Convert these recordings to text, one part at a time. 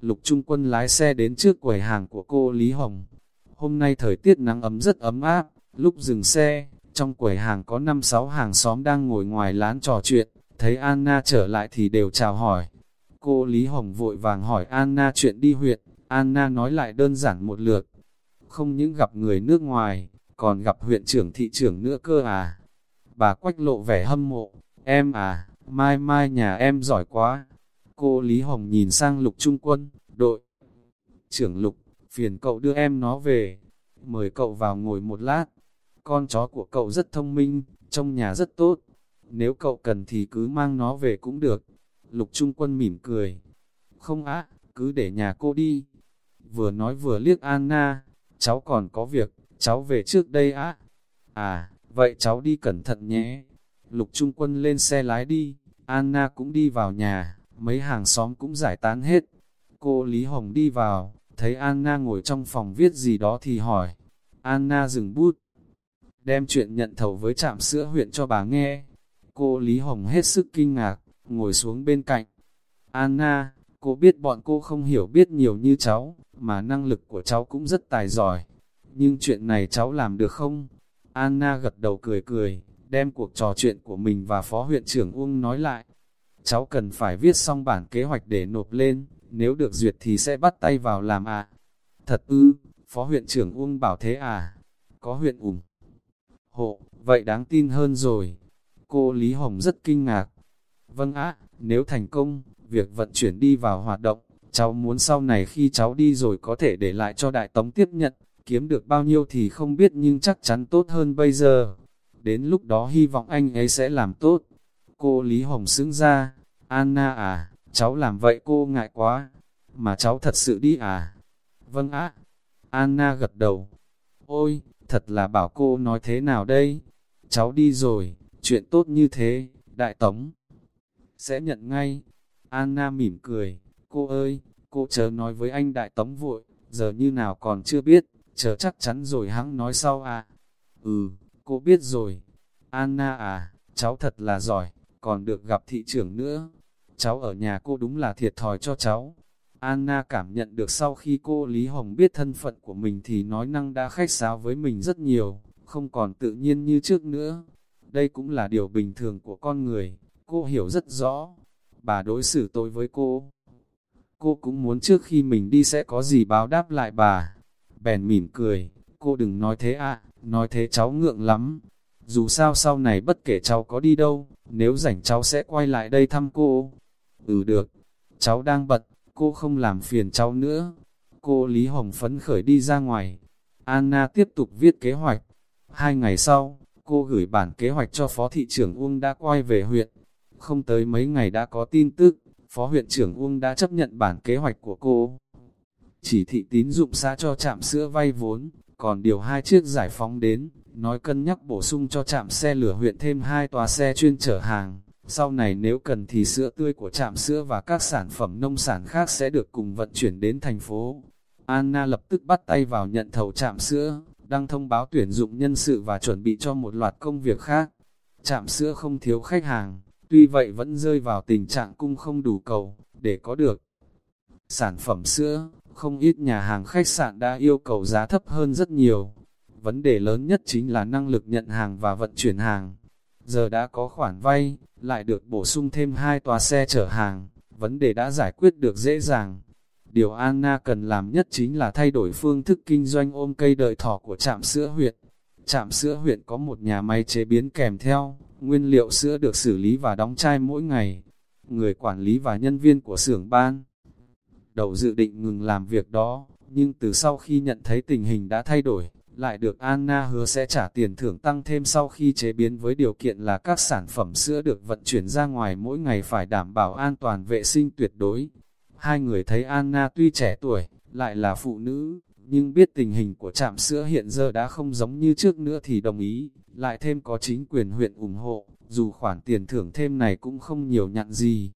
Lục Trung Quân lái xe đến trước quầy hàng của cô Lý Hồng. Hôm nay thời tiết nắng ấm rất ấm áp, lúc dừng xe, trong quầy hàng có 5-6 hàng xóm đang ngồi ngoài lán trò chuyện, thấy Anna trở lại thì đều chào hỏi. Cô Lý Hồng vội vàng hỏi Anna chuyện đi huyện, Anna nói lại đơn giản một lượt. Không những gặp người nước ngoài, còn gặp huyện trưởng thị trưởng nữa cơ à. Bà quách lộ vẻ hâm mộ, em à, mai mai nhà em giỏi quá. Cô Lý Hồng nhìn sang lục trung quân, đội. Trưởng lục, phiền cậu đưa em nó về. Mời cậu vào ngồi một lát. Con chó của cậu rất thông minh, trong nhà rất tốt. Nếu cậu cần thì cứ mang nó về cũng được. Lục Trung Quân mỉm cười. Không á, cứ để nhà cô đi. Vừa nói vừa liếc Anna, cháu còn có việc, cháu về trước đây á. À, vậy cháu đi cẩn thận nhé. Lục Trung Quân lên xe lái đi, Anna cũng đi vào nhà, mấy hàng xóm cũng giải tán hết. Cô Lý Hồng đi vào, thấy Anna ngồi trong phòng viết gì đó thì hỏi. Anna dừng bút, đem chuyện nhận thầu với trạm sữa huyện cho bà nghe. Cô Lý Hồng hết sức kinh ngạc, ngồi xuống bên cạnh. Anna, cô biết bọn cô không hiểu biết nhiều như cháu, mà năng lực của cháu cũng rất tài giỏi. Nhưng chuyện này cháu làm được không? Anna gật đầu cười cười, đem cuộc trò chuyện của mình và Phó huyện trưởng Uông nói lại. Cháu cần phải viết xong bản kế hoạch để nộp lên, nếu được duyệt thì sẽ bắt tay vào làm ạ. À. Thật ư, Phó huyện trưởng Uông bảo thế à? Có huyện ủng hộ, vậy đáng tin hơn rồi. Cô Lý Hồng rất kinh ngạc. Vâng ạ, nếu thành công, việc vận chuyển đi vào hoạt động, cháu muốn sau này khi cháu đi rồi có thể để lại cho đại tống tiếp nhận, kiếm được bao nhiêu thì không biết nhưng chắc chắn tốt hơn bây giờ. Đến lúc đó hy vọng anh ấy sẽ làm tốt. Cô Lý Hồng xứng ra, Anna à, cháu làm vậy cô ngại quá, mà cháu thật sự đi à? Vâng ạ, Anna gật đầu. Ôi, thật là bảo cô nói thế nào đây? Cháu đi rồi, chuyện tốt như thế, đại tống. Sẽ nhận ngay. Anna mỉm cười, cô ơi, cô chớ nói với anh đại tống vội, giờ như nào còn chưa biết, chờ chắc chắn rồi hắn nói sau à. Ừ, cô biết rồi. Anna à, cháu thật là giỏi, còn được gặp thị trưởng nữa. Cháu ở nhà cô đúng là thiệt thòi cho cháu. Anna cảm nhận được sau khi cô Lý Hồng biết thân phận của mình thì nói năng đã khách sáo với mình rất nhiều, không còn tự nhiên như trước nữa. Đây cũng là điều bình thường của con người, cô hiểu rất rõ. Bà đối xử tôi với cô. Cô cũng muốn trước khi mình đi sẽ có gì báo đáp lại bà. Bèn mỉm cười, cô đừng nói thế ạ, nói thế cháu ngượng lắm. Dù sao sau này bất kể cháu có đi đâu, nếu rảnh cháu sẽ quay lại đây thăm cô. Ừ được, cháu đang bật cô không làm phiền cháu nữa. Cô Lý Hồng phấn khởi đi ra ngoài. Anna tiếp tục viết kế hoạch. Hai ngày sau, cô gửi bản kế hoạch cho Phó Thị trưởng Uông đã quay về huyện. Không tới mấy ngày đã có tin tức, Phó huyện trưởng Uông đã chấp nhận bản kế hoạch của cô. Chỉ thị tín dụng xã cho trạm sữa vay vốn, còn điều hai chiếc giải phóng đến, nói cân nhắc bổ sung cho trạm xe lửa huyện thêm hai tòa xe chuyên chở hàng. Sau này nếu cần thì sữa tươi của trạm sữa và các sản phẩm nông sản khác sẽ được cùng vận chuyển đến thành phố. Anna lập tức bắt tay vào nhận thầu trạm sữa, đăng thông báo tuyển dụng nhân sự và chuẩn bị cho một loạt công việc khác. Trạm sữa không thiếu khách hàng, tuy vậy vẫn rơi vào tình trạng cung không đủ cầu, để có được sản phẩm sữa, không ít nhà hàng khách sạn đã yêu cầu giá thấp hơn rất nhiều. Vấn đề lớn nhất chính là năng lực nhận hàng và vận chuyển hàng. Giờ đã có khoản vay, lại được bổ sung thêm hai tòa xe chở hàng, vấn đề đã giải quyết được dễ dàng. Điều Anna cần làm nhất chính là thay đổi phương thức kinh doanh ôm cây đợi thỏ của trạm sữa huyện. Trạm sữa huyện có một nhà máy chế biến kèm theo, nguyên liệu sữa được xử lý và đóng chai mỗi ngày. Người quản lý và nhân viên của xưởng ban đầu dự định ngừng làm việc đó, nhưng từ sau khi nhận thấy tình hình đã thay đổi, lại được Anna hứa sẽ trả tiền thưởng tăng thêm sau khi chế biến với điều kiện là các sản phẩm sữa được vận chuyển ra ngoài mỗi ngày phải đảm bảo an toàn vệ sinh tuyệt đối. Hai người thấy Anna tuy trẻ tuổi, lại là phụ nữ, nhưng biết tình hình của trạm sữa hiện giờ đã không giống như trước nữa thì đồng ý, lại thêm có chính quyền huyện ủng hộ, dù khoản tiền thưởng thêm này cũng không nhiều nhặn gì.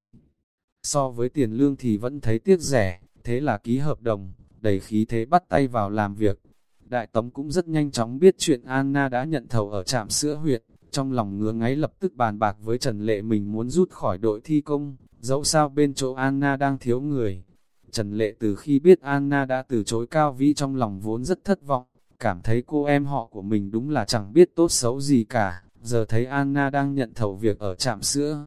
So với tiền lương thì vẫn thấy tiếc rẻ, thế là ký hợp đồng, đầy khí thế bắt tay vào làm việc. Đại Tống cũng rất nhanh chóng biết chuyện Anna đã nhận thầu ở trạm sữa huyện, trong lòng ngứa ngáy lập tức bàn bạc với Trần Lệ mình muốn rút khỏi đội thi công, dẫu sao bên chỗ Anna đang thiếu người. Trần Lệ từ khi biết Anna đã từ chối Cao Vĩ trong lòng vốn rất thất vọng, cảm thấy cô em họ của mình đúng là chẳng biết tốt xấu gì cả, giờ thấy Anna đang nhận thầu việc ở trạm sữa.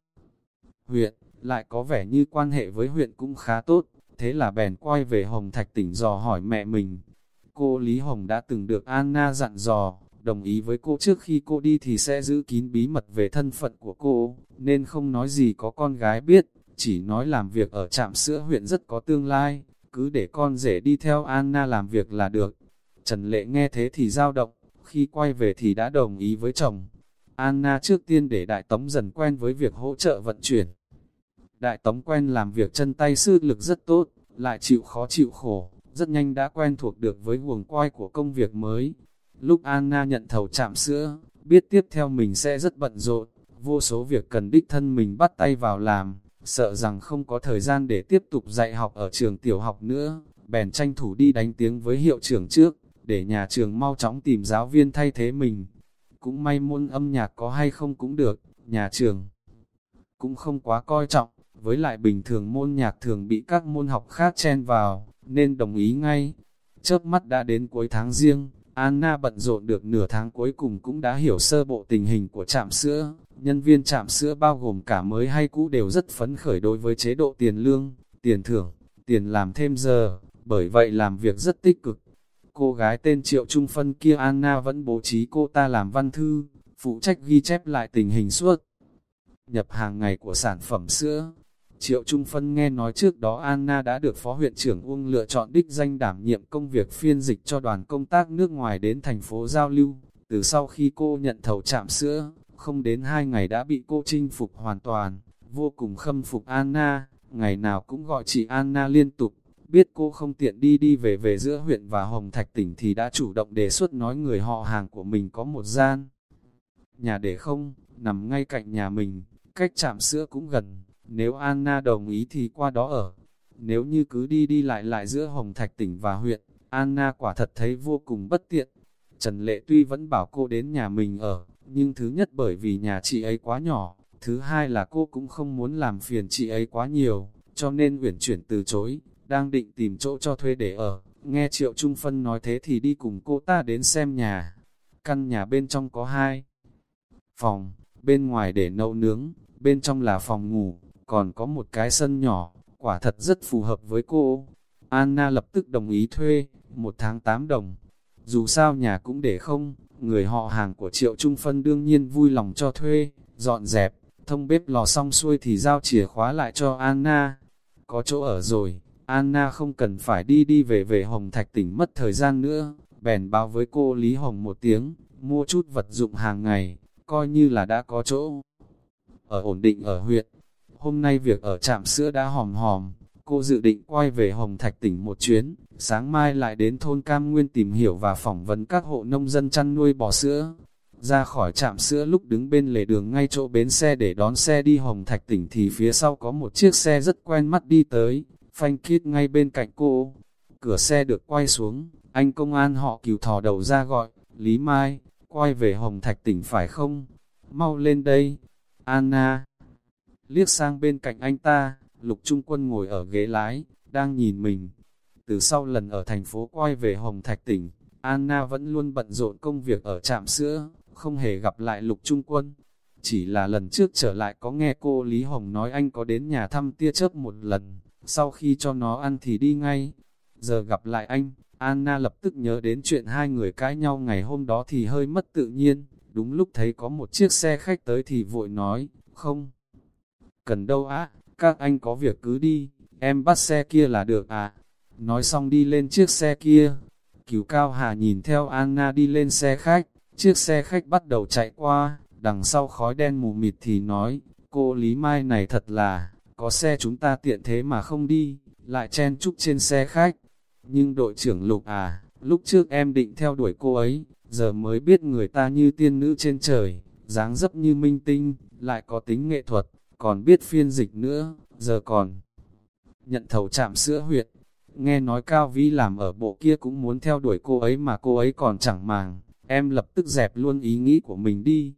Huyện, lại có vẻ như quan hệ với huyện cũng khá tốt, thế là bèn quay về Hồng Thạch tỉnh dò hỏi mẹ mình. Cô Lý Hồng đã từng được Anna dặn dò, đồng ý với cô trước khi cô đi thì sẽ giữ kín bí mật về thân phận của cô, nên không nói gì có con gái biết, chỉ nói làm việc ở trạm sữa huyện rất có tương lai, cứ để con rể đi theo Anna làm việc là được. Trần Lệ nghe thế thì dao động, khi quay về thì đã đồng ý với chồng. Anna trước tiên để Đại Tống dần quen với việc hỗ trợ vận chuyển. Đại Tống quen làm việc chân tay sư lực rất tốt, lại chịu khó chịu khổ, rất nhanh đã quen thuộc được với guồng quay của công việc mới. Lúc Anna nhận thầu chạm sữa, biết tiếp theo mình sẽ rất bận rộn, vô số việc cần đích thân mình bắt tay vào làm, sợ rằng không có thời gian để tiếp tục dạy học ở trường tiểu học nữa, bèn tranh thủ đi đánh tiếng với hiệu trưởng trước, để nhà trường mau chóng tìm giáo viên thay thế mình. Cũng may môn âm nhạc có hay không cũng được, nhà trường cũng không quá coi trọng, với lại bình thường môn nhạc thường bị các môn học khác chen vào, nên đồng ý ngay. Chớp mắt đã đến cuối tháng riêng, Anna bận rộn được nửa tháng cuối cùng cũng đã hiểu sơ bộ tình hình của trạm sữa. Nhân viên trạm sữa bao gồm cả mới hay cũ đều rất phấn khởi đối với chế độ tiền lương, tiền thưởng, tiền làm thêm giờ, bởi vậy làm việc rất tích cực. Cô gái tên Triệu Trung Phân kia Anna vẫn bố trí cô ta làm văn thư, phụ trách ghi chép lại tình hình suốt. Nhập hàng ngày của sản phẩm sữa, Triệu Trung Phân nghe nói trước đó Anna đã được Phó huyện trưởng Uông lựa chọn đích danh đảm nhiệm công việc phiên dịch cho đoàn công tác nước ngoài đến thành phố giao lưu. Từ sau khi cô nhận thầu chạm sữa, không đến hai ngày đã bị cô chinh phục hoàn toàn, vô cùng khâm phục Anna, ngày nào cũng gọi chị Anna liên tục. Biết cô không tiện đi đi về về giữa huyện và Hồng Thạch tỉnh thì đã chủ động đề xuất nói người họ hàng của mình có một gian. Nhà để không, nằm ngay cạnh nhà mình, cách chạm sữa cũng gần nếu Anna đồng ý thì qua đó ở. Nếu như cứ đi đi lại lại giữa Hồng Thạch tỉnh và huyện, Anna quả thật thấy vô cùng bất tiện. Trần Lệ tuy vẫn bảo cô đến nhà mình ở, nhưng thứ nhất bởi vì nhà chị ấy quá nhỏ, thứ hai là cô cũng không muốn làm phiền chị ấy quá nhiều, cho nên uyển chuyển từ chối, đang định tìm chỗ cho thuê để ở. Nghe Triệu Trung Phân nói thế thì đi cùng cô ta đến xem nhà. Căn nhà bên trong có hai phòng, bên ngoài để nấu nướng, bên trong là phòng ngủ, còn có một cái sân nhỏ, quả thật rất phù hợp với cô. Anna lập tức đồng ý thuê, một tháng 8 đồng. Dù sao nhà cũng để không, người họ hàng của Triệu Trung Phân đương nhiên vui lòng cho thuê, dọn dẹp, thông bếp lò xong xuôi thì giao chìa khóa lại cho Anna. Có chỗ ở rồi, Anna không cần phải đi đi về về Hồng Thạch tỉnh mất thời gian nữa, bèn báo với cô Lý Hồng một tiếng, mua chút vật dụng hàng ngày, coi như là đã có chỗ. Ở ổn định ở huyện, Hôm nay việc ở trạm sữa đã hòm hòm, cô dự định quay về Hồng Thạch tỉnh một chuyến, sáng mai lại đến thôn Cam Nguyên tìm hiểu và phỏng vấn các hộ nông dân chăn nuôi bò sữa. Ra khỏi trạm sữa lúc đứng bên lề đường ngay chỗ bến xe để đón xe đi Hồng Thạch tỉnh thì phía sau có một chiếc xe rất quen mắt đi tới, phanh kít ngay bên cạnh cô. Cửa xe được quay xuống, anh công an họ cừu thò đầu ra gọi, Lý Mai, quay về Hồng Thạch tỉnh phải không? Mau lên đây. Anna, liếc sang bên cạnh anh ta, lục trung quân ngồi ở ghế lái, đang nhìn mình. Từ sau lần ở thành phố quay về Hồng Thạch tỉnh, Anna vẫn luôn bận rộn công việc ở trạm sữa, không hề gặp lại lục trung quân. Chỉ là lần trước trở lại có nghe cô Lý Hồng nói anh có đến nhà thăm tia chớp một lần, sau khi cho nó ăn thì đi ngay. Giờ gặp lại anh, Anna lập tức nhớ đến chuyện hai người cãi nhau ngày hôm đó thì hơi mất tự nhiên. Đúng lúc thấy có một chiếc xe khách tới thì vội nói, không, cần đâu á, các anh có việc cứ đi, em bắt xe kia là được à. Nói xong đi lên chiếc xe kia, cứu cao hà nhìn theo Anna đi lên xe khách, chiếc xe khách bắt đầu chạy qua, đằng sau khói đen mù mịt thì nói, cô Lý Mai này thật là, có xe chúng ta tiện thế mà không đi, lại chen chúc trên xe khách. Nhưng đội trưởng Lục à, lúc trước em định theo đuổi cô ấy, giờ mới biết người ta như tiên nữ trên trời, dáng dấp như minh tinh, lại có tính nghệ thuật, còn biết phiên dịch nữa, giờ còn nhận thầu chạm sữa huyện. Nghe nói Cao Vĩ làm ở bộ kia cũng muốn theo đuổi cô ấy mà cô ấy còn chẳng màng, em lập tức dẹp luôn ý nghĩ của mình đi.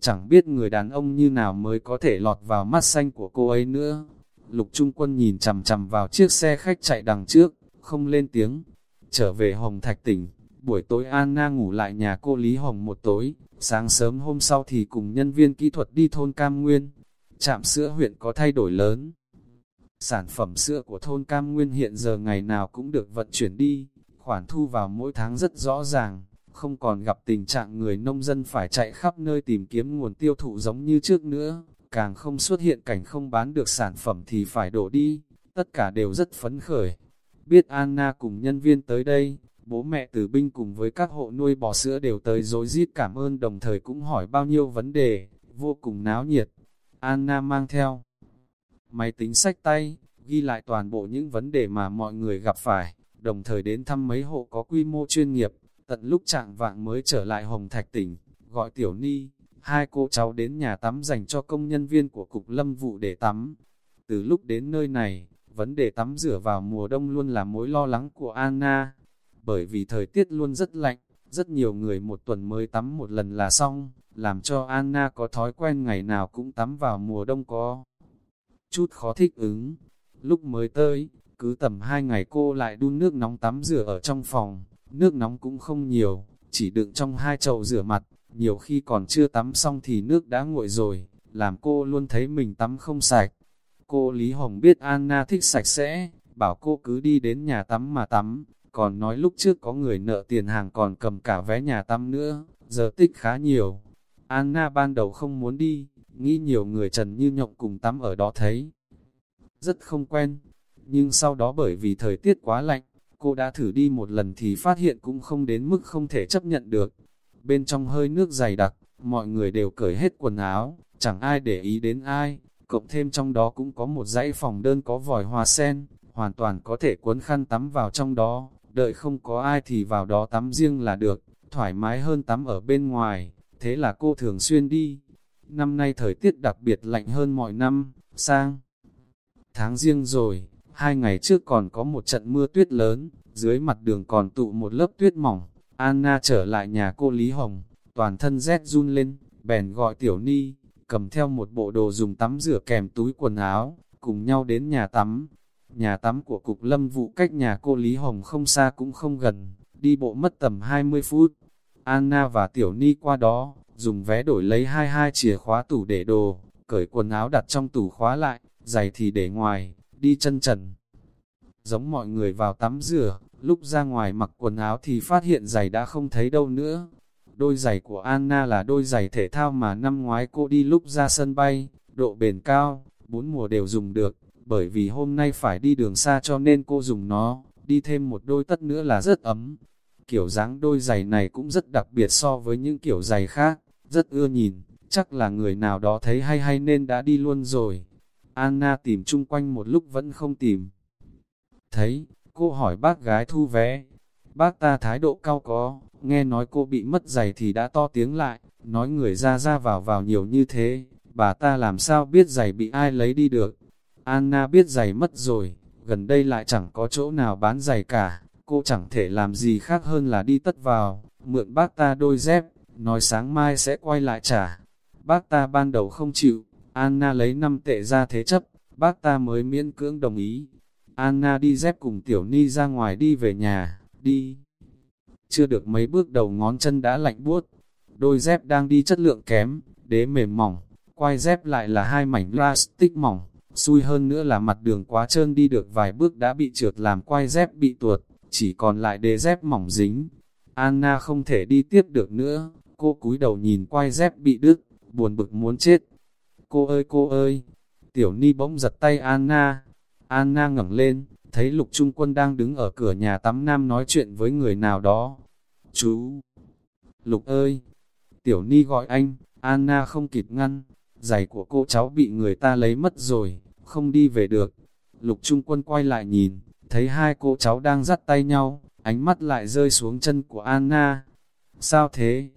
Chẳng biết người đàn ông như nào mới có thể lọt vào mắt xanh của cô ấy nữa. Lục Trung Quân nhìn chằm chằm vào chiếc xe khách chạy đằng trước, không lên tiếng. Trở về Hồng Thạch tỉnh, buổi tối Anna ngủ lại nhà cô Lý Hồng một tối, sáng sớm hôm sau thì cùng nhân viên kỹ thuật đi thôn Cam Nguyên. Trạm sữa huyện có thay đổi lớn. Sản phẩm sữa của thôn Cam Nguyên hiện giờ ngày nào cũng được vận chuyển đi, khoản thu vào mỗi tháng rất rõ ràng, không còn gặp tình trạng người nông dân phải chạy khắp nơi tìm kiếm nguồn tiêu thụ giống như trước nữa, càng không xuất hiện cảnh không bán được sản phẩm thì phải đổ đi, tất cả đều rất phấn khởi. Biết Anna cùng nhân viên tới đây, bố mẹ tử binh cùng với các hộ nuôi bò sữa đều tới dối rít cảm ơn đồng thời cũng hỏi bao nhiêu vấn đề, vô cùng náo nhiệt. Anna mang theo. Máy tính sách tay, ghi lại toàn bộ những vấn đề mà mọi người gặp phải, đồng thời đến thăm mấy hộ có quy mô chuyên nghiệp, tận lúc trạng vạng mới trở lại Hồng Thạch tỉnh, gọi Tiểu Ni, hai cô cháu đến nhà tắm dành cho công nhân viên của Cục Lâm vụ để tắm. Từ lúc đến nơi này, vấn đề tắm rửa vào mùa đông luôn là mối lo lắng của Anna, bởi vì thời tiết luôn rất lạnh, rất nhiều người một tuần mới tắm một lần là xong, làm cho Anna có thói quen ngày nào cũng tắm vào mùa đông có chút khó thích ứng. Lúc mới tới, cứ tầm hai ngày cô lại đun nước nóng tắm rửa ở trong phòng, nước nóng cũng không nhiều, chỉ đựng trong hai chậu rửa mặt, nhiều khi còn chưa tắm xong thì nước đã nguội rồi, làm cô luôn thấy mình tắm không sạch. Cô Lý Hồng biết Anna thích sạch sẽ, bảo cô cứ đi đến nhà tắm mà tắm, còn nói lúc trước có người nợ tiền hàng còn cầm cả vé nhà tắm nữa, giờ tích khá nhiều. Anna ban đầu không muốn đi, nghĩ nhiều người trần như nhộng cùng tắm ở đó thấy. Rất không quen, nhưng sau đó bởi vì thời tiết quá lạnh, cô đã thử đi một lần thì phát hiện cũng không đến mức không thể chấp nhận được. Bên trong hơi nước dày đặc, mọi người đều cởi hết quần áo, chẳng ai để ý đến ai, cộng thêm trong đó cũng có một dãy phòng đơn có vòi hoa sen, hoàn toàn có thể cuốn khăn tắm vào trong đó, đợi không có ai thì vào đó tắm riêng là được, thoải mái hơn tắm ở bên ngoài, thế là cô thường xuyên đi. Năm nay thời tiết đặc biệt lạnh hơn mọi năm, sang tháng riêng rồi, hai ngày trước còn có một trận mưa tuyết lớn, dưới mặt đường còn tụ một lớp tuyết mỏng. Anna trở lại nhà cô Lý Hồng, toàn thân rét run lên, bèn gọi Tiểu Ni, cầm theo một bộ đồ dùng tắm rửa kèm túi quần áo, cùng nhau đến nhà tắm. Nhà tắm của Cục Lâm vụ cách nhà cô Lý Hồng không xa cũng không gần, đi bộ mất tầm 20 phút. Anna và Tiểu Ni qua đó, dùng vé đổi lấy hai hai chìa khóa tủ để đồ, cởi quần áo đặt trong tủ khóa lại, giày thì để ngoài, đi chân trần. Giống mọi người vào tắm rửa, lúc ra ngoài mặc quần áo thì phát hiện giày đã không thấy đâu nữa. Đôi giày của Anna là đôi giày thể thao mà năm ngoái cô đi lúc ra sân bay, độ bền cao, bốn mùa đều dùng được, bởi vì hôm nay phải đi đường xa cho nên cô dùng nó, đi thêm một đôi tất nữa là rất ấm. Kiểu dáng đôi giày này cũng rất đặc biệt so với những kiểu giày khác, rất ưa nhìn, chắc là người nào đó thấy hay hay nên đã đi luôn rồi. Anna tìm chung quanh một lúc vẫn không tìm. Thấy, cô hỏi bác gái thu vé. Bác ta thái độ cao có, nghe nói cô bị mất giày thì đã to tiếng lại, nói người ra ra vào vào nhiều như thế, bà ta làm sao biết giày bị ai lấy đi được. Anna biết giày mất rồi, gần đây lại chẳng có chỗ nào bán giày cả, cô chẳng thể làm gì khác hơn là đi tất vào, mượn bác ta đôi dép, nói sáng mai sẽ quay lại trả. Bác ta ban đầu không chịu, Anna lấy 5 tệ ra thế chấp, bác ta mới miễn cưỡng đồng ý. Anna đi dép cùng Tiểu Ni ra ngoài đi về nhà, đi. Chưa được mấy bước đầu ngón chân đã lạnh buốt, đôi dép đang đi chất lượng kém, đế mềm mỏng, quay dép lại là hai mảnh plastic mỏng, xui hơn nữa là mặt đường quá trơn đi được vài bước đã bị trượt làm quay dép bị tuột, chỉ còn lại đế dép mỏng dính. Anna không thể đi tiếp được nữa, cô cúi đầu nhìn quay dép bị đứt, buồn bực muốn chết. Cô ơi cô ơi! Tiểu Ni bỗng giật tay Anna. Anna ngẩng lên, thấy lục trung quân đang đứng ở cửa nhà tắm nam nói chuyện với người nào đó. Chú! Lục ơi! Tiểu Ni gọi anh, Anna không kịp ngăn. Giày của cô cháu bị người ta lấy mất rồi, không đi về được. Lục trung quân quay lại nhìn, thấy hai cô cháu đang dắt tay nhau, ánh mắt lại rơi xuống chân của Anna. Sao thế?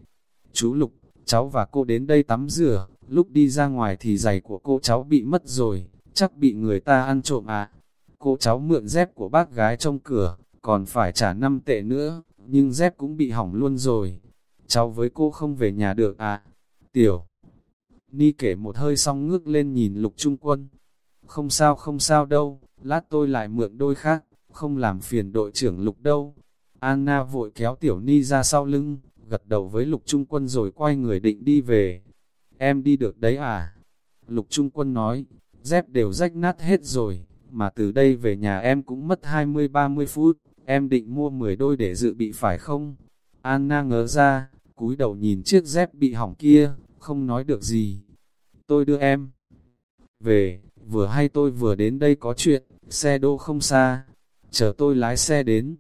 Chú Lục, cháu và cô đến đây tắm rửa, lúc đi ra ngoài thì giày của cô cháu bị mất rồi, chắc bị người ta ăn trộm à. Cô cháu mượn dép của bác gái trong cửa, còn phải trả 5 tệ nữa, nhưng dép cũng bị hỏng luôn rồi. Cháu với cô không về nhà được à? Tiểu Ni kể một hơi xong ngước lên nhìn lục trung quân. Không sao không sao đâu, lát tôi lại mượn đôi khác, không làm phiền đội trưởng lục đâu. Anna vội kéo tiểu ni ra sau lưng, gật đầu với lục trung quân rồi quay người định đi về. Em đi được đấy à? Lục trung quân nói, dép đều rách nát hết rồi, mà từ đây về nhà em cũng mất 20-30 phút, em định mua 10 đôi để dự bị phải không? Anna ngớ ra, cúi đầu nhìn chiếc dép bị hỏng kia, không nói được gì. Tôi đưa em về, vừa hay tôi vừa đến đây có chuyện, xe đô không xa, chờ tôi lái xe đến.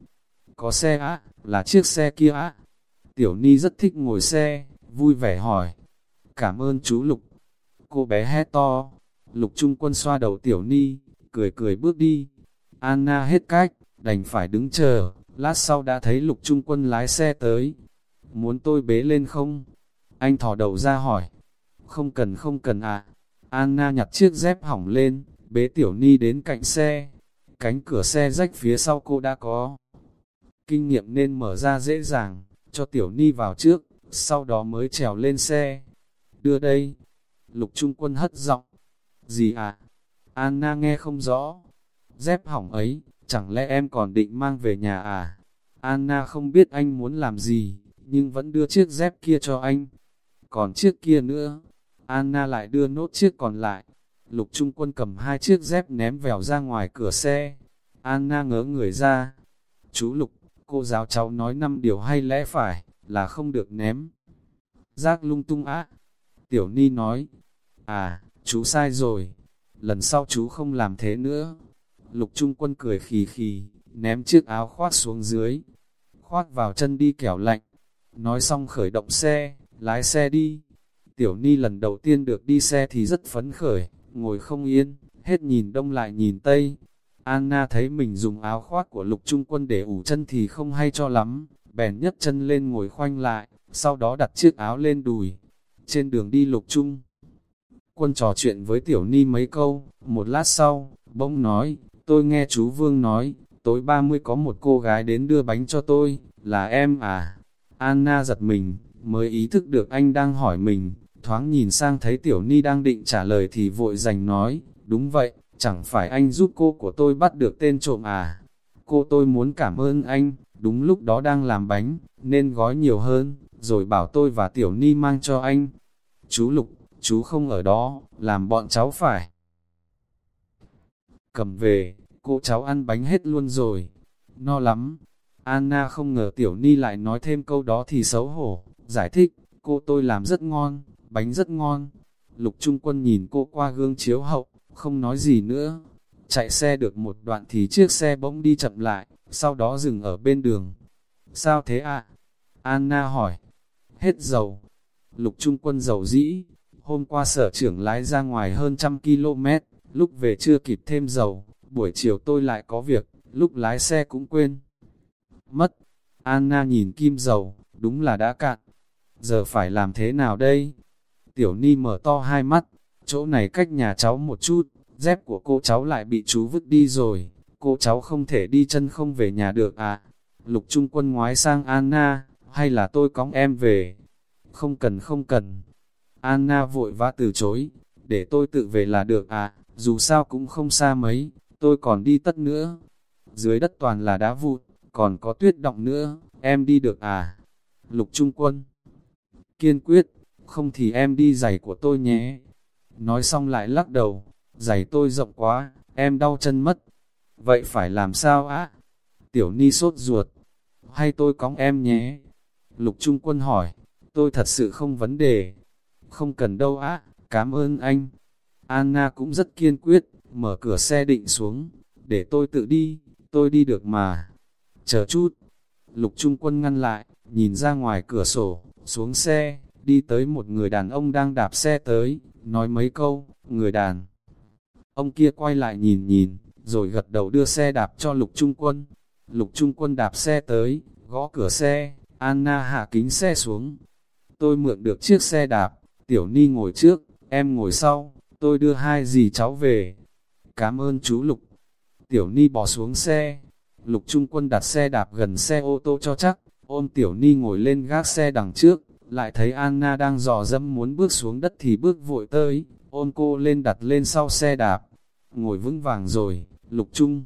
Có xe á, là chiếc xe kia á. Tiểu Ni rất thích ngồi xe, vui vẻ hỏi. Cảm ơn chú Lục. Cô bé hét to. Lục Trung Quân xoa đầu Tiểu Ni, cười cười bước đi. Anna hết cách, đành phải đứng chờ. Lát sau đã thấy Lục Trung Quân lái xe tới. Muốn tôi bế lên không? Anh thỏ đầu ra hỏi. Không cần không cần ạ. À. Anna nhặt chiếc dép hỏng lên, bế Tiểu Ni đến cạnh xe. Cánh cửa xe rách phía sau cô đã có. Kinh nghiệm nên mở ra dễ dàng, cho Tiểu Ni vào trước, sau đó mới trèo lên xe. Đưa đây. Lục Trung Quân hất giọng. Gì à? Anna nghe không rõ. Dép hỏng ấy, chẳng lẽ em còn định mang về nhà à? Anna không biết anh muốn làm gì, nhưng vẫn đưa chiếc dép kia cho anh. Còn chiếc kia nữa, Anna lại đưa nốt chiếc còn lại. Lục Trung Quân cầm hai chiếc dép ném vèo ra ngoài cửa xe. Anna ngớ người ra. Chú Lục, cô giáo cháu nói năm điều hay lẽ phải, là không được ném. Giác lung tung á. Tiểu Ni nói, à, chú sai rồi, lần sau chú không làm thế nữa. Lục Trung Quân cười khì khì, ném chiếc áo khoác xuống dưới, khoác vào chân đi kẻo lạnh. Nói xong khởi động xe, lái xe đi. Tiểu Ni lần đầu tiên được đi xe thì rất phấn khởi, ngồi không yên, hết nhìn đông lại nhìn tây. Anna thấy mình dùng áo khoác của lục trung quân để ủ chân thì không hay cho lắm, bèn nhấc chân lên ngồi khoanh lại, sau đó đặt chiếc áo lên đùi. Trên đường đi lục trung, quân trò chuyện với Tiểu Ni mấy câu, một lát sau, bỗng nói, tôi nghe chú Vương nói, tối 30 có một cô gái đến đưa bánh cho tôi, là em à? Anna giật mình, mới ý thức được anh đang hỏi mình, thoáng nhìn sang thấy Tiểu Ni đang định trả lời thì vội dành nói, đúng vậy, chẳng phải anh giúp cô của tôi bắt được tên trộm à. Cô tôi muốn cảm ơn anh, đúng lúc đó đang làm bánh, nên gói nhiều hơn, rồi bảo tôi và Tiểu Ni mang cho anh. Chú Lục, chú không ở đó, làm bọn cháu phải. Cầm về, cô cháu ăn bánh hết luôn rồi. No lắm. Anna không ngờ Tiểu Ni lại nói thêm câu đó thì xấu hổ, giải thích, cô tôi làm rất ngon, bánh rất ngon. Lục Trung Quân nhìn cô qua gương chiếu hậu, không nói gì nữa. Chạy xe được một đoạn thì chiếc xe bỗng đi chậm lại, sau đó dừng ở bên đường. Sao thế ạ? Anna hỏi. Hết dầu. Lục Trung Quân dầu dĩ. Hôm qua sở trưởng lái ra ngoài hơn trăm km, lúc về chưa kịp thêm dầu. Buổi chiều tôi lại có việc, lúc lái xe cũng quên. Mất. Anna nhìn kim dầu, đúng là đã cạn. Giờ phải làm thế nào đây? Tiểu Ni mở to hai mắt, chỗ này cách nhà cháu một chút, dép của cô cháu lại bị chú vứt đi rồi, cô cháu không thể đi chân không về nhà được à. Lục Trung Quân ngoái sang Anna, hay là tôi cõng em về? Không cần không cần. Anna vội vã từ chối, để tôi tự về là được à, dù sao cũng không xa mấy, tôi còn đi tất nữa. Dưới đất toàn là đá vụt, còn có tuyết động nữa, em đi được à? Lục Trung Quân kiên quyết, không thì em đi giày của tôi nhé. Nói xong lại lắc đầu, giày tôi rộng quá, em đau chân mất. Vậy phải làm sao á? Tiểu Ni sốt ruột, hay tôi cõng em nhé? Lục Trung Quân hỏi, tôi thật sự không vấn đề. Không cần đâu á, cảm ơn anh. Anna cũng rất kiên quyết, mở cửa xe định xuống, để tôi tự đi, tôi đi được mà. Chờ chút, Lục Trung Quân ngăn lại, nhìn ra ngoài cửa sổ, xuống xe, đi tới một người đàn ông đang đạp xe tới, nói mấy câu, người đàn. Ông kia quay lại nhìn nhìn, rồi gật đầu đưa xe đạp cho lục trung quân. Lục trung quân đạp xe tới, gõ cửa xe, Anna hạ kính xe xuống. Tôi mượn được chiếc xe đạp, tiểu ni ngồi trước, em ngồi sau, tôi đưa hai dì cháu về. Cảm ơn chú Lục. Tiểu ni bỏ xuống xe, Lục trung quân đặt xe đạp gần xe ô tô cho chắc, ôm tiểu ni ngồi lên gác xe đằng trước, lại thấy Anna đang dò dẫm muốn bước xuống đất thì bước vội tới, ôm cô lên đặt lên sau xe đạp. ngồi vững vàng rồi, lục trung.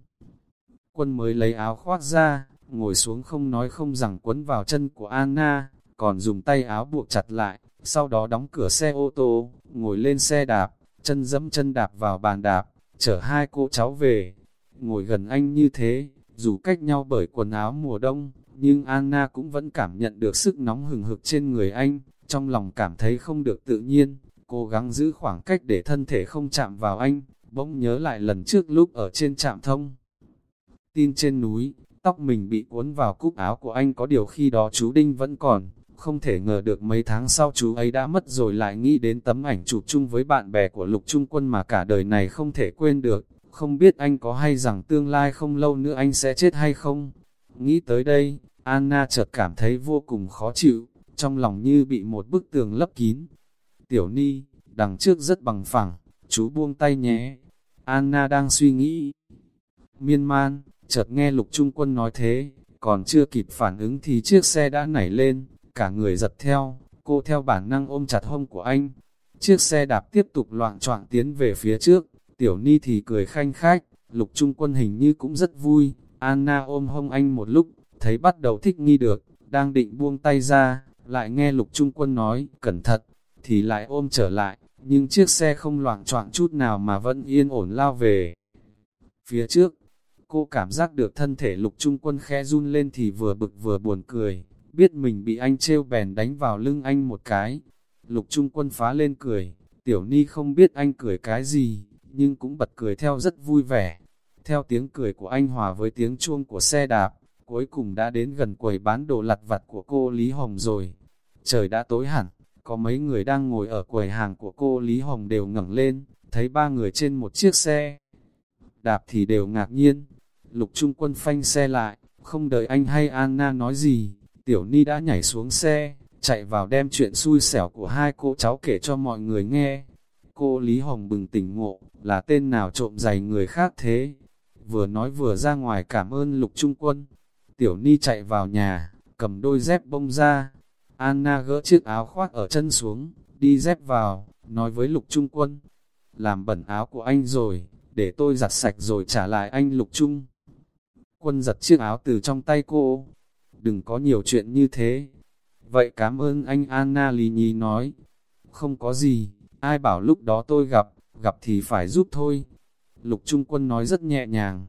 Quân mới lấy áo khoác ra, ngồi xuống không nói không rằng quấn vào chân của Anna, còn dùng tay áo buộc chặt lại, sau đó đóng cửa xe ô tô, ngồi lên xe đạp, chân dẫm chân đạp vào bàn đạp, chở hai cô cháu về. Ngồi gần anh như thế, dù cách nhau bởi quần áo mùa đông, nhưng Anna cũng vẫn cảm nhận được sức nóng hừng hực trên người anh, trong lòng cảm thấy không được tự nhiên, cố gắng giữ khoảng cách để thân thể không chạm vào anh, bỗng nhớ lại lần trước lúc ở trên trạm thông. Tin trên núi, tóc mình bị cuốn vào cúc áo của anh có điều khi đó chú Đinh vẫn còn, không thể ngờ được mấy tháng sau chú ấy đã mất rồi lại nghĩ đến tấm ảnh chụp chung với bạn bè của Lục Trung Quân mà cả đời này không thể quên được, không biết anh có hay rằng tương lai không lâu nữa anh sẽ chết hay không. Nghĩ tới đây, Anna chợt cảm thấy vô cùng khó chịu, trong lòng như bị một bức tường lấp kín. Tiểu Ni, đằng trước rất bằng phẳng, chú buông tay nhé. Anna đang suy nghĩ. Miên man, chợt nghe lục trung quân nói thế, còn chưa kịp phản ứng thì chiếc xe đã nảy lên, cả người giật theo, cô theo bản năng ôm chặt hông của anh. Chiếc xe đạp tiếp tục loạn choạng tiến về phía trước, tiểu ni thì cười khanh khách, lục trung quân hình như cũng rất vui, Anna ôm hông anh một lúc, thấy bắt đầu thích nghi được, đang định buông tay ra, lại nghe lục trung quân nói, cẩn thận, thì lại ôm trở lại, nhưng chiếc xe không loạn choạng chút nào mà vẫn yên ổn lao về. Phía trước, cô cảm giác được thân thể lục trung quân khẽ run lên thì vừa bực vừa buồn cười, biết mình bị anh trêu bèn đánh vào lưng anh một cái. Lục trung quân phá lên cười, tiểu ni không biết anh cười cái gì, nhưng cũng bật cười theo rất vui vẻ. Theo tiếng cười của anh hòa với tiếng chuông của xe đạp, cuối cùng đã đến gần quầy bán đồ lặt vặt của cô Lý Hồng rồi. Trời đã tối hẳn, có mấy người đang ngồi ở quầy hàng của cô Lý Hồng đều ngẩng lên, thấy ba người trên một chiếc xe. Đạp thì đều ngạc nhiên, lục trung quân phanh xe lại, không đợi anh hay Anna nói gì, Tiểu Ni đã nhảy xuống xe, chạy vào đem chuyện xui xẻo của hai cô cháu kể cho mọi người nghe. Cô Lý Hồng bừng tỉnh ngộ, là tên nào trộm giày người khác thế? Vừa nói vừa ra ngoài cảm ơn lục trung quân. Tiểu Ni chạy vào nhà, cầm đôi dép bông ra, Anna gỡ chiếc áo khoác ở chân xuống, đi dép vào, nói với lục trung quân. Làm bẩn áo của anh rồi, để tôi giặt sạch rồi trả lại anh lục trung. Quân giật chiếc áo từ trong tay cô. Đừng có nhiều chuyện như thế. Vậy cảm ơn anh Anna lì nhì nói. Không có gì, ai bảo lúc đó tôi gặp, gặp thì phải giúp thôi. Lục Trung Quân nói rất nhẹ nhàng.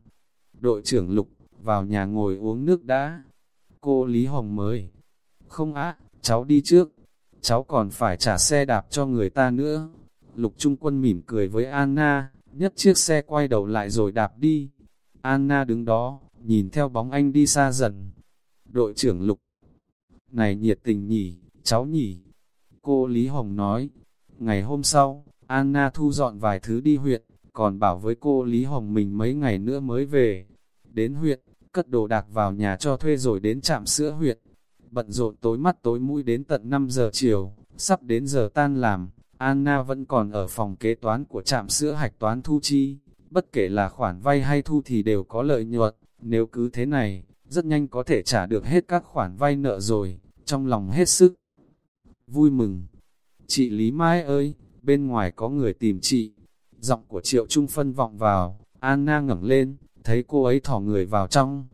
Đội trưởng Lục, vào nhà ngồi uống nước đã. Cô Lý Hồng mới. Không á, cháu đi trước, cháu còn phải trả xe đạp cho người ta nữa. Lục Trung Quân mỉm cười với Anna, nhất chiếc xe quay đầu lại rồi đạp đi. Anna đứng đó, nhìn theo bóng anh đi xa dần. Đội trưởng Lục, này nhiệt tình nhỉ, cháu nhỉ. Cô Lý Hồng nói, ngày hôm sau, Anna thu dọn vài thứ đi huyện, còn bảo với cô Lý Hồng mình mấy ngày nữa mới về. Đến huyện, cất đồ đạc vào nhà cho thuê rồi đến trạm sữa huyện. Bận rộn tối mắt tối mũi đến tận 5 giờ chiều, sắp đến giờ tan làm, Anna vẫn còn ở phòng kế toán của trạm sữa hạch toán thu chi, bất kể là khoản vay hay thu thì đều có lợi nhuận, nếu cứ thế này, rất nhanh có thể trả được hết các khoản vay nợ rồi, trong lòng hết sức. Vui mừng, chị Lý Mai ơi, bên ngoài có người tìm chị, giọng của Triệu Trung phân vọng vào, Anna ngẩng lên, thấy cô ấy thỏ người vào trong.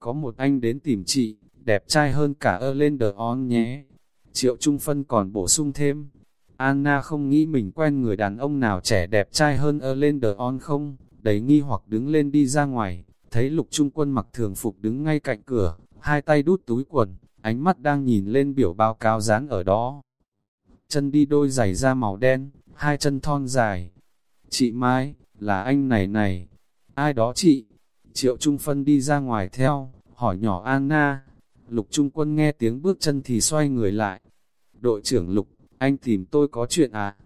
Có một anh đến tìm chị, đẹp trai hơn cả ơ lên đờ on nhé. Triệu Trung Phân còn bổ sung thêm, Anna không nghĩ mình quen người đàn ông nào trẻ đẹp trai hơn ơ lên đờ on không, đầy nghi hoặc đứng lên đi ra ngoài, thấy lục trung quân mặc thường phục đứng ngay cạnh cửa, hai tay đút túi quần, ánh mắt đang nhìn lên biểu báo cáo dán ở đó. Chân đi đôi giày da màu đen, hai chân thon dài. Chị Mai, là anh này này. Ai đó chị? Triệu Trung Phân đi ra ngoài theo, hỏi nhỏ Anna, Lục Trung Quân nghe tiếng bước chân thì xoay người lại. Đội trưởng Lục, anh tìm tôi có chuyện à?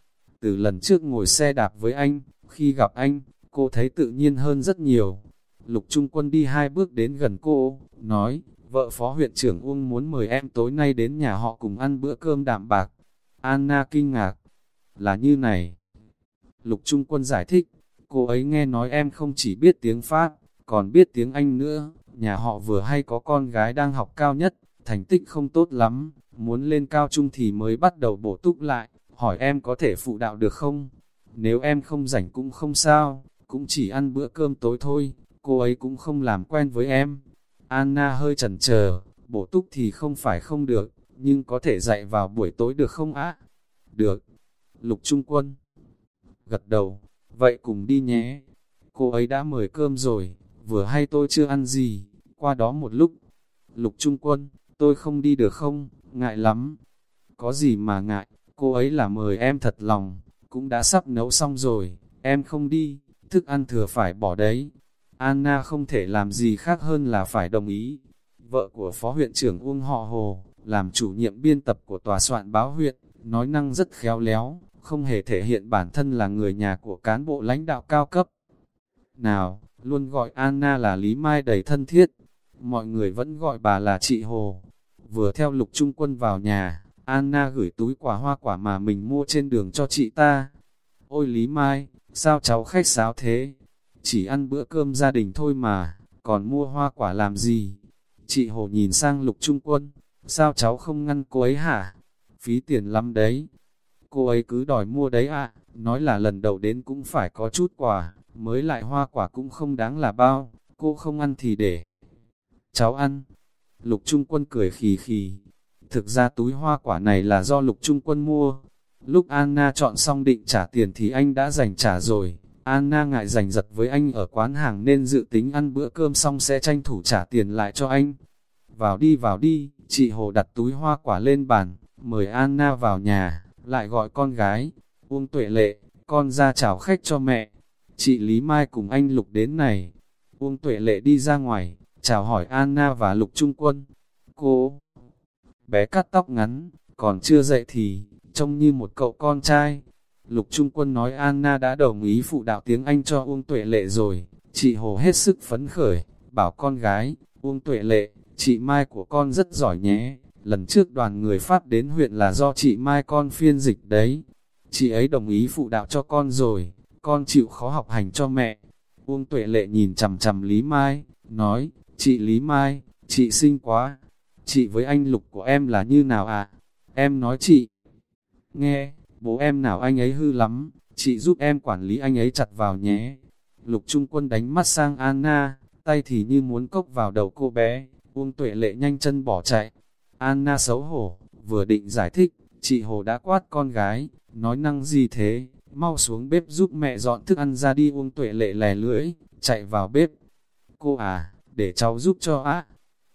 Từ lần trước ngồi xe đạp với anh, khi gặp anh, cô thấy tự nhiên hơn rất nhiều. Lục Trung Quân đi hai bước đến gần cô, nói, vợ phó huyện trưởng Uông muốn mời em tối nay đến nhà họ cùng ăn bữa cơm đạm bạc. Anna kinh ngạc, là như này. Lục Trung Quân giải thích, cô ấy nghe nói em không chỉ biết tiếng Pháp, còn biết tiếng Anh nữa, nhà họ vừa hay có con gái đang học cao nhất, thành tích không tốt lắm, muốn lên cao trung thì mới bắt đầu bổ túc lại, hỏi em có thể phụ đạo được không? Nếu em không rảnh cũng không sao, cũng chỉ ăn bữa cơm tối thôi, cô ấy cũng không làm quen với em. Anna hơi chần chờ, bổ túc thì không phải không được, nhưng có thể dạy vào buổi tối được không á? Được. Lục Trung Quân gật đầu, vậy cùng đi nhé. Cô ấy đã mời cơm rồi, vừa hay tôi chưa ăn gì, qua đó một lúc. Lục Trung Quân, tôi không đi được không, ngại lắm. Có gì mà ngại, cô ấy là mời em thật lòng, cũng đã sắp nấu xong rồi, em không đi, thức ăn thừa phải bỏ đấy. Anna không thể làm gì khác hơn là phải đồng ý. Vợ của Phó huyện trưởng Uông Họ Hồ, làm chủ nhiệm biên tập của tòa soạn báo huyện, nói năng rất khéo léo, không hề thể hiện bản thân là người nhà của cán bộ lãnh đạo cao cấp. Nào, luôn gọi Anna là Lý Mai đầy thân thiết, mọi người vẫn gọi bà là chị Hồ. Vừa theo lục trung quân vào nhà, Anna gửi túi quả hoa quả mà mình mua trên đường cho chị ta. Ôi Lý Mai, sao cháu khách sáo thế? Chỉ ăn bữa cơm gia đình thôi mà, còn mua hoa quả làm gì? Chị Hồ nhìn sang lục trung quân, sao cháu không ngăn cô ấy hả? Phí tiền lắm đấy. Cô ấy cứ đòi mua đấy ạ, nói là lần đầu đến cũng phải có chút quà, mới lại hoa quả cũng không đáng là bao, cô không ăn thì để. Cháu ăn. Lục Trung Quân cười khì khì. Thực ra túi hoa quả này là do Lục Trung Quân mua. Lúc Anna chọn xong định trả tiền thì anh đã dành trả rồi. Anna ngại giành giật với anh ở quán hàng nên dự tính ăn bữa cơm xong sẽ tranh thủ trả tiền lại cho anh. Vào đi vào đi, chị Hồ đặt túi hoa quả lên bàn, mời Anna vào nhà lại gọi con gái, Uông Tuệ Lệ, con ra chào khách cho mẹ. Chị Lý Mai cùng anh Lục đến này. Uông Tuệ Lệ đi ra ngoài, chào hỏi Anna và Lục Trung Quân. Cô, bé cắt tóc ngắn, còn chưa dậy thì, trông như một cậu con trai. Lục Trung Quân nói Anna đã đồng ý phụ đạo tiếng Anh cho Uông Tuệ Lệ rồi. Chị Hồ hết sức phấn khởi, bảo con gái, Uông Tuệ Lệ, chị Mai của con rất giỏi nhé, lần trước đoàn người Pháp đến huyện là do chị Mai con phiên dịch đấy. Chị ấy đồng ý phụ đạo cho con rồi, con chịu khó học hành cho mẹ. Uông tuệ lệ nhìn chằm chằm Lý Mai, nói, chị Lý Mai, chị xinh quá. Chị với anh Lục của em là như nào à? Em nói chị. Nghe, bố em nào anh ấy hư lắm, chị giúp em quản lý anh ấy chặt vào nhé. Lục Trung Quân đánh mắt sang Anna, tay thì như muốn cốc vào đầu cô bé. Uông tuệ lệ nhanh chân bỏ chạy, Anna xấu hổ, vừa định giải thích, chị Hồ đã quát con gái, nói năng gì thế, mau xuống bếp giúp mẹ dọn thức ăn ra đi uông tuệ lệ lè lưỡi, chạy vào bếp. Cô à, để cháu giúp cho á.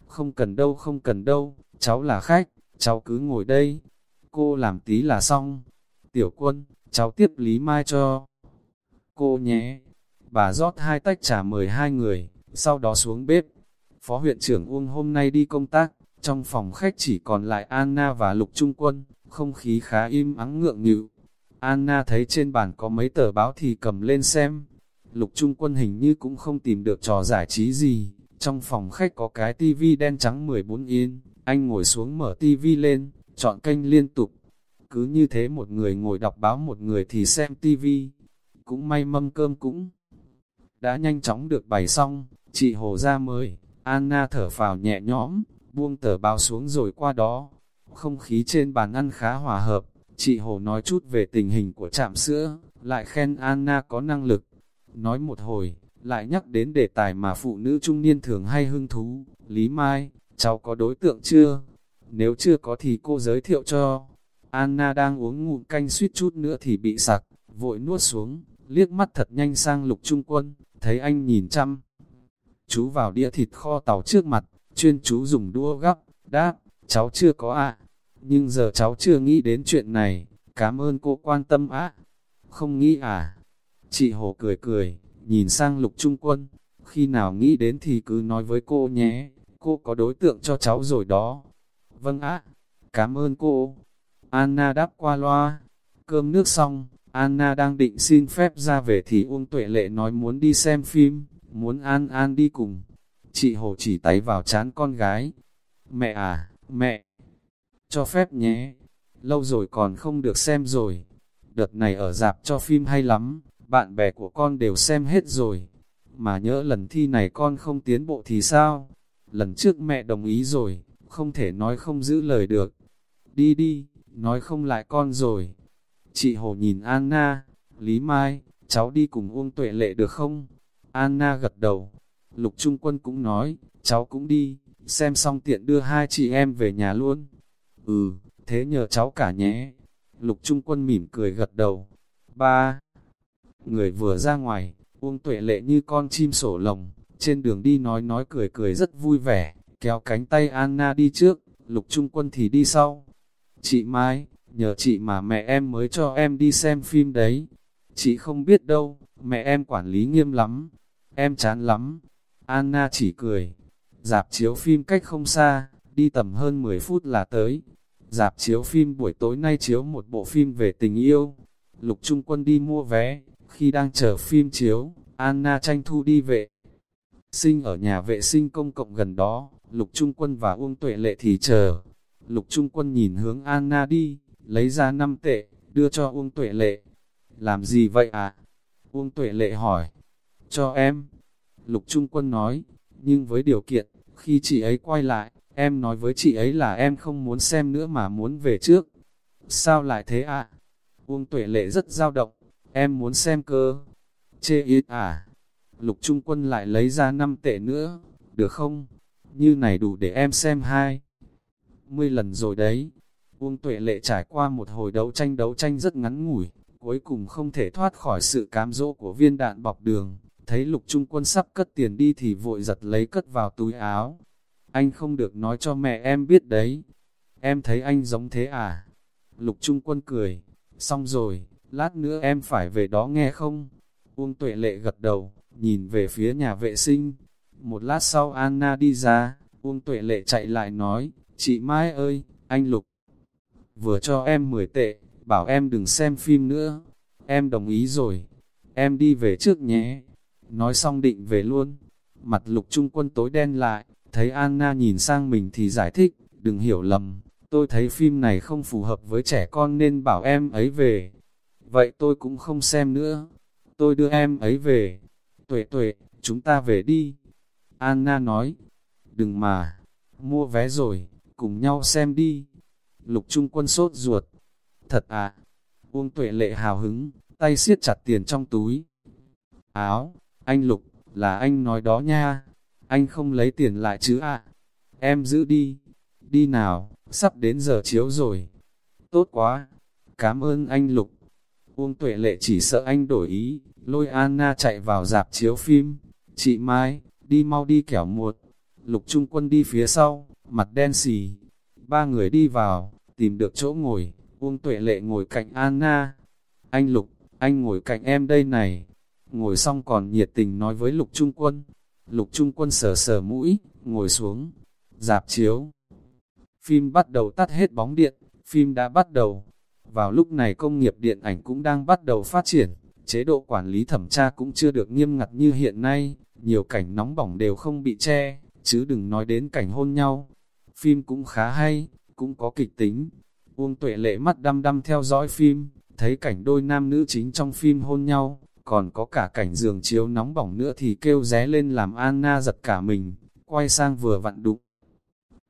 Không cần đâu không cần đâu, cháu là khách, cháu cứ ngồi đây. Cô làm tí là xong. Tiểu quân, cháu tiếp Lý Mai cho. Cô nhé. Bà rót hai tách trà mời hai người, sau đó xuống bếp. Phó huyện trưởng Uông hôm nay đi công tác, trong phòng khách chỉ còn lại Anna và Lục Trung Quân, không khí khá im ắng ngượng nghịu. Anna thấy trên bàn có mấy tờ báo thì cầm lên xem. Lục Trung Quân hình như cũng không tìm được trò giải trí gì. Trong phòng khách có cái tivi đen trắng 14 yên, anh ngồi xuống mở tivi lên, chọn kênh liên tục. Cứ như thế một người ngồi đọc báo một người thì xem tivi. Cũng may mâm cơm cũng đã nhanh chóng được bày xong, chị Hồ ra mới, Anna thở phào nhẹ nhõm, buông tờ báo xuống rồi qua đó. Không khí trên bàn ăn khá hòa hợp, chị Hồ nói chút về tình hình của trạm sữa, lại khen Anna có năng lực. Nói một hồi, lại nhắc đến đề tài mà phụ nữ trung niên thường hay hưng thú, Lý Mai, cháu có đối tượng chưa? Nếu chưa có thì cô giới thiệu cho. Anna đang uống ngụm canh suýt chút nữa thì bị sặc, vội nuốt xuống, liếc mắt thật nhanh sang lục trung quân, thấy anh nhìn chăm. Chú vào đĩa thịt kho tàu trước mặt, chuyên chú dùng đũa gắp, đáp, cháu chưa có ạ, nhưng giờ cháu chưa nghĩ đến chuyện này, cảm ơn cô quan tâm á. Không nghĩ à? Chị Hồ cười cười, nhìn sang lục trung quân, khi nào nghĩ đến thì cứ nói với cô nhé, cô có đối tượng cho cháu rồi đó. Vâng ạ, cảm ơn cô. Anna đáp qua loa, cơm nước xong, Anna đang định xin phép ra về thì Uông Tuệ Lệ nói muốn đi xem phim, muốn An An đi cùng. Chị Hồ chỉ tay vào chán con gái. Mẹ à, mẹ, cho phép nhé, lâu rồi còn không được xem rồi. Đợt này ở dạp cho phim hay lắm, bạn bè của con đều xem hết rồi. Mà nhớ lần thi này con không tiến bộ thì sao? Lần trước mẹ đồng ý rồi, không thể nói không giữ lời được. Đi đi, nói không lại con rồi. Chị Hồ nhìn Anna, Lý Mai, cháu đi cùng Uông Tuệ Lệ được không? Anna gật đầu. Lục Trung Quân cũng nói, cháu cũng đi, xem xong tiện đưa hai chị em về nhà luôn. Ừ, thế nhờ cháu cả nhé. Lục Trung Quân mỉm cười gật đầu. Ba. Người vừa ra ngoài, Uông Tuệ Lệ như con chim sổ lồng, trên đường đi nói nói cười cười rất vui vẻ, kéo cánh tay Anna đi trước, Lục Trung Quân thì đi sau. Chị Mai, nhờ chị mà mẹ em mới cho em đi xem phim đấy. Chị không biết đâu, mẹ em quản lý nghiêm lắm, em chán lắm. Anna chỉ cười. Dạp chiếu phim cách không xa, đi tầm hơn 10 phút là tới. Dạp chiếu phim buổi tối nay chiếu một bộ phim về tình yêu. Lục Trung Quân đi mua vé, khi đang chờ phim chiếu, Anna tranh thu đi vệ. Sinh ở nhà vệ sinh công cộng gần đó, Lục Trung Quân và Uông Tuệ Lệ thì chờ. Lục Trung Quân nhìn hướng Anna đi, lấy ra 5 tệ, đưa cho Uông Tuệ Lệ. Làm gì vậy à? Uông Tuệ Lệ hỏi. Cho em. Lục Trung Quân nói, nhưng với điều kiện, khi chị ấy quay lại, em nói với chị ấy là em không muốn xem nữa mà muốn về trước. Sao lại thế ạ? À? Uông Tuệ Lệ rất dao động, em muốn xem cơ. Chê ít à? Lục Trung Quân lại lấy ra 5 tệ nữa, được không? Như này đủ để em xem hai. Mươi lần rồi đấy. Uông Tuệ Lệ trải qua một hồi đấu tranh đấu tranh rất ngắn ngủi, cuối cùng không thể thoát khỏi sự cám dỗ của viên đạn bọc đường. Thấy lục trung quân sắp cất tiền đi thì vội giật lấy cất vào túi áo. Anh không được nói cho mẹ em biết đấy. Em thấy anh giống thế à? Lục trung quân cười. Xong rồi, lát nữa em phải về đó nghe không? Uông tuệ lệ gật đầu, nhìn về phía nhà vệ sinh. Một lát sau Anna đi ra, Uông tuệ lệ chạy lại nói, chị Mai ơi, anh Lục vừa cho em 10 tệ, bảo em đừng xem phim nữa. Em đồng ý rồi, em đi về trước nhé. Nói xong định về luôn. Mặt lục trung quân tối đen lại, thấy Anna nhìn sang mình thì giải thích, đừng hiểu lầm, tôi thấy phim này không phù hợp với trẻ con nên bảo em ấy về. Vậy tôi cũng không xem nữa. Tôi đưa em ấy về. Tuệ tuệ, chúng ta về đi. Anna nói, đừng mà, mua vé rồi, cùng nhau xem đi. Lục Trung Quân sốt ruột. Thật à? Uông Tuệ Lệ hào hứng, tay siết chặt tiền trong túi. Áo, anh Lục, là anh nói đó nha. Anh không lấy tiền lại chứ ạ. Em giữ đi. Đi nào, sắp đến giờ chiếu rồi. Tốt quá. Cảm ơn anh Lục. Uông Tuệ Lệ chỉ sợ anh đổi ý, lôi Anna chạy vào dạp chiếu phim. Chị Mai, đi mau đi kẻo muột. Lục Trung Quân đi phía sau, mặt đen xì, Ba người đi vào, tìm được chỗ ngồi, Uông Tuệ Lệ ngồi cạnh Anna. Anh Lục, anh ngồi cạnh em đây này. Ngồi xong còn nhiệt tình nói với Lục Trung Quân. Lục Trung Quân sờ sờ mũi, ngồi xuống, dạp chiếu. Phim bắt đầu tắt hết bóng điện, phim đã bắt đầu. Vào lúc này công nghiệp điện ảnh cũng đang bắt đầu phát triển, chế độ quản lý thẩm tra cũng chưa được nghiêm ngặt như hiện nay, nhiều cảnh nóng bỏng đều không bị che, chứ đừng nói đến cảnh hôn nhau. Phim cũng khá hay, cũng có kịch tính. Uông tuệ lệ mắt đăm đăm theo dõi phim, thấy cảnh đôi nam nữ chính trong phim hôn nhau, còn có cả cảnh giường chiếu nóng bỏng nữa thì kêu ré lên làm Anna giật cả mình, quay sang vừa vặn đụng.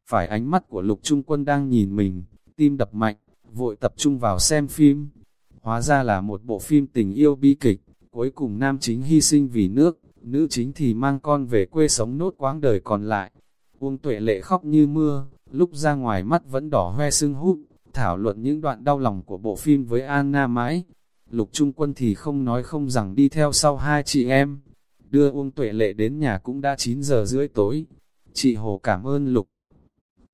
Phải ánh mắt của lục trung quân đang nhìn mình, tim đập mạnh, vội tập trung vào xem phim. Hóa ra là một bộ phim tình yêu bi kịch, cuối cùng nam chính hy sinh vì nước, nữ chính thì mang con về quê sống nốt quãng đời còn lại. Uông tuệ lệ khóc như mưa, lúc ra ngoài mắt vẫn đỏ hoe sưng húp, thảo luận những đoạn đau lòng của bộ phim với Anna mãi. Lục Trung Quân thì không nói không rằng đi theo sau hai chị em. Đưa Uông Tuệ Lệ đến nhà cũng đã 9 giờ rưỡi tối. Chị Hồ cảm ơn Lục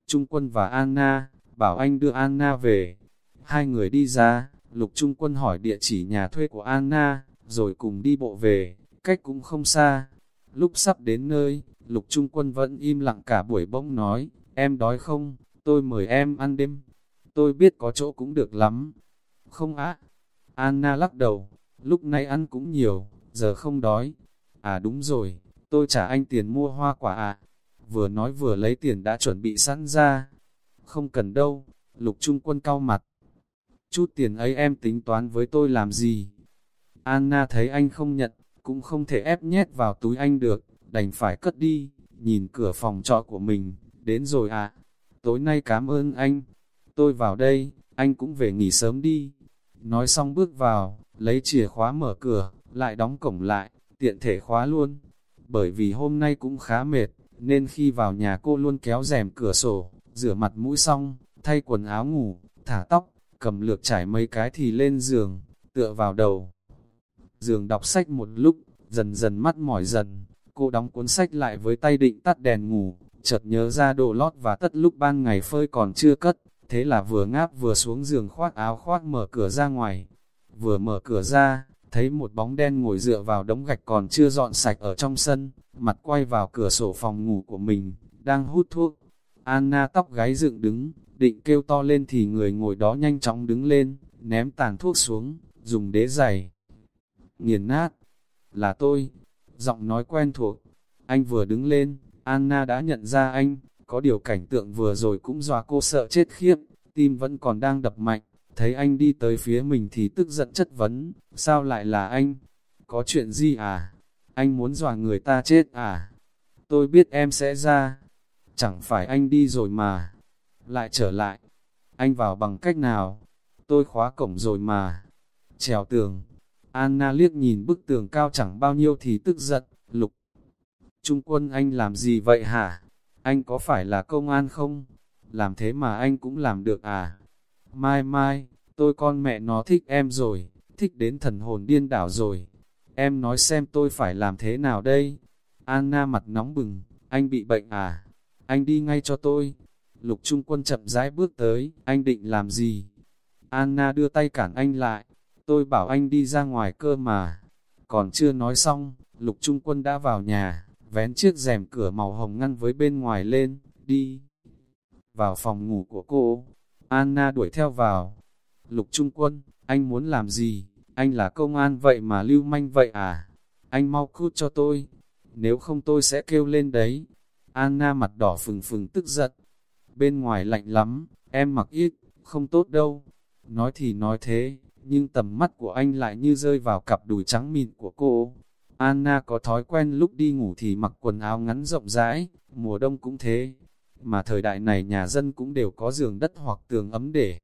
Trung Quân và Anna, bảo anh đưa Anna về. Hai người đi ra, Lục Trung Quân hỏi địa chỉ nhà thuê của Anna, rồi cùng đi bộ về, cách cũng không xa. Lúc sắp đến nơi, Lục Trung Quân vẫn im lặng cả buổi bỗng nói, em đói không, tôi mời em ăn đêm. Tôi biết có chỗ cũng được lắm. Không á. Anna lắc đầu, lúc nay ăn cũng nhiều, giờ không đói. À đúng rồi, tôi trả anh tiền mua hoa quả à. Vừa nói vừa lấy tiền đã chuẩn bị sẵn ra. Không cần đâu, lục trung quân cau mặt. Chút tiền ấy em tính toán với tôi làm gì? Anna thấy anh không nhận, cũng không thể ép nhét vào túi anh được, đành phải cất đi, nhìn cửa phòng trọ của mình, đến rồi à, tối nay cảm ơn anh, tôi vào đây, anh cũng về nghỉ sớm đi. Nói xong bước vào, lấy chìa khóa mở cửa, lại đóng cổng lại, tiện thể khóa luôn. Bởi vì hôm nay cũng khá mệt, nên khi vào nhà cô luôn kéo rèm cửa sổ, rửa mặt mũi xong, thay quần áo ngủ, thả tóc, cầm lược trải mấy cái thì lên giường, tựa vào đầu. Giường đọc sách một lúc, dần dần mắt mỏi dần, cô đóng cuốn sách lại với tay định tắt đèn ngủ, chợt nhớ ra đồ lót và tất lúc ban ngày phơi còn chưa cất, thế là vừa ngáp vừa xuống giường khoác áo khoác mở cửa ra ngoài. Vừa mở cửa ra, thấy một bóng đen ngồi dựa vào đống gạch còn chưa dọn sạch ở trong sân, mặt quay vào cửa sổ phòng ngủ của mình, đang hút thuốc. Anna tóc gáy dựng đứng, định kêu to lên thì người ngồi đó nhanh chóng đứng lên, ném tàn thuốc xuống, dùng đế giày. Nghiền nát, là tôi, giọng nói quen thuộc, anh vừa đứng lên, Anna đã nhận ra anh, có điều cảnh tượng vừa rồi cũng dọa cô sợ chết khiếp, tim vẫn còn đang đập mạnh, thấy anh đi tới phía mình thì tức giận chất vấn, sao lại là anh? Có chuyện gì à? Anh muốn dọa người ta chết à? Tôi biết em sẽ ra, chẳng phải anh đi rồi mà, lại trở lại, anh vào bằng cách nào? Tôi khóa cổng rồi mà, trèo tường. Anna liếc nhìn bức tường cao chẳng bao nhiêu thì tức giận, lục. Trung quân anh làm gì vậy hả? Anh có phải là công an không? Làm thế mà anh cũng làm được à? Mai mai, tôi con mẹ nó thích em rồi, thích đến thần hồn điên đảo rồi. Em nói xem tôi phải làm thế nào đây? Anna mặt nóng bừng, anh bị bệnh à? Anh đi ngay cho tôi. Lục Trung Quân chậm rãi bước tới, anh định làm gì? Anna đưa tay cản anh lại. Tôi bảo anh đi ra ngoài cơ mà. Còn chưa nói xong, Lục Trung Quân đã vào nhà, vén chiếc rèm cửa màu hồng ngăn với bên ngoài lên, đi. Vào phòng ngủ của cô, Anna đuổi theo vào. Lục Trung Quân, anh muốn làm gì? Anh là công an vậy mà lưu manh vậy à? Anh mau cút cho tôi. Nếu không tôi sẽ kêu lên đấy. Anna mặt đỏ phừng phừng tức giận. Bên ngoài lạnh lắm, em mặc ít, không tốt đâu. Nói thì nói thế, nhưng tầm mắt của anh lại như rơi vào cặp đùi trắng mịn của cô. Anna có thói quen lúc đi ngủ thì mặc quần áo ngắn rộng rãi, mùa đông cũng thế. Mà thời đại này nhà dân cũng đều có giường đất hoặc tường ấm để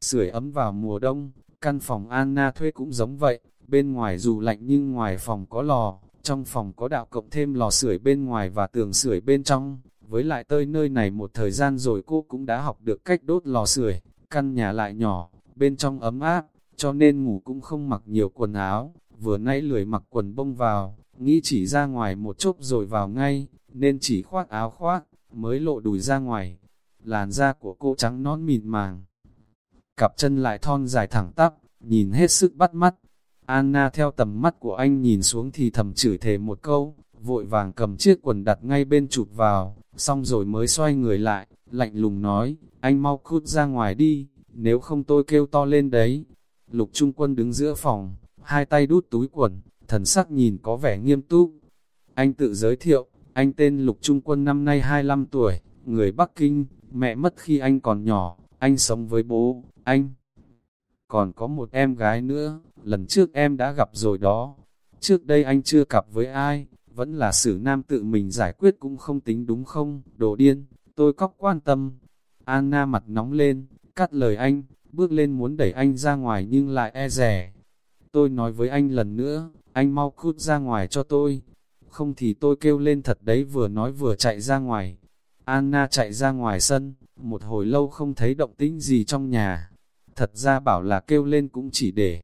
sưởi ấm vào mùa đông. Căn phòng Anna thuê cũng giống vậy, bên ngoài dù lạnh nhưng ngoài phòng có lò, trong phòng có đạo cộng thêm lò sưởi bên ngoài và tường sưởi bên trong. Với lại tơi nơi này một thời gian rồi cô cũng đã học được cách đốt lò sưởi, căn nhà lại nhỏ, bên trong ấm áp, cho nên ngủ cũng không mặc nhiều quần áo, vừa nãy lười mặc quần bông vào, nghĩ chỉ ra ngoài một chốc rồi vào ngay, nên chỉ khoác áo khoác, mới lộ đùi ra ngoài. Làn da của cô trắng nón mịn màng, cặp chân lại thon dài thẳng tắp, nhìn hết sức bắt mắt. Anna theo tầm mắt của anh nhìn xuống thì thầm chửi thề một câu, vội vàng cầm chiếc quần đặt ngay bên chụp vào, xong rồi mới xoay người lại, lạnh lùng nói, anh mau cút ra ngoài đi, nếu không tôi kêu to lên đấy. Lục Trung Quân đứng giữa phòng, hai tay đút túi quần, thần sắc nhìn có vẻ nghiêm túc. Anh tự giới thiệu, anh tên Lục Trung Quân năm nay 25 tuổi, người Bắc Kinh, mẹ mất khi anh còn nhỏ, anh sống với bố, anh. Còn có một em gái nữa, lần trước em đã gặp rồi đó. Trước đây anh chưa cặp với ai, vẫn là xử nam tự mình giải quyết cũng không tính đúng không, đồ điên, tôi cóc quan tâm. Anna mặt nóng lên, cắt lời anh, bước lên muốn đẩy anh ra ngoài nhưng lại e rẻ. Tôi nói với anh lần nữa, anh mau cút ra ngoài cho tôi. Không thì tôi kêu lên thật đấy vừa nói vừa chạy ra ngoài. Anna chạy ra ngoài sân, một hồi lâu không thấy động tĩnh gì trong nhà. Thật ra bảo là kêu lên cũng chỉ để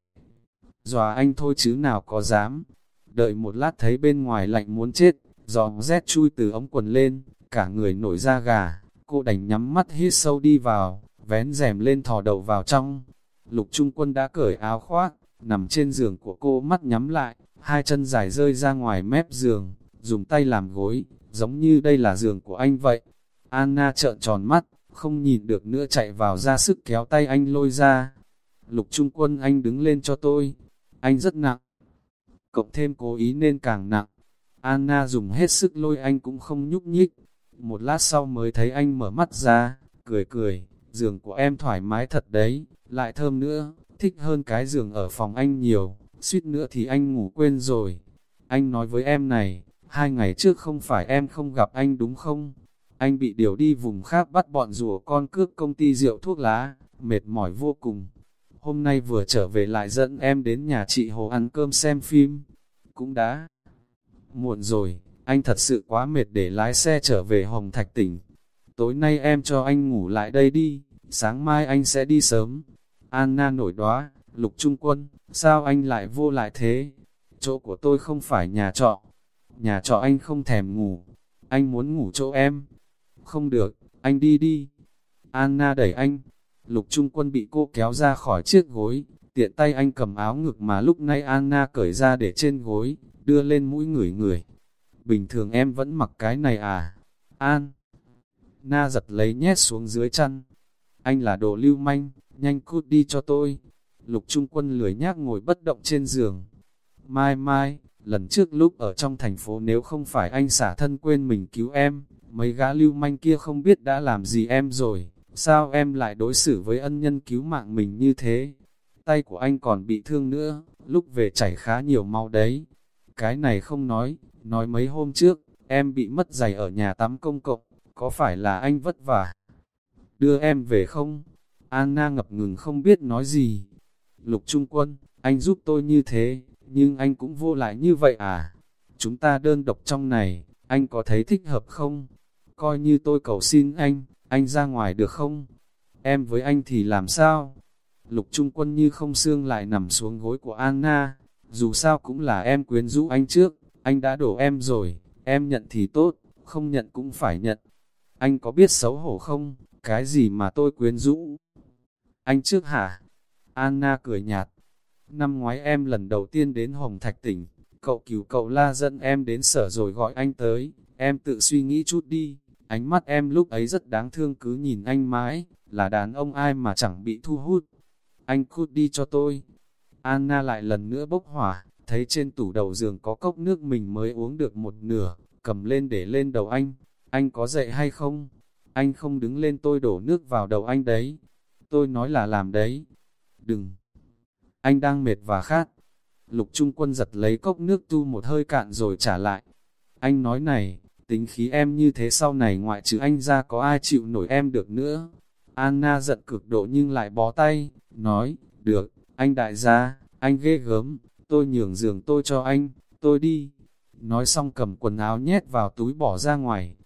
dòa anh thôi chứ nào có dám. Đợi một lát thấy bên ngoài lạnh muốn chết, gió rét chui từ ống quần lên, cả người nổi da gà, cô đành nhắm mắt hít sâu đi vào, vén rèm lên thò đầu vào trong. Lục Trung Quân đã cởi áo khoác, nằm trên giường của cô mắt nhắm lại, hai chân dài rơi ra ngoài mép giường, dùng tay làm gối, giống như đây là giường của anh vậy. Anna trợn tròn mắt, không nhìn được nữa chạy vào ra sức kéo tay anh lôi ra. Lục Trung Quân anh đứng lên cho tôi, anh rất nặng. Cộng thêm cố ý nên càng nặng. Anna dùng hết sức lôi anh cũng không nhúc nhích. Một lát sau mới thấy anh mở mắt ra, cười cười, giường của em thoải mái thật đấy, lại thơm nữa, thích hơn cái giường ở phòng anh nhiều, suýt nữa thì anh ngủ quên rồi. Anh nói với em này, hai ngày trước không phải em không gặp anh đúng không? Anh bị điều đi vùng khác bắt bọn rùa con cướp công ty rượu thuốc lá, mệt mỏi vô cùng. hôm nay vừa trở về lại dẫn em đến nhà chị Hồ ăn cơm xem phim. Cũng đã muộn rồi, anh thật sự quá mệt để lái xe trở về Hồng Thạch tỉnh. Tối nay em cho anh ngủ lại đây đi, sáng mai anh sẽ đi sớm. Anna nổi đoá, lục trung quân, sao anh lại vô lại thế? Chỗ của tôi không phải nhà trọ. Nhà trọ anh không thèm ngủ. Anh muốn ngủ chỗ em. Không được, anh đi đi. Anna đẩy anh. Lục trung quân bị cô kéo ra khỏi chiếc gối. Tiện tay anh cầm áo ngực mà lúc nay Anna cởi ra để trên gối, đưa lên mũi người người. Bình thường em vẫn mặc cái này à? An. Na giật lấy nhét xuống dưới chăn. Anh là đồ lưu manh, nhanh cút đi cho tôi. Lục Trung Quân lười nhác ngồi bất động trên giường. Mai mai, lần trước lúc ở trong thành phố nếu không phải anh xả thân quên mình cứu em, mấy gã lưu manh kia không biết đã làm gì em rồi, sao em lại đối xử với ân nhân cứu mạng mình như thế? Tay của anh còn bị thương nữa, lúc về chảy khá nhiều máu đấy. Cái này không nói, nói mấy hôm trước, em bị mất giày ở nhà tắm công cộng, có phải là anh vất vả? Đưa em về không? Anna ngập ngừng không biết nói gì. Lục Trung Quân, anh giúp tôi như thế, nhưng anh cũng vô lại như vậy à? Chúng ta đơn độc trong này, anh có thấy thích hợp không? Coi như tôi cầu xin anh, anh ra ngoài được không? Em với anh thì làm sao? Lục Trung Quân như không xương lại nằm xuống gối của Anna, dù sao cũng là em quyến rũ anh trước, anh đã đổ em rồi, em nhận thì tốt, không nhận cũng phải nhận. Anh có biết xấu hổ không? Cái gì mà tôi quyến rũ? Anh trước hả? Anna cười nhạt. Năm ngoái em lần đầu tiên đến Hồng Thạch tỉnh, cậu cứu cậu la dẫn em đến sở rồi gọi anh tới, em tự suy nghĩ chút đi. Ánh mắt em lúc ấy rất đáng thương cứ nhìn anh mãi, là đàn ông ai mà chẳng bị thu hút. Anh cút đi cho tôi. Anna lại lần nữa bốc hỏa, thấy trên tủ đầu giường có cốc nước mình mới uống được một nửa, cầm lên để lên đầu anh. Anh có dậy hay không? Anh không đứng lên tôi đổ nước vào đầu anh đấy. Tôi nói là làm đấy. Đừng. Anh đang mệt và khát. Lục Trung Quân giật lấy cốc nước tu một hơi cạn rồi trả lại. Anh nói này, tính khí em như thế sau này ngoại trừ anh ra có ai chịu nổi em được nữa. Anna giận cực độ nhưng lại bó tay, nói, được, anh đại gia, anh ghê gớm, tôi nhường giường tôi cho anh, tôi đi. Nói xong cầm quần áo nhét vào túi bỏ ra ngoài.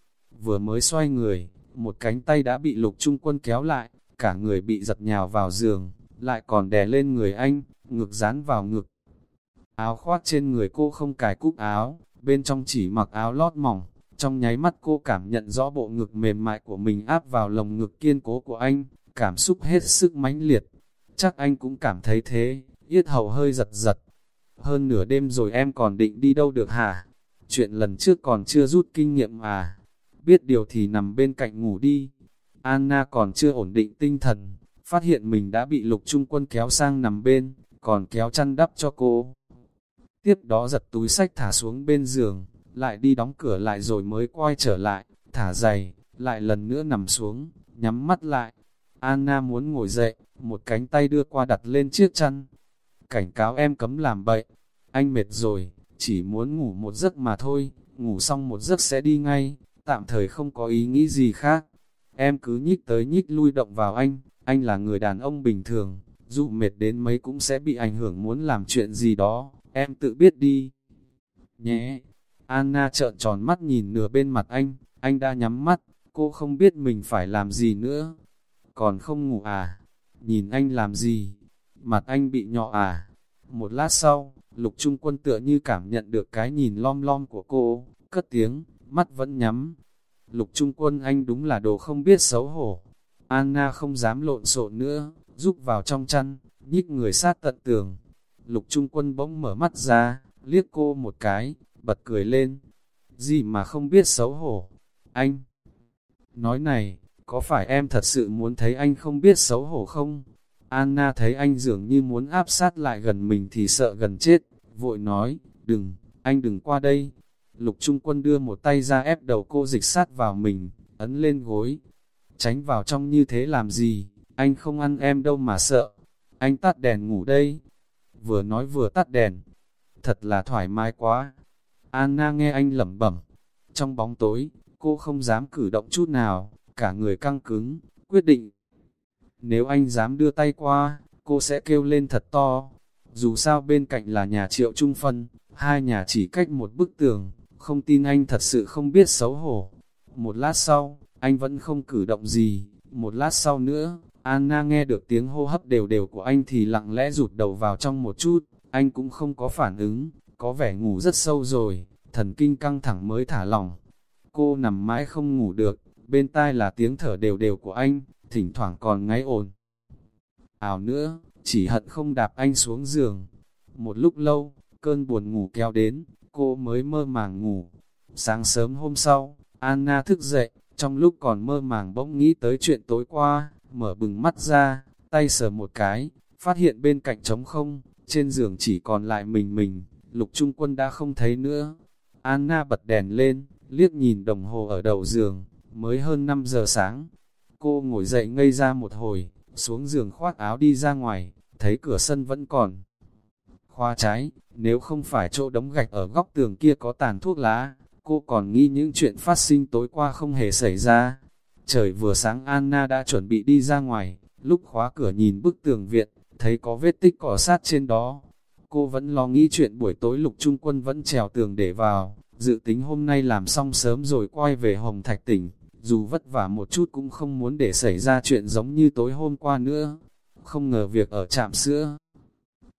Vừa mới xoay người, một cánh tay đã bị lục trung quân kéo lại, cả người bị giật nhào vào giường, lại còn đè lên người anh, ngực dán vào ngực. Áo khoác trên người cô không cài cúc áo, bên trong chỉ mặc áo lót mỏng, trong nháy mắt cô cảm nhận rõ bộ ngực mềm mại của mình áp vào lồng ngực kiên cố của anh, cảm xúc hết sức mãnh liệt. Chắc anh cũng cảm thấy thế, yết hầu hơi giật giật. Hơn nửa đêm rồi em còn định đi đâu được hả? Chuyện lần trước còn chưa rút kinh nghiệm à? Biết điều thì nằm bên cạnh ngủ đi. Anna còn chưa ổn định tinh thần, phát hiện mình đã bị lục trung quân kéo sang nằm bên, còn kéo chăn đắp cho cô. Tiếp đó giật túi sách thả xuống bên giường, lại đi đóng cửa lại rồi mới quay trở lại, thả giày, lại lần nữa nằm xuống, nhắm mắt lại. Anna muốn ngồi dậy, một cánh tay đưa qua đặt lên chiếc chăn. Cảnh cáo em cấm làm bậy, anh mệt rồi, chỉ muốn ngủ một giấc mà thôi, ngủ xong một giấc sẽ đi ngay, tạm thời không có ý nghĩ gì khác. Em cứ nhích tới nhích lui động vào anh, anh là người đàn ông bình thường, dù mệt đến mấy cũng sẽ bị ảnh hưởng muốn làm chuyện gì đó, em tự biết đi. Nhé, Anna trợn tròn mắt nhìn nửa bên mặt anh, anh đã nhắm mắt, cô không biết mình phải làm gì nữa. Còn không ngủ à? Nhìn anh làm gì? Mặt anh bị nhọ à? Một lát sau, lục trung quân tựa như cảm nhận được cái nhìn lom lom của cô, cất tiếng, mắt vẫn nhắm. Lục trung quân anh đúng là đồ không biết xấu hổ. Anna không dám lộn xộn nữa, giúp vào trong chăn, nhích người sát tận tường. Lục trung quân bỗng mở mắt ra, liếc cô một cái, bật cười lên. Gì mà không biết xấu hổ? Anh! Nói này, có phải em thật sự muốn thấy anh không biết xấu hổ không? Anna thấy anh dường như muốn áp sát lại gần mình thì sợ gần chết, vội nói, đừng, anh đừng qua đây. Lục Trung Quân đưa một tay ra ép đầu cô dịch sát vào mình, ấn lên gối. Tránh vào trong như thế làm gì, anh không ăn em đâu mà sợ. Anh tắt đèn ngủ đây. Vừa nói vừa tắt đèn. Thật là thoải mái quá. Anna nghe anh lẩm bẩm. Trong bóng tối, cô không dám cử động chút nào, cả người căng cứng, quyết định. Nếu anh dám đưa tay qua, cô sẽ kêu lên thật to. Dù sao bên cạnh là nhà triệu trung phân, hai nhà chỉ cách một bức tường, không tin anh thật sự không biết xấu hổ. Một lát sau, anh vẫn không cử động gì, một lát sau nữa, Anna nghe được tiếng hô hấp đều đều của anh thì lặng lẽ rụt đầu vào trong một chút, anh cũng không có phản ứng, có vẻ ngủ rất sâu rồi, thần kinh căng thẳng mới thả lỏng. Cô nằm mãi không ngủ được, bên tai là tiếng thở đều đều của anh, thỉnh thoảng còn ngáy ồn. Ảo nữa, chỉ hận không đạp anh xuống giường. Một lúc lâu, cơn buồn ngủ kéo đến, cô mới mơ màng ngủ. Sáng sớm hôm sau, Anna thức dậy, trong lúc còn mơ màng bỗng nghĩ tới chuyện tối qua, mở bừng mắt ra, tay sờ một cái, phát hiện bên cạnh trống không, trên giường chỉ còn lại mình mình, lục trung quân đã không thấy nữa. Anna bật đèn lên, liếc nhìn đồng hồ ở đầu giường, mới hơn 5 giờ sáng. Cô ngồi dậy ngây ra một hồi, xuống giường khoác áo đi ra ngoài, thấy cửa sân vẫn còn. Khoa trái, nếu không phải chỗ đống gạch ở góc tường kia có tàn thuốc lá, cô còn nghĩ những chuyện phát sinh tối qua không hề xảy ra. Trời vừa sáng Anna đã chuẩn bị đi ra ngoài, lúc khóa cửa nhìn bức tường viện, thấy có vết tích cỏ sát trên đó. Cô vẫn lo nghĩ chuyện buổi tối lục trung quân vẫn trèo tường để vào, dự tính hôm nay làm xong sớm rồi quay về Hồng Thạch tỉnh, dù vất vả một chút cũng không muốn để xảy ra chuyện giống như tối hôm qua nữa. Không ngờ việc ở trạm sữa,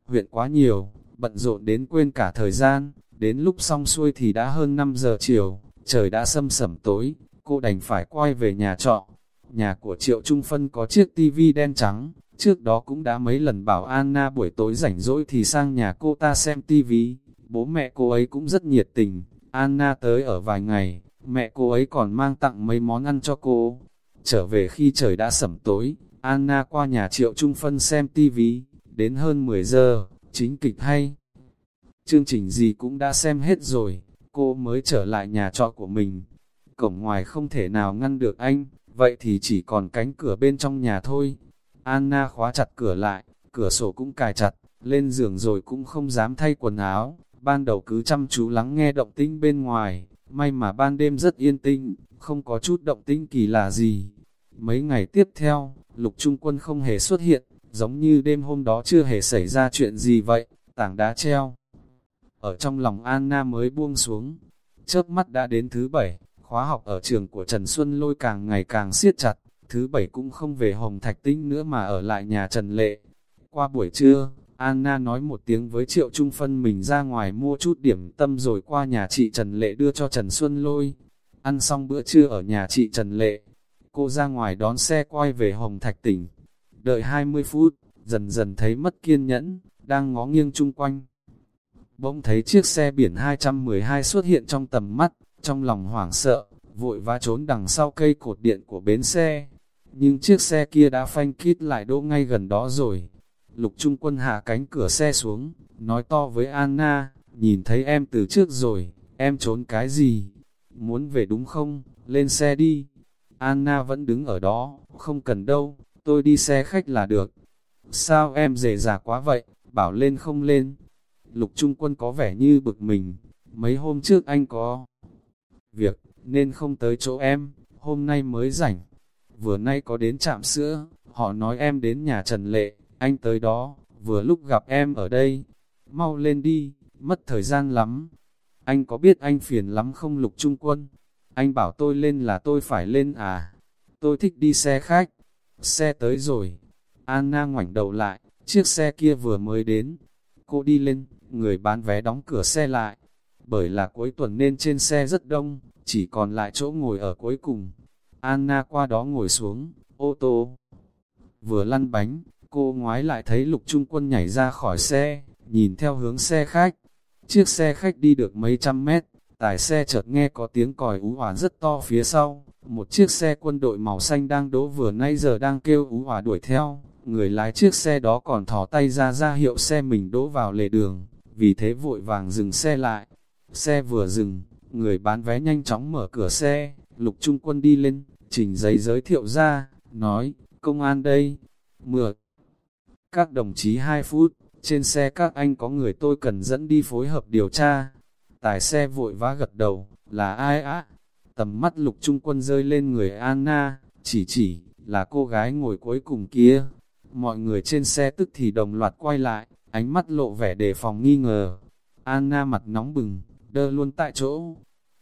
huyện quá nhiều, bận rộn đến quên cả thời gian, đến lúc xong xuôi thì đã hơn 5 giờ chiều, trời đã sâm sẩm tối, cô đành phải quay về nhà trọ. Nhà của Triệu Trung Phân có chiếc tivi đen trắng, trước đó cũng đã mấy lần bảo Anna buổi tối rảnh rỗi thì sang nhà cô ta xem tivi, bố mẹ cô ấy cũng rất nhiệt tình, Anna tới ở vài ngày, mẹ cô ấy còn mang tặng mấy món ăn cho cô. Trở về khi trời đã sẩm tối, Anna qua nhà Triệu Trung Phân xem tivi, đến hơn 10 giờ, chính kịch hay. Chương trình gì cũng đã xem hết rồi, cô mới trở lại nhà trọ của mình. Cổng ngoài không thể nào ngăn được anh, vậy thì chỉ còn cánh cửa bên trong nhà thôi. Anna khóa chặt cửa lại, cửa sổ cũng cài chặt, lên giường rồi cũng không dám thay quần áo. Ban đầu cứ chăm chú lắng nghe động tĩnh bên ngoài, may mà ban đêm rất yên tĩnh, không có chút động tĩnh kỳ lạ gì. Mấy ngày tiếp theo, lục trung quân không hề xuất hiện, giống như đêm hôm đó chưa hề xảy ra chuyện gì vậy, tảng đá treo. Ở trong lòng Anna mới buông xuống, chớp mắt đã đến thứ bảy, khóa học ở trường của Trần Xuân Lôi càng ngày càng siết chặt, thứ bảy cũng không về Hồng Thạch Tinh nữa mà ở lại nhà Trần Lệ. Qua buổi trưa, Anna nói một tiếng với Triệu Trung Phân mình ra ngoài mua chút điểm tâm rồi qua nhà chị Trần Lệ đưa cho Trần Xuân Lôi. Ăn xong bữa trưa ở nhà chị Trần Lệ, cô ra ngoài đón xe quay về Hồng Thạch tỉnh. Đợi 20 phút, dần dần thấy mất kiên nhẫn, đang ngó nghiêng chung quanh. Bỗng thấy chiếc xe biển 212 xuất hiện trong tầm mắt, trong lòng hoảng sợ, vội vã trốn đằng sau cây cột điện của bến xe. Nhưng chiếc xe kia đã phanh kít lại đỗ ngay gần đó rồi. Lục Trung Quân hạ cánh cửa xe xuống, nói to với Anna, nhìn thấy em từ trước rồi, em trốn cái gì? Muốn về đúng không? Lên xe đi. Anna vẫn đứng ở đó, không cần đâu, tôi đi xe khách là được. Sao em dễ dà quá vậy, bảo lên không lên. Lục Trung Quân có vẻ như bực mình, mấy hôm trước anh có việc, nên không tới chỗ em, hôm nay mới rảnh. Vừa nay có đến trạm sữa, họ nói em đến nhà Trần Lệ, anh tới đó, vừa lúc gặp em ở đây. Mau lên đi, mất thời gian lắm. Anh có biết anh phiền lắm không Lục Trung Quân? Anh bảo tôi lên là tôi phải lên à? Tôi thích đi xe khách. Xe tới rồi. Anna ngoảnh đầu lại, chiếc xe kia vừa mới đến. Cô đi lên, người bán vé đóng cửa xe lại. Bởi là cuối tuần nên trên xe rất đông, chỉ còn lại chỗ ngồi ở cuối cùng. Anna qua đó ngồi xuống, ô tô. Vừa lăn bánh, cô ngoái lại thấy lục trung quân nhảy ra khỏi xe, nhìn theo hướng xe khách. Chiếc xe khách đi được mấy trăm mét, tài xe chợt nghe có tiếng còi ú hỏa rất to phía sau. Một chiếc xe quân đội màu xanh đang đỗ vừa nay giờ đang kêu ú hỏa đuổi theo. Người lái chiếc xe đó còn thò tay ra ra hiệu xe mình đỗ vào lề đường, vì thế vội vàng dừng xe lại. Xe vừa dừng, người bán vé nhanh chóng mở cửa xe, lục trung quân đi lên, trình giấy giới thiệu ra, nói, công an đây, mượt. Các đồng chí 2 phút, trên xe các anh có người tôi cần dẫn đi phối hợp điều tra. Tài xe vội vã gật đầu, là ai á? Tầm mắt lục trung quân rơi lên người Anna, chỉ chỉ, là cô gái ngồi cuối cùng kia. Mọi người trên xe tức thì đồng loạt quay lại, ánh mắt lộ vẻ đề phòng nghi ngờ. Anna mặt nóng bừng, đơ luôn tại chỗ.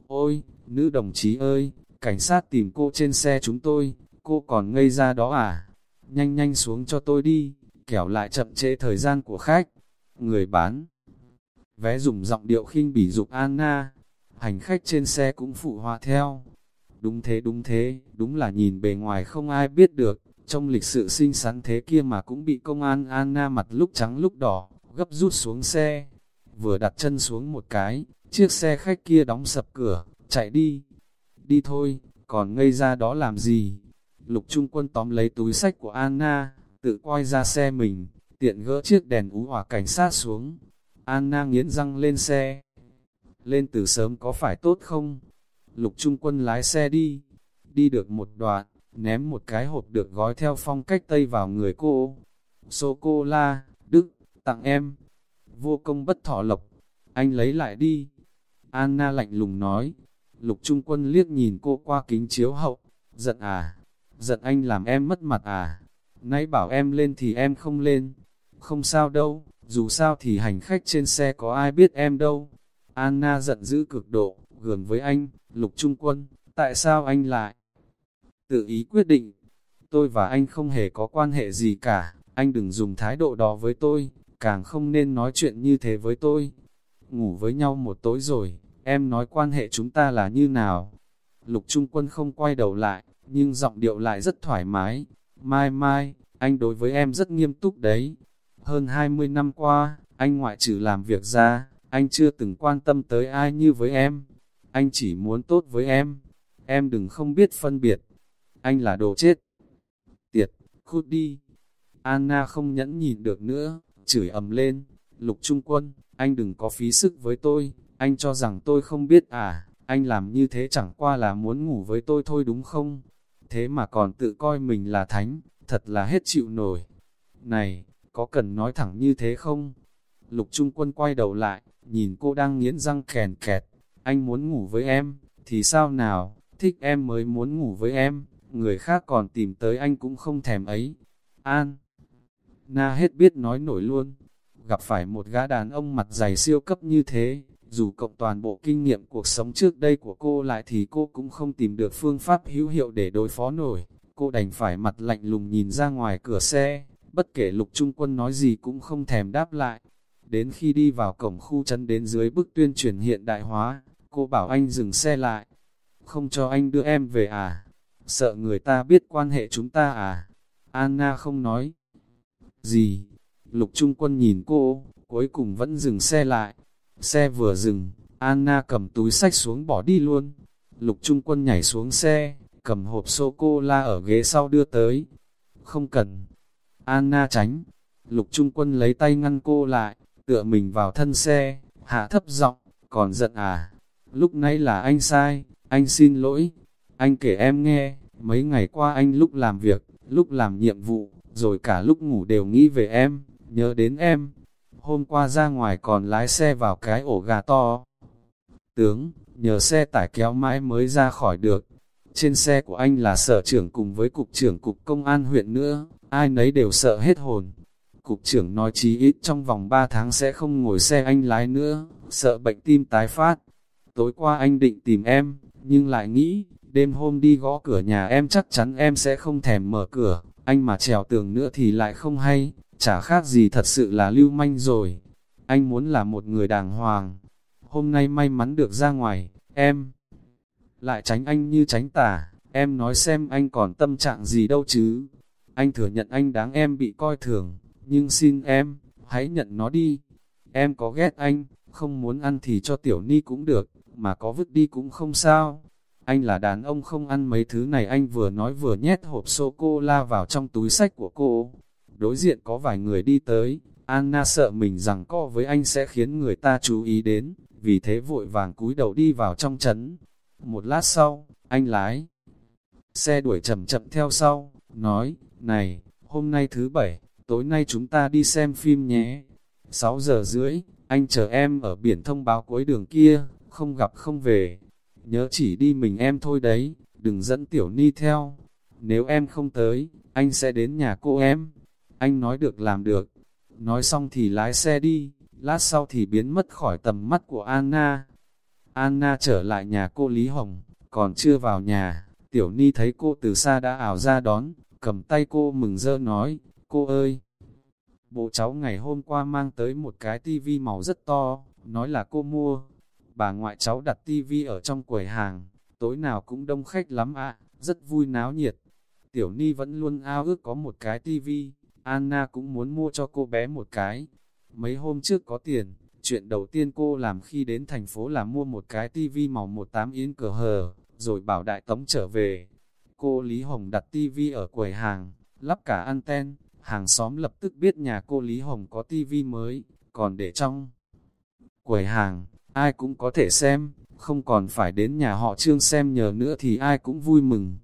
Ôi, nữ đồng chí ơi, cảnh sát tìm cô trên xe chúng tôi, cô còn ngây ra đó à? Nhanh nhanh xuống cho tôi đi, kẻo lại chậm trễ thời gian của khách. Người bán vé dùng giọng điệu khinh bỉ dục Anna, hành khách trên xe cũng phụ hòa theo. Đúng thế đúng thế, đúng là nhìn bề ngoài không ai biết được, trong lịch sự xinh xắn thế kia mà cũng bị công an Anna mặt lúc trắng lúc đỏ, gấp rút xuống xe. Vừa đặt chân xuống một cái, chiếc xe khách kia đóng sập cửa, chạy đi. Đi thôi, còn ngây ra đó làm gì? Lục Trung Quân tóm lấy túi sách của Anna, tự quay ra xe mình, tiện gỡ chiếc đèn ú hỏa cảnh sát xuống. Anna nghiến răng lên xe. Lên từ sớm có phải tốt không? Lục Trung Quân lái xe đi. Đi được một đoạn, ném một cái hộp được gói theo phong cách Tây vào người cô. Sô-cô-la, Đức, tặng em. Vô công bất thọ lộc. Anh lấy lại đi. Anna lạnh lùng nói. Lục Trung Quân liếc nhìn cô qua kính chiếu hậu. Giận à? Giận anh làm em mất mặt à? Nãy bảo em lên thì em không lên. Không sao đâu, dù sao thì hành khách trên xe có ai biết em đâu. Anna giận dữ cực độ, gần với anh, Lục Trung Quân, tại sao anh lại? Tự ý quyết định, tôi và anh không hề có quan hệ gì cả, anh đừng dùng thái độ đó với tôi, càng không nên nói chuyện như thế với tôi. Ngủ với nhau một tối rồi, em nói quan hệ chúng ta là như nào? Lục Trung Quân không quay đầu lại, nhưng giọng điệu lại rất thoải mái. Mai mai, anh đối với em rất nghiêm túc đấy. Hơn 20 năm qua, anh ngoại trừ làm việc ra, anh chưa từng quan tâm tới ai như với em. Anh chỉ muốn tốt với em. Em đừng không biết phân biệt. Anh là đồ chết. Tiệt, cút đi. Anna không nhẫn nhìn được nữa, chửi ầm lên. Lục Trung Quân, anh đừng có phí sức với tôi. Anh cho rằng tôi không biết à, anh làm như thế chẳng qua là muốn ngủ với tôi thôi đúng không? Thế mà còn tự coi mình là thánh, thật là hết chịu nổi. Này, có cần nói thẳng như thế không? Lục Trung Quân quay đầu lại, nhìn cô đang nghiến răng kèn kẹt, anh muốn ngủ với em, thì sao nào, thích em mới muốn ngủ với em, người khác còn tìm tới anh cũng không thèm ấy. An, na hết biết nói nổi luôn, gặp phải một gã đàn ông mặt dày siêu cấp như thế, dù cộng toàn bộ kinh nghiệm cuộc sống trước đây của cô lại thì cô cũng không tìm được phương pháp hữu hiệu để đối phó nổi, cô đành phải mặt lạnh lùng nhìn ra ngoài cửa xe, bất kể lục trung quân nói gì cũng không thèm đáp lại. Đến khi đi vào cổng khu trấn đến dưới bức tuyên truyền hiện đại hóa, cô bảo anh dừng xe lại. Không cho anh đưa em về à? Sợ người ta biết quan hệ chúng ta à? Anna không nói gì. Lục Trung Quân nhìn cô, cuối cùng vẫn dừng xe lại. Xe vừa dừng, Anna cầm túi sách xuống bỏ đi luôn. Lục Trung Quân nhảy xuống xe, cầm hộp sô-cô-la ở ghế sau đưa tới. Không cần. Anna tránh. Lục Trung Quân lấy tay ngăn cô lại, tựa mình vào thân xe, hạ thấp giọng, còn giận à. Lúc nãy là anh sai, anh xin lỗi. Anh kể em nghe, mấy ngày qua anh lúc làm việc, lúc làm nhiệm vụ, rồi cả lúc ngủ đều nghĩ về em, nhớ đến em. Hôm qua ra ngoài còn lái xe vào cái ổ gà to. Tướng, nhờ xe tải kéo mãi mới ra khỏi được. Trên xe của anh là sở trưởng cùng với cục trưởng cục công an huyện nữa, ai nấy đều sợ hết hồn. Cục trưởng nói chí ít trong vòng 3 tháng sẽ không ngồi xe anh lái nữa, sợ bệnh tim tái phát. Tối qua anh định tìm em, nhưng lại nghĩ, đêm hôm đi gõ cửa nhà em chắc chắn em sẽ không thèm mở cửa, anh mà trèo tường nữa thì lại không hay, chả khác gì thật sự là lưu manh rồi. Anh muốn là một người đàng hoàng. Hôm nay may mắn được ra ngoài, em lại tránh anh như tránh tà, em nói xem anh còn tâm trạng gì đâu chứ. Anh thừa nhận anh đáng em bị coi thường, nhưng xin em, hãy nhận nó đi. Em có ghét anh, không muốn ăn thì cho tiểu ni cũng được, mà có vứt đi cũng không sao. Anh là đàn ông không ăn mấy thứ này anh vừa nói vừa nhét hộp sô-cô-la vào trong túi sách của cô. Đối diện có vài người đi tới, Anna sợ mình rằng co với anh sẽ khiến người ta chú ý đến, vì thế vội vàng cúi đầu đi vào trong trấn. Một lát sau, anh lái. Xe đuổi chậm chậm theo sau, nói, này, hôm nay thứ bảy, tối nay chúng ta đi xem phim nhé. 6 giờ rưỡi, anh chờ em ở biển thông báo cuối đường kia, không gặp không về. Nhớ chỉ đi mình em thôi đấy, đừng dẫn tiểu ni theo. Nếu em không tới, anh sẽ đến nhà cô em. anh nói được làm được. Nói xong thì lái xe đi, lát sau thì biến mất khỏi tầm mắt của Anna. Anna trở lại nhà cô Lý Hồng, còn chưa vào nhà, Tiểu Ni thấy cô từ xa đã ảo ra đón, cầm tay cô mừng rỡ nói, cô ơi! Bố cháu ngày hôm qua mang tới một cái tivi màu rất to, nói là cô mua. Bà ngoại cháu đặt tivi ở trong quầy hàng, tối nào cũng đông khách lắm ạ, rất vui náo nhiệt. Tiểu Ni vẫn luôn ao ước có một cái tivi, Anna cũng muốn mua cho cô bé một cái. Mấy hôm trước có tiền, chuyện đầu tiên cô làm khi đến thành phố là mua một cái tivi màu 18 yến cờ hờ, rồi bảo đại tống trở về. Cô Lý Hồng đặt tivi ở quầy hàng, lắp cả anten, hàng xóm lập tức biết nhà cô Lý Hồng có tivi mới, còn để trong quầy hàng, ai cũng có thể xem, không còn phải đến nhà họ trương xem nhờ nữa thì ai cũng vui mừng.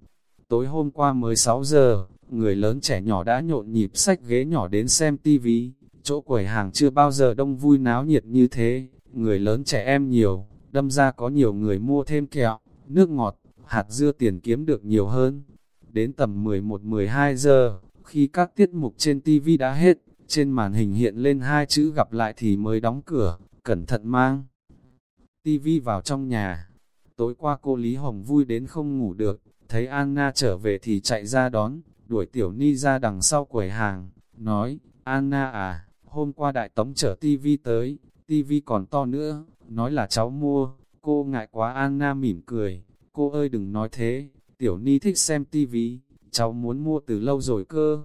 Tối hôm qua mới 6 giờ, người lớn trẻ nhỏ đã nhộn nhịp sách ghế nhỏ đến xem tivi, chỗ quầy hàng chưa bao giờ đông vui náo nhiệt như thế, người lớn trẻ em nhiều, đâm ra có nhiều người mua thêm kẹo, nước ngọt, hạt dưa tiền kiếm được nhiều hơn. Đến tầm 11-12 giờ, khi các tiết mục trên TV đã hết, trên màn hình hiện lên hai chữ gặp lại thì mới đóng cửa, cẩn thận mang. TV vào trong nhà. Tối qua cô Lý Hồng vui đến không ngủ được, thấy Anna trở về thì chạy ra đón, đuổi Tiểu Ni ra đằng sau quầy hàng, nói, Anna à, hôm qua đại tống chở TV tới, TV còn to nữa, nói là cháu mua, cô ngại quá Anna mỉm cười, cô ơi đừng nói thế, Tiểu Ni thích xem TV, cháu muốn mua từ lâu rồi cơ.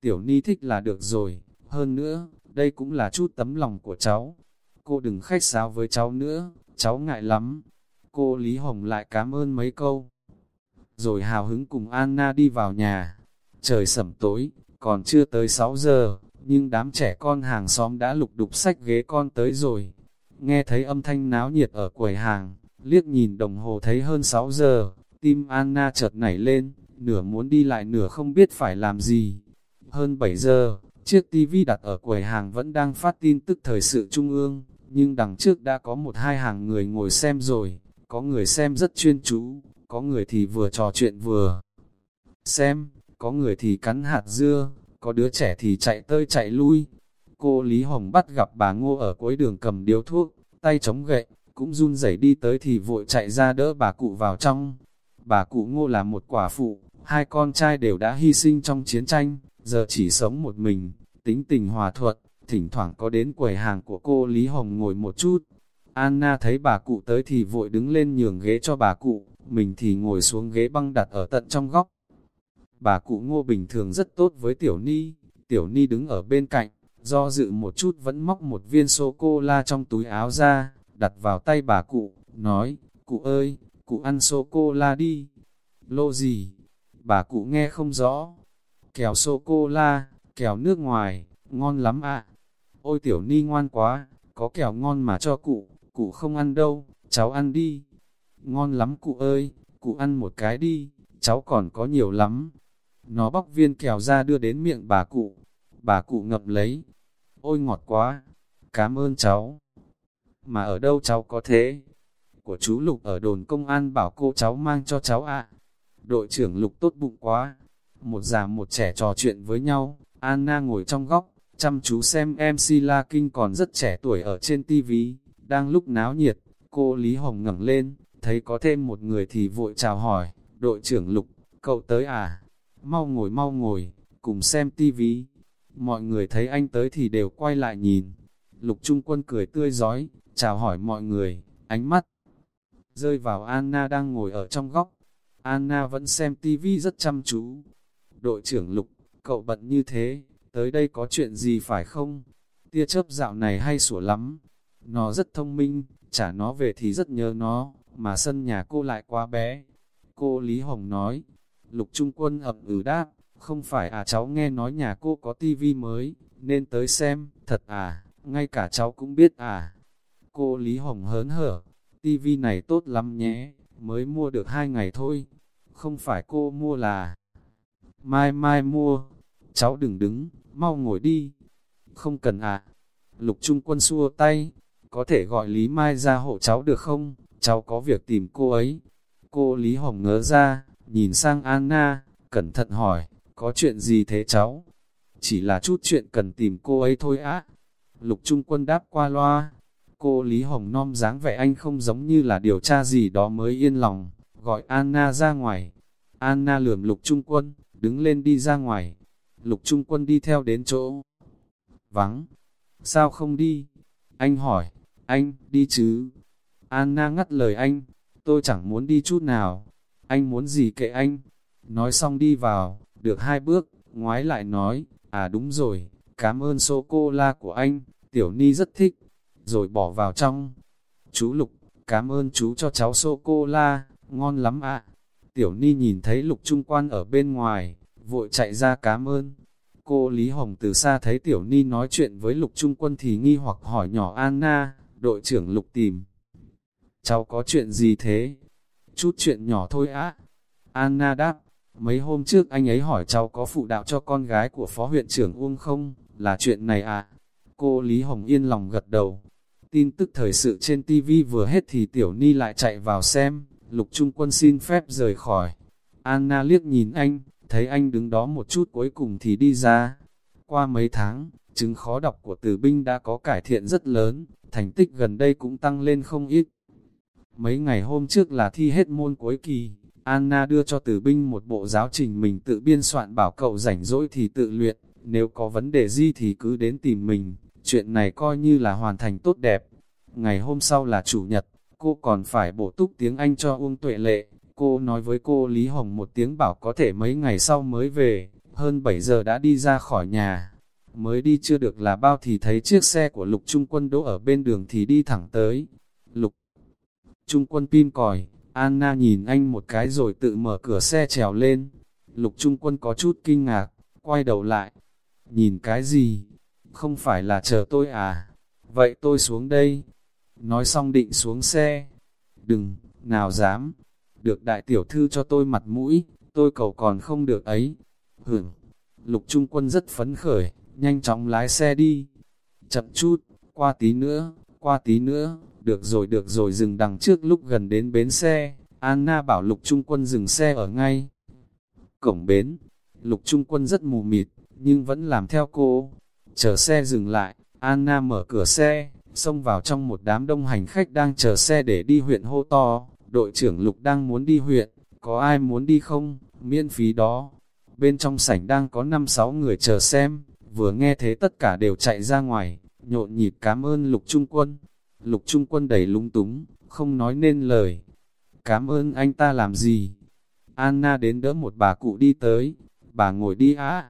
Tiểu Ni thích là được rồi, hơn nữa, đây cũng là chút tấm lòng của cháu. Cô đừng khách sáo với cháu nữa, cháu ngại lắm. Cô Lý Hồng lại cảm ơn mấy câu. Rồi hào hứng cùng Anna đi vào nhà. Trời sẩm tối, còn chưa tới 6 giờ, nhưng đám trẻ con hàng xóm đã lục đục sách ghế con tới rồi. Nghe thấy âm thanh náo nhiệt ở quầy hàng, liếc nhìn đồng hồ thấy hơn 6 giờ, tim Anna chợt nảy lên, nửa muốn đi lại nửa không biết phải làm gì. Hơn 7 giờ, chiếc tivi đặt ở quầy hàng vẫn đang phát tin tức thời sự trung ương, nhưng đằng trước đã có một hai hàng người ngồi xem rồi, có người xem rất chuyên chú, có người thì vừa trò chuyện vừa xem, có người thì cắn hạt dưa, có đứa trẻ thì chạy tơi chạy lui. Cô Lý Hồng bắt gặp bà Ngô ở cuối đường cầm điếu thuốc, tay chống gậy, cũng run rẩy đi tới thì vội chạy ra đỡ bà cụ vào trong. Bà cụ Ngô là một quả phụ, hai con trai đều đã hy sinh trong chiến tranh, giờ chỉ sống một mình, tính tình hòa thuận, thỉnh thoảng có đến quầy hàng của cô Lý Hồng ngồi một chút. Anna thấy bà cụ tới thì vội đứng lên nhường ghế cho bà cụ, mình thì ngồi xuống ghế băng đặt ở tận trong góc. Bà cụ ngô bình thường rất tốt với Tiểu Ni, Tiểu Ni đứng ở bên cạnh, do dự một chút vẫn móc một viên sô-cô-la trong túi áo ra, đặt vào tay bà cụ, nói, cụ ơi, cụ ăn sô-cô-la đi. Lô gì? Bà cụ nghe không rõ. Kẹo sô-cô-la, kẹo nước ngoài, ngon lắm ạ. Ôi tiểu ni ngoan quá, có kẹo ngon mà cho cụ, cụ không ăn đâu, cháu ăn đi. Ngon lắm cụ ơi, cụ ăn một cái đi, cháu còn có nhiều lắm. Nó bóc viên kẹo ra đưa đến miệng bà cụ, bà cụ ngậm lấy. Ôi ngọt quá, cảm ơn cháu. Mà ở đâu cháu có thế? Của chú Lục ở đồn công an bảo cô cháu mang cho cháu ạ. Đội trưởng Lục tốt bụng quá. Một già một trẻ trò chuyện với nhau, Anna ngồi trong góc, chăm chú xem MC La Kinh còn rất trẻ tuổi ở trên TV, đang lúc náo nhiệt, cô Lý Hồng ngẩng lên, thấy có thêm một người thì vội chào hỏi, đội trưởng Lục, cậu tới à? Mau ngồi mau ngồi, cùng xem TV. Mọi người thấy anh tới thì đều quay lại nhìn. Lục Trung Quân cười tươi giói, chào hỏi mọi người, ánh mắt rơi vào Anna đang ngồi ở trong góc. Anna vẫn xem TV rất chăm chú. Đội trưởng Lục, cậu bận như thế, tới đây có chuyện gì phải không? Tia chớp dạo này hay sủa lắm. Nó rất thông minh, trả nó về thì rất nhớ nó, mà sân nhà cô lại quá bé. Cô Lý Hồng nói, Lục Trung Quân ậm ừ đáp, không phải à cháu nghe nói nhà cô có tivi mới, nên tới xem, thật à, ngay cả cháu cũng biết à. Cô Lý Hồng hớn hở, tivi này tốt lắm nhé, mới mua được hai ngày thôi, không phải cô mua là mai mai mua, cháu đừng đứng, mau ngồi đi. Không cần à. Lục Trung Quân xua tay, có thể gọi Lý Mai ra hộ cháu được không? Cháu có việc tìm cô ấy. Cô Lý Hồng ngớ ra, nhìn sang Anna, cẩn thận hỏi, có chuyện gì thế cháu? chỉ là chút chuyện cần tìm cô ấy thôi á. Lục Trung Quân đáp qua loa, cô Lý Hồng non dáng vẻ anh không giống như là điều tra gì đó mới yên lòng, gọi Anna ra ngoài. Anna lườm Lục Trung Quân, đứng lên đi ra ngoài. Lục Trung Quân đi theo đến chỗ. Vắng. Sao không đi? Anh hỏi. Anh, đi chứ? Anna ngắt lời anh. Tôi chẳng muốn đi chút nào. Anh muốn gì kệ anh? Nói xong đi vào, được hai bước, ngoái lại nói, à đúng rồi, cảm ơn sô-cô-la của anh, tiểu ni rất thích, rồi bỏ vào trong. Chú Lục, cảm ơn chú cho cháu sô-cô-la, ngon lắm ạ. Tiểu ni nhìn thấy Lục Trung Quan ở bên ngoài, vội chạy ra cảm ơn. Cô Lý Hồng từ xa thấy Tiểu Ni nói chuyện với Lục Trung Quân thì nghi hoặc hỏi nhỏ Anna, đội trưởng Lục tìm. Cháu có chuyện gì thế? Chút chuyện nhỏ thôi á. Anna đáp, mấy hôm trước anh ấy hỏi cháu có phụ đạo cho con gái của phó huyện trưởng Uông không? Là chuyện này à? Cô Lý Hồng yên lòng gật đầu. Tin tức thời sự trên TV vừa hết thì Tiểu Ni lại chạy vào xem, Lục Trung Quân xin phép rời khỏi. Anna liếc nhìn anh, thấy anh đứng đó một chút cuối cùng thì đi ra. Qua mấy tháng, chứng khó đọc của tử binh đã có cải thiện rất lớn, thành tích gần đây cũng tăng lên không ít. Mấy ngày hôm trước là thi hết môn cuối kỳ, Anna đưa cho tử binh một bộ giáo trình mình tự biên soạn bảo cậu rảnh rỗi thì tự luyện, nếu có vấn đề gì thì cứ đến tìm mình, chuyện này coi như là hoàn thành tốt đẹp. Ngày hôm sau là chủ nhật, cô còn phải bổ túc tiếng Anh cho Uông Tuệ Lệ, Cô nói với cô Lý Hồng một tiếng bảo có thể mấy ngày sau mới về, hơn 7 giờ đã đi ra khỏi nhà. Mới đi chưa được là bao thì thấy chiếc xe của Lục Trung Quân đỗ ở bên đường thì đi thẳng tới. Lục Trung Quân pin còi, Anna nhìn anh một cái rồi tự mở cửa xe trèo lên. Lục Trung Quân có chút kinh ngạc, quay đầu lại. Nhìn cái gì? Không phải là chờ tôi à? Vậy tôi xuống đây. Nói xong định xuống xe. Đừng, nào dám được đại tiểu thư cho tôi mặt mũi, tôi cầu còn không được ấy. Hửng, lục trung quân rất phấn khởi, nhanh chóng lái xe đi. Chậm chút, qua tí nữa, qua tí nữa, được rồi được rồi dừng đằng trước lúc gần đến bến xe. Anna bảo lục trung quân dừng xe ở ngay. Cổng bến, lục trung quân rất mù mịt, nhưng vẫn làm theo cô. Chờ xe dừng lại, Anna mở cửa xe, xông vào trong một đám đông hành khách đang chờ xe để đi huyện hô to đội trưởng Lục đang muốn đi huyện, có ai muốn đi không, miễn phí đó. Bên trong sảnh đang có 5-6 người chờ xem, vừa nghe thế tất cả đều chạy ra ngoài, nhộn nhịp cảm ơn Lục Trung Quân. Lục Trung Quân đầy lung túng, không nói nên lời. Cảm ơn anh ta làm gì? Anna đến đỡ một bà cụ đi tới, bà ngồi đi á.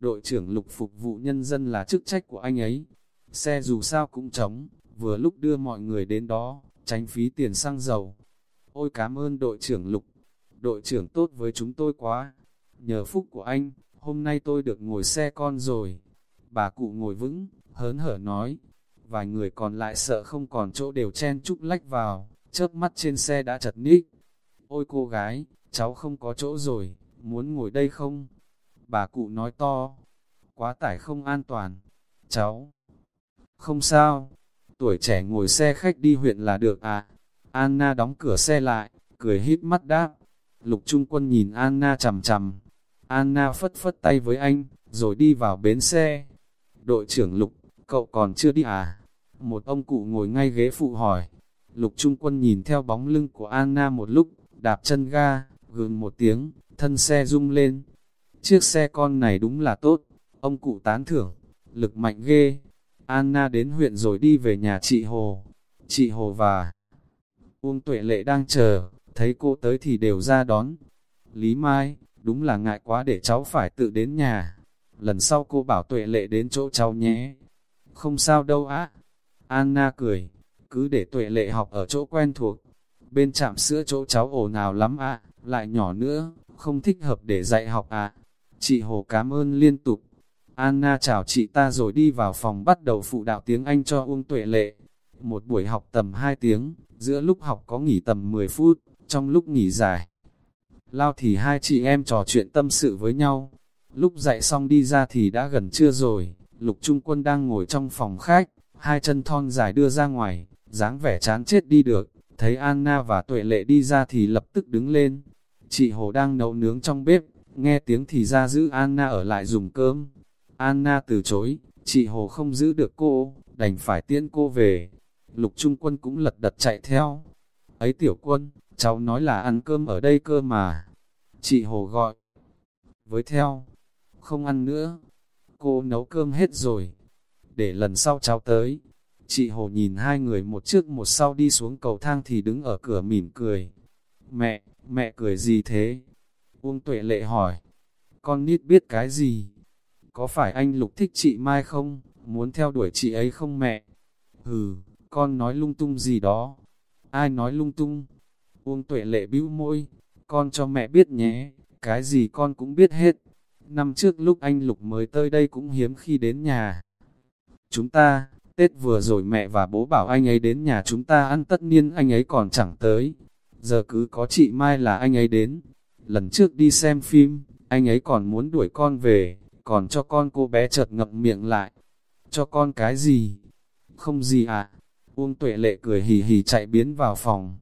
Đội trưởng Lục phục vụ nhân dân là chức trách của anh ấy. Xe dù sao cũng trống, vừa lúc đưa mọi người đến đó, tránh phí tiền xăng dầu. Ôi cảm ơn đội trưởng Lục, đội trưởng tốt với chúng tôi quá. Nhờ phúc của anh, hôm nay tôi được ngồi xe con rồi. Bà cụ ngồi vững, hớn hở nói. Vài người còn lại sợ không còn chỗ đều chen chúc lách vào, chớp mắt trên xe đã chật ních. Ôi cô gái, cháu không có chỗ rồi, muốn ngồi đây không? Bà cụ nói to, quá tải không an toàn. Cháu, không sao, tuổi trẻ ngồi xe khách đi huyện là được à? Anna đóng cửa xe lại, cười híp mắt đáp. Lục Trung Quân nhìn Anna chầm chầm. Anna phất phất tay với anh, rồi đi vào bến xe. Đội trưởng Lục, cậu còn chưa đi à? Một ông cụ ngồi ngay ghế phụ hỏi. Lục Trung Quân nhìn theo bóng lưng của Anna một lúc, đạp chân ga, gừng một tiếng, thân xe rung lên. Chiếc xe con này đúng là tốt, ông cụ tán thưởng, lực mạnh ghê. Anna đến huyện rồi đi về nhà chị Hồ. Chị Hồ và Uông Tuệ Lệ đang chờ, thấy cô tới thì đều ra đón. Lý Mai, đúng là ngại quá để cháu phải tự đến nhà. Lần sau cô bảo Tuệ Lệ đến chỗ cháu nhé. Không sao đâu á. Anna cười, cứ để Tuệ Lệ học ở chỗ quen thuộc. Bên trạm sữa chỗ cháu ồn ào lắm ạ, lại nhỏ nữa, không thích hợp để dạy học ạ. Chị Hồ cảm ơn liên tục. Anna chào chị ta rồi đi vào phòng bắt đầu phụ đạo tiếng Anh cho Uông Tuệ Lệ. Một buổi học tầm 2 tiếng, giữa lúc học có nghỉ tầm 10 phút, trong lúc nghỉ dài. Lao thì hai chị em trò chuyện tâm sự với nhau. Lúc dạy xong đi ra thì đã gần trưa rồi, lục trung quân đang ngồi trong phòng khách, hai chân thon dài đưa ra ngoài, dáng vẻ chán chết đi được. Thấy Anna và Tuệ Lệ đi ra thì lập tức đứng lên. Chị Hồ đang nấu nướng trong bếp, nghe tiếng thì ra giữ Anna ở lại dùng cơm. Anna từ chối, chị Hồ không giữ được cô, đành phải tiễn cô về. Lục Trung Quân cũng lật đật chạy theo. Ấy tiểu quân, cháu nói là ăn cơm ở đây cơ mà. Chị Hồ gọi. Với theo, không ăn nữa. Cô nấu cơm hết rồi. Để lần sau cháu tới. Chị Hồ nhìn hai người một trước một sau đi xuống cầu thang thì đứng ở cửa mỉm cười. Mẹ, mẹ cười gì thế? Uông tuệ lệ hỏi. Con nít biết cái gì? Có phải anh Lục thích chị Mai không? Muốn theo đuổi chị ấy không mẹ? Hừ, con nói lung tung gì đó. Ai nói lung tung? Uông tuệ lệ bĩu môi. Con cho mẹ biết nhé, cái gì con cũng biết hết. Năm trước lúc anh Lục mới tới đây cũng hiếm khi đến nhà. Chúng ta, Tết vừa rồi mẹ và bố bảo anh ấy đến nhà chúng ta ăn tất niên anh ấy còn chẳng tới. Giờ cứ có chị Mai là anh ấy đến. Lần trước đi xem phim, anh ấy còn muốn đuổi con về, còn cho con cô bé chợt ngậm miệng lại. Cho con cái gì? Không gì à? Uông tuệ lệ cười hì hì chạy biến vào phòng.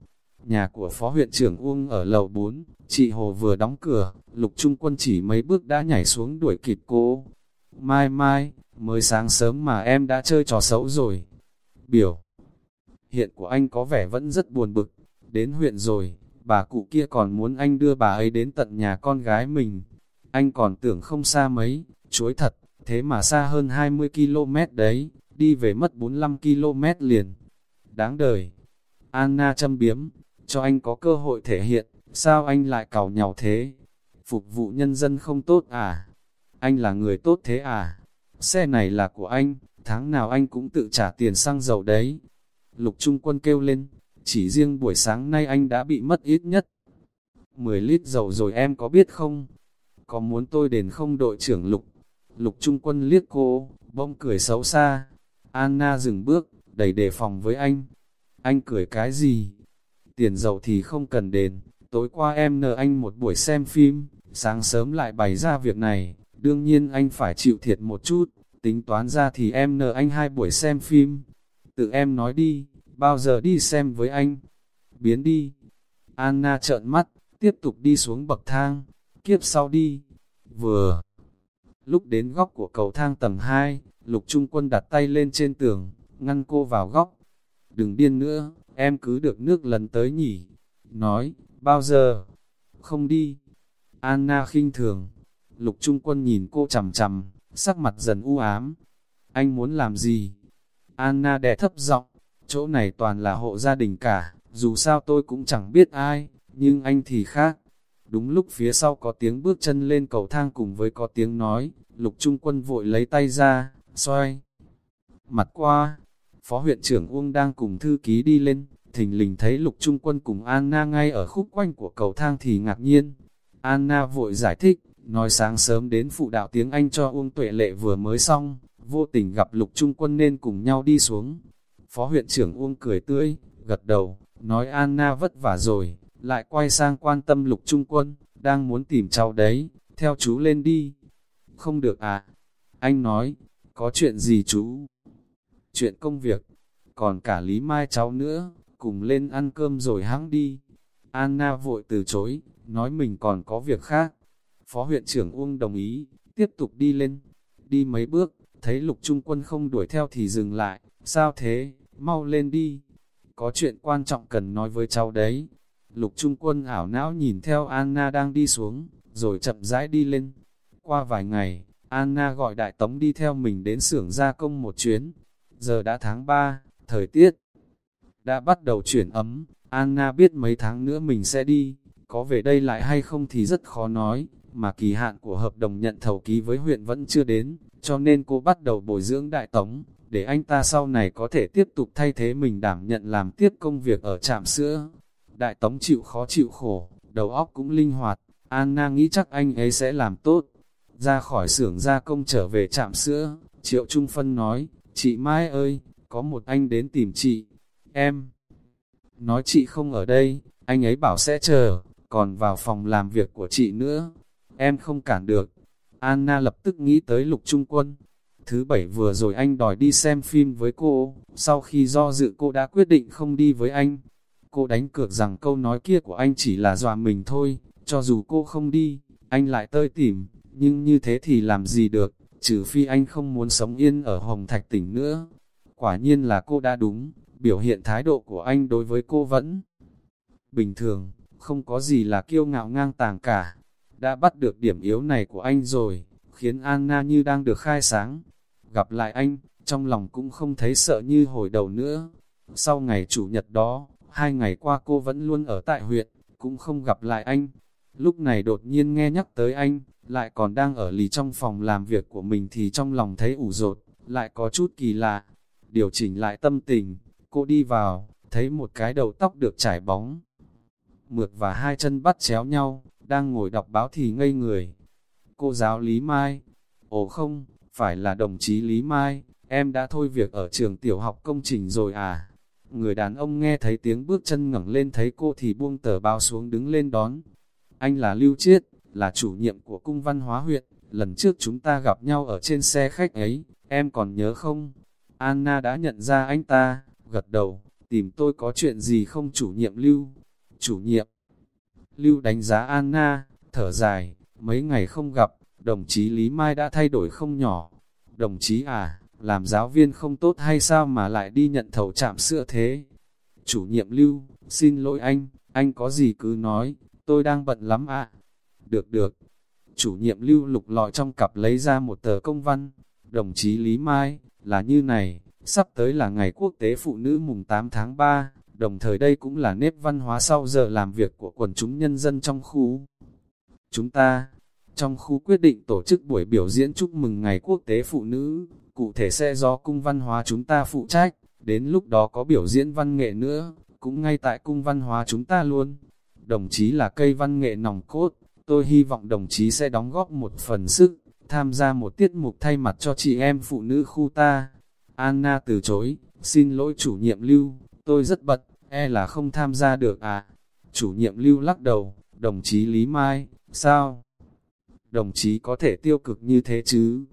Nhà của phó huyện trưởng Uông ở lầu 4, chị Hồ vừa đóng cửa, lục trung quân chỉ mấy bước đã nhảy xuống đuổi kịp cô. Mai mai, mới sáng sớm mà em đã chơi trò xấu rồi. Biểu hiện của anh có vẻ vẫn rất buồn bực. Đến huyện rồi, bà cụ kia còn muốn anh đưa bà ấy đến tận nhà con gái mình. Anh còn tưởng không xa mấy, chuối thật, thế mà xa hơn 20 km đấy, đi về mất 45 km liền. Đáng đời. Anna châm biếm, cho anh có cơ hội thể hiện, sao anh lại cào nhào thế? Phục vụ nhân dân không tốt à? Anh là người tốt thế à? Xe này là của anh, tháng nào anh cũng tự trả tiền xăng dầu đấy. Lục Trung Quân kêu lên, chỉ riêng buổi sáng nay anh đã bị mất ít nhất 10 lít dầu rồi em có biết không? Có muốn tôi đền không đội trưởng Lục? Lục Trung Quân liếc cô, bông cười xấu xa. Anna dừng bước, đầy đề phòng với anh. Anh cười cái gì? Tiền dầu thì không cần đền. Tối qua em nợ anh một buổi xem phim, sáng sớm lại bày ra việc này. Đương nhiên anh phải chịu thiệt một chút, tính toán ra thì em nợ anh hai buổi xem phim. Tự em nói đi, bao giờ đi xem với anh? Biến đi. Anna trợn mắt, tiếp tục đi xuống bậc thang, kiếp sau đi. Vừa lúc đến góc của cầu thang tầng 2, lục trung quân đặt tay lên trên tường, ngăn cô vào góc. Đừng điên nữa, em cứ được nước lần tới nhỉ. Nói, bao giờ? Không đi. Anna khinh thường, Lục Trung Quân nhìn cô chằm chằm, sắc mặt dần u ám. Anh muốn làm gì? Anna đè thấp giọng, chỗ này toàn là hộ gia đình cả, dù sao tôi cũng chẳng biết ai, nhưng anh thì khác. Đúng lúc phía sau có tiếng bước chân lên cầu thang cùng với có tiếng nói, Lục Trung Quân vội lấy tay ra, xoay. Mặt qua, Phó huyện trưởng Uông đang cùng thư ký đi lên, thình lình thấy Lục Trung Quân cùng Anna ngay ở khúc quanh của cầu thang thì ngạc nhiên. Anna vội giải thích, Nói sáng sớm đến phụ đạo tiếng Anh cho Uông Tuệ Lệ vừa mới xong, vô tình gặp Lục Trung Quân nên cùng nhau đi xuống. Phó huyện trưởng Uông cười tươi, gật đầu, nói Anna vất vả rồi, lại quay sang quan tâm Lục Trung Quân, đang muốn tìm cháu đấy, theo chú lên đi. Không được à? Anh nói, có chuyện gì chú? Chuyện công việc, còn cả Lý Mai cháu nữa, cùng lên ăn cơm rồi hãng đi. Anna vội từ chối, nói mình còn có việc khác. Phó huyện trưởng Uông đồng ý, tiếp tục đi lên. Đi mấy bước, thấy lục trung quân không đuổi theo thì dừng lại. Sao thế? Mau lên đi. Có chuyện quan trọng cần nói với cháu đấy. Lục trung quân ảo não nhìn theo Anna đang đi xuống, rồi chậm rãi đi lên. Qua vài ngày, Anna gọi đại tống đi theo mình đến xưởng gia công một chuyến. Giờ đã tháng 3, thời tiết đã bắt đầu chuyển ấm. Anna biết mấy tháng nữa mình sẽ đi, có về đây lại hay không thì rất khó nói mà kỳ hạn của hợp đồng nhận thầu ký với huyện vẫn chưa đến, cho nên cô bắt đầu bồi dưỡng đại tống, để anh ta sau này có thể tiếp tục thay thế mình đảm nhận làm tiếp công việc ở trạm sữa. Đại tống chịu khó chịu khổ, đầu óc cũng linh hoạt, Anna nghĩ chắc anh ấy sẽ làm tốt. Ra khỏi xưởng gia công trở về trạm sữa, Triệu Trung Phân nói, chị Mai ơi, có một anh đến tìm chị, em. Nói chị không ở đây, anh ấy bảo sẽ chờ, còn vào phòng làm việc của chị nữa, em không cản được. Anna lập tức nghĩ tới lục trung quân. Thứ bảy vừa rồi anh đòi đi xem phim với cô, sau khi do dự cô đã quyết định không đi với anh. Cô đánh cược rằng câu nói kia của anh chỉ là dọa mình thôi, cho dù cô không đi, anh lại tơi tìm, nhưng như thế thì làm gì được, trừ phi anh không muốn sống yên ở Hồng Thạch tỉnh nữa. Quả nhiên là cô đã đúng, biểu hiện thái độ của anh đối với cô vẫn bình thường, không có gì là kiêu ngạo ngang tàng cả. Đã bắt được điểm yếu này của anh rồi, khiến Anna như đang được khai sáng. Gặp lại anh, trong lòng cũng không thấy sợ như hồi đầu nữa. Sau ngày chủ nhật đó, hai ngày qua cô vẫn luôn ở tại huyện, cũng không gặp lại anh. Lúc này đột nhiên nghe nhắc tới anh, lại còn đang ở lì trong phòng làm việc của mình thì trong lòng thấy ủ rột, lại có chút kỳ lạ. Điều chỉnh lại tâm tình, cô đi vào, thấy một cái đầu tóc được trải bóng. Mượt và hai chân bắt chéo nhau, đang ngồi đọc báo thì ngây người. Cô giáo Lý Mai, ồ không, phải là đồng chí Lý Mai, em đã thôi việc ở trường tiểu học công trình rồi à? Người đàn ông nghe thấy tiếng bước chân ngẩng lên thấy cô thì buông tờ bao xuống đứng lên đón. Anh là Lưu Chiết, là chủ nhiệm của cung văn hóa huyện, lần trước chúng ta gặp nhau ở trên xe khách ấy, em còn nhớ không? Anna đã nhận ra anh ta, gật đầu, tìm tôi có chuyện gì không chủ nhiệm Lưu? Chủ nhiệm Lưu đánh giá Anna, thở dài, mấy ngày không gặp, đồng chí Lý Mai đã thay đổi không nhỏ. Đồng chí à, làm giáo viên không tốt hay sao mà lại đi nhận thầu chạm sữa thế? Chủ nhiệm Lưu, xin lỗi anh, anh có gì cứ nói, tôi đang bận lắm ạ. Được được. Chủ nhiệm Lưu lục lọi trong cặp lấy ra một tờ công văn. Đồng chí Lý Mai, là như này, sắp tới là ngày quốc tế phụ nữ mùng 8 tháng 3, đồng thời đây cũng là nếp văn hóa sau giờ làm việc của quần chúng nhân dân trong khu. Chúng ta, trong khu quyết định tổ chức buổi biểu diễn chúc mừng ngày quốc tế phụ nữ, cụ thể sẽ do cung văn hóa chúng ta phụ trách, đến lúc đó có biểu diễn văn nghệ nữa, cũng ngay tại cung văn hóa chúng ta luôn. Đồng chí là cây văn nghệ nòng cốt, tôi hy vọng đồng chí sẽ đóng góp một phần sức, tham gia một tiết mục thay mặt cho chị em phụ nữ khu ta. Anna từ chối, xin lỗi chủ nhiệm lưu, tôi rất bận, e là không tham gia được à. Chủ nhiệm lưu lắc đầu, đồng chí Lý Mai, sao? Đồng chí có thể tiêu cực như thế chứ?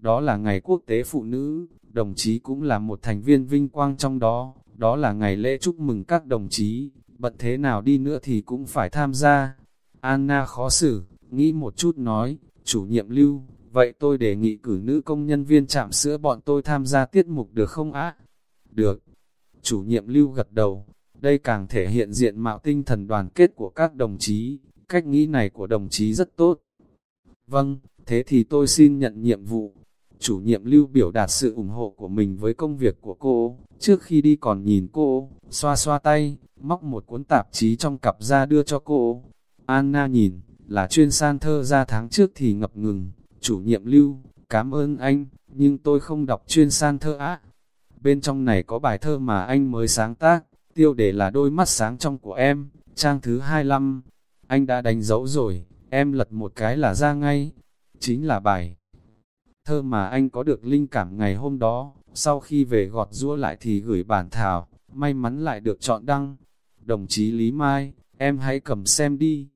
Đó là ngày quốc tế phụ nữ, đồng chí cũng là một thành viên vinh quang trong đó, đó là ngày lễ chúc mừng các đồng chí, bận thế nào đi nữa thì cũng phải tham gia. Anna khó xử, nghĩ một chút nói, chủ nhiệm lưu, vậy tôi đề nghị cử nữ công nhân viên chạm sữa bọn tôi tham gia tiết mục được không ạ? Được. Chủ nhiệm lưu gật đầu, đây càng thể hiện diện mạo tinh thần đoàn kết của các đồng chí, cách nghĩ này của đồng chí rất tốt. Vâng, thế thì tôi xin nhận nhiệm vụ. Chủ nhiệm lưu biểu đạt sự ủng hộ của mình với công việc của cô, trước khi đi còn nhìn cô, xoa xoa tay, móc một cuốn tạp chí trong cặp ra đưa cho cô. Anna nhìn, là chuyên san thơ ra tháng trước thì ngập ngừng, chủ nhiệm lưu, cảm ơn anh, nhưng tôi không đọc chuyên san thơ á. Bên trong này có bài thơ mà anh mới sáng tác, tiêu đề là đôi mắt sáng trong của em, trang thứ 25. Anh đã đánh dấu rồi, em lật một cái là ra ngay. Chính là bài thơ mà anh có được linh cảm ngày hôm đó, sau khi về gọt rũa lại thì gửi bản thảo, may mắn lại được chọn đăng. Đồng chí Lý Mai, em hãy cầm xem đi.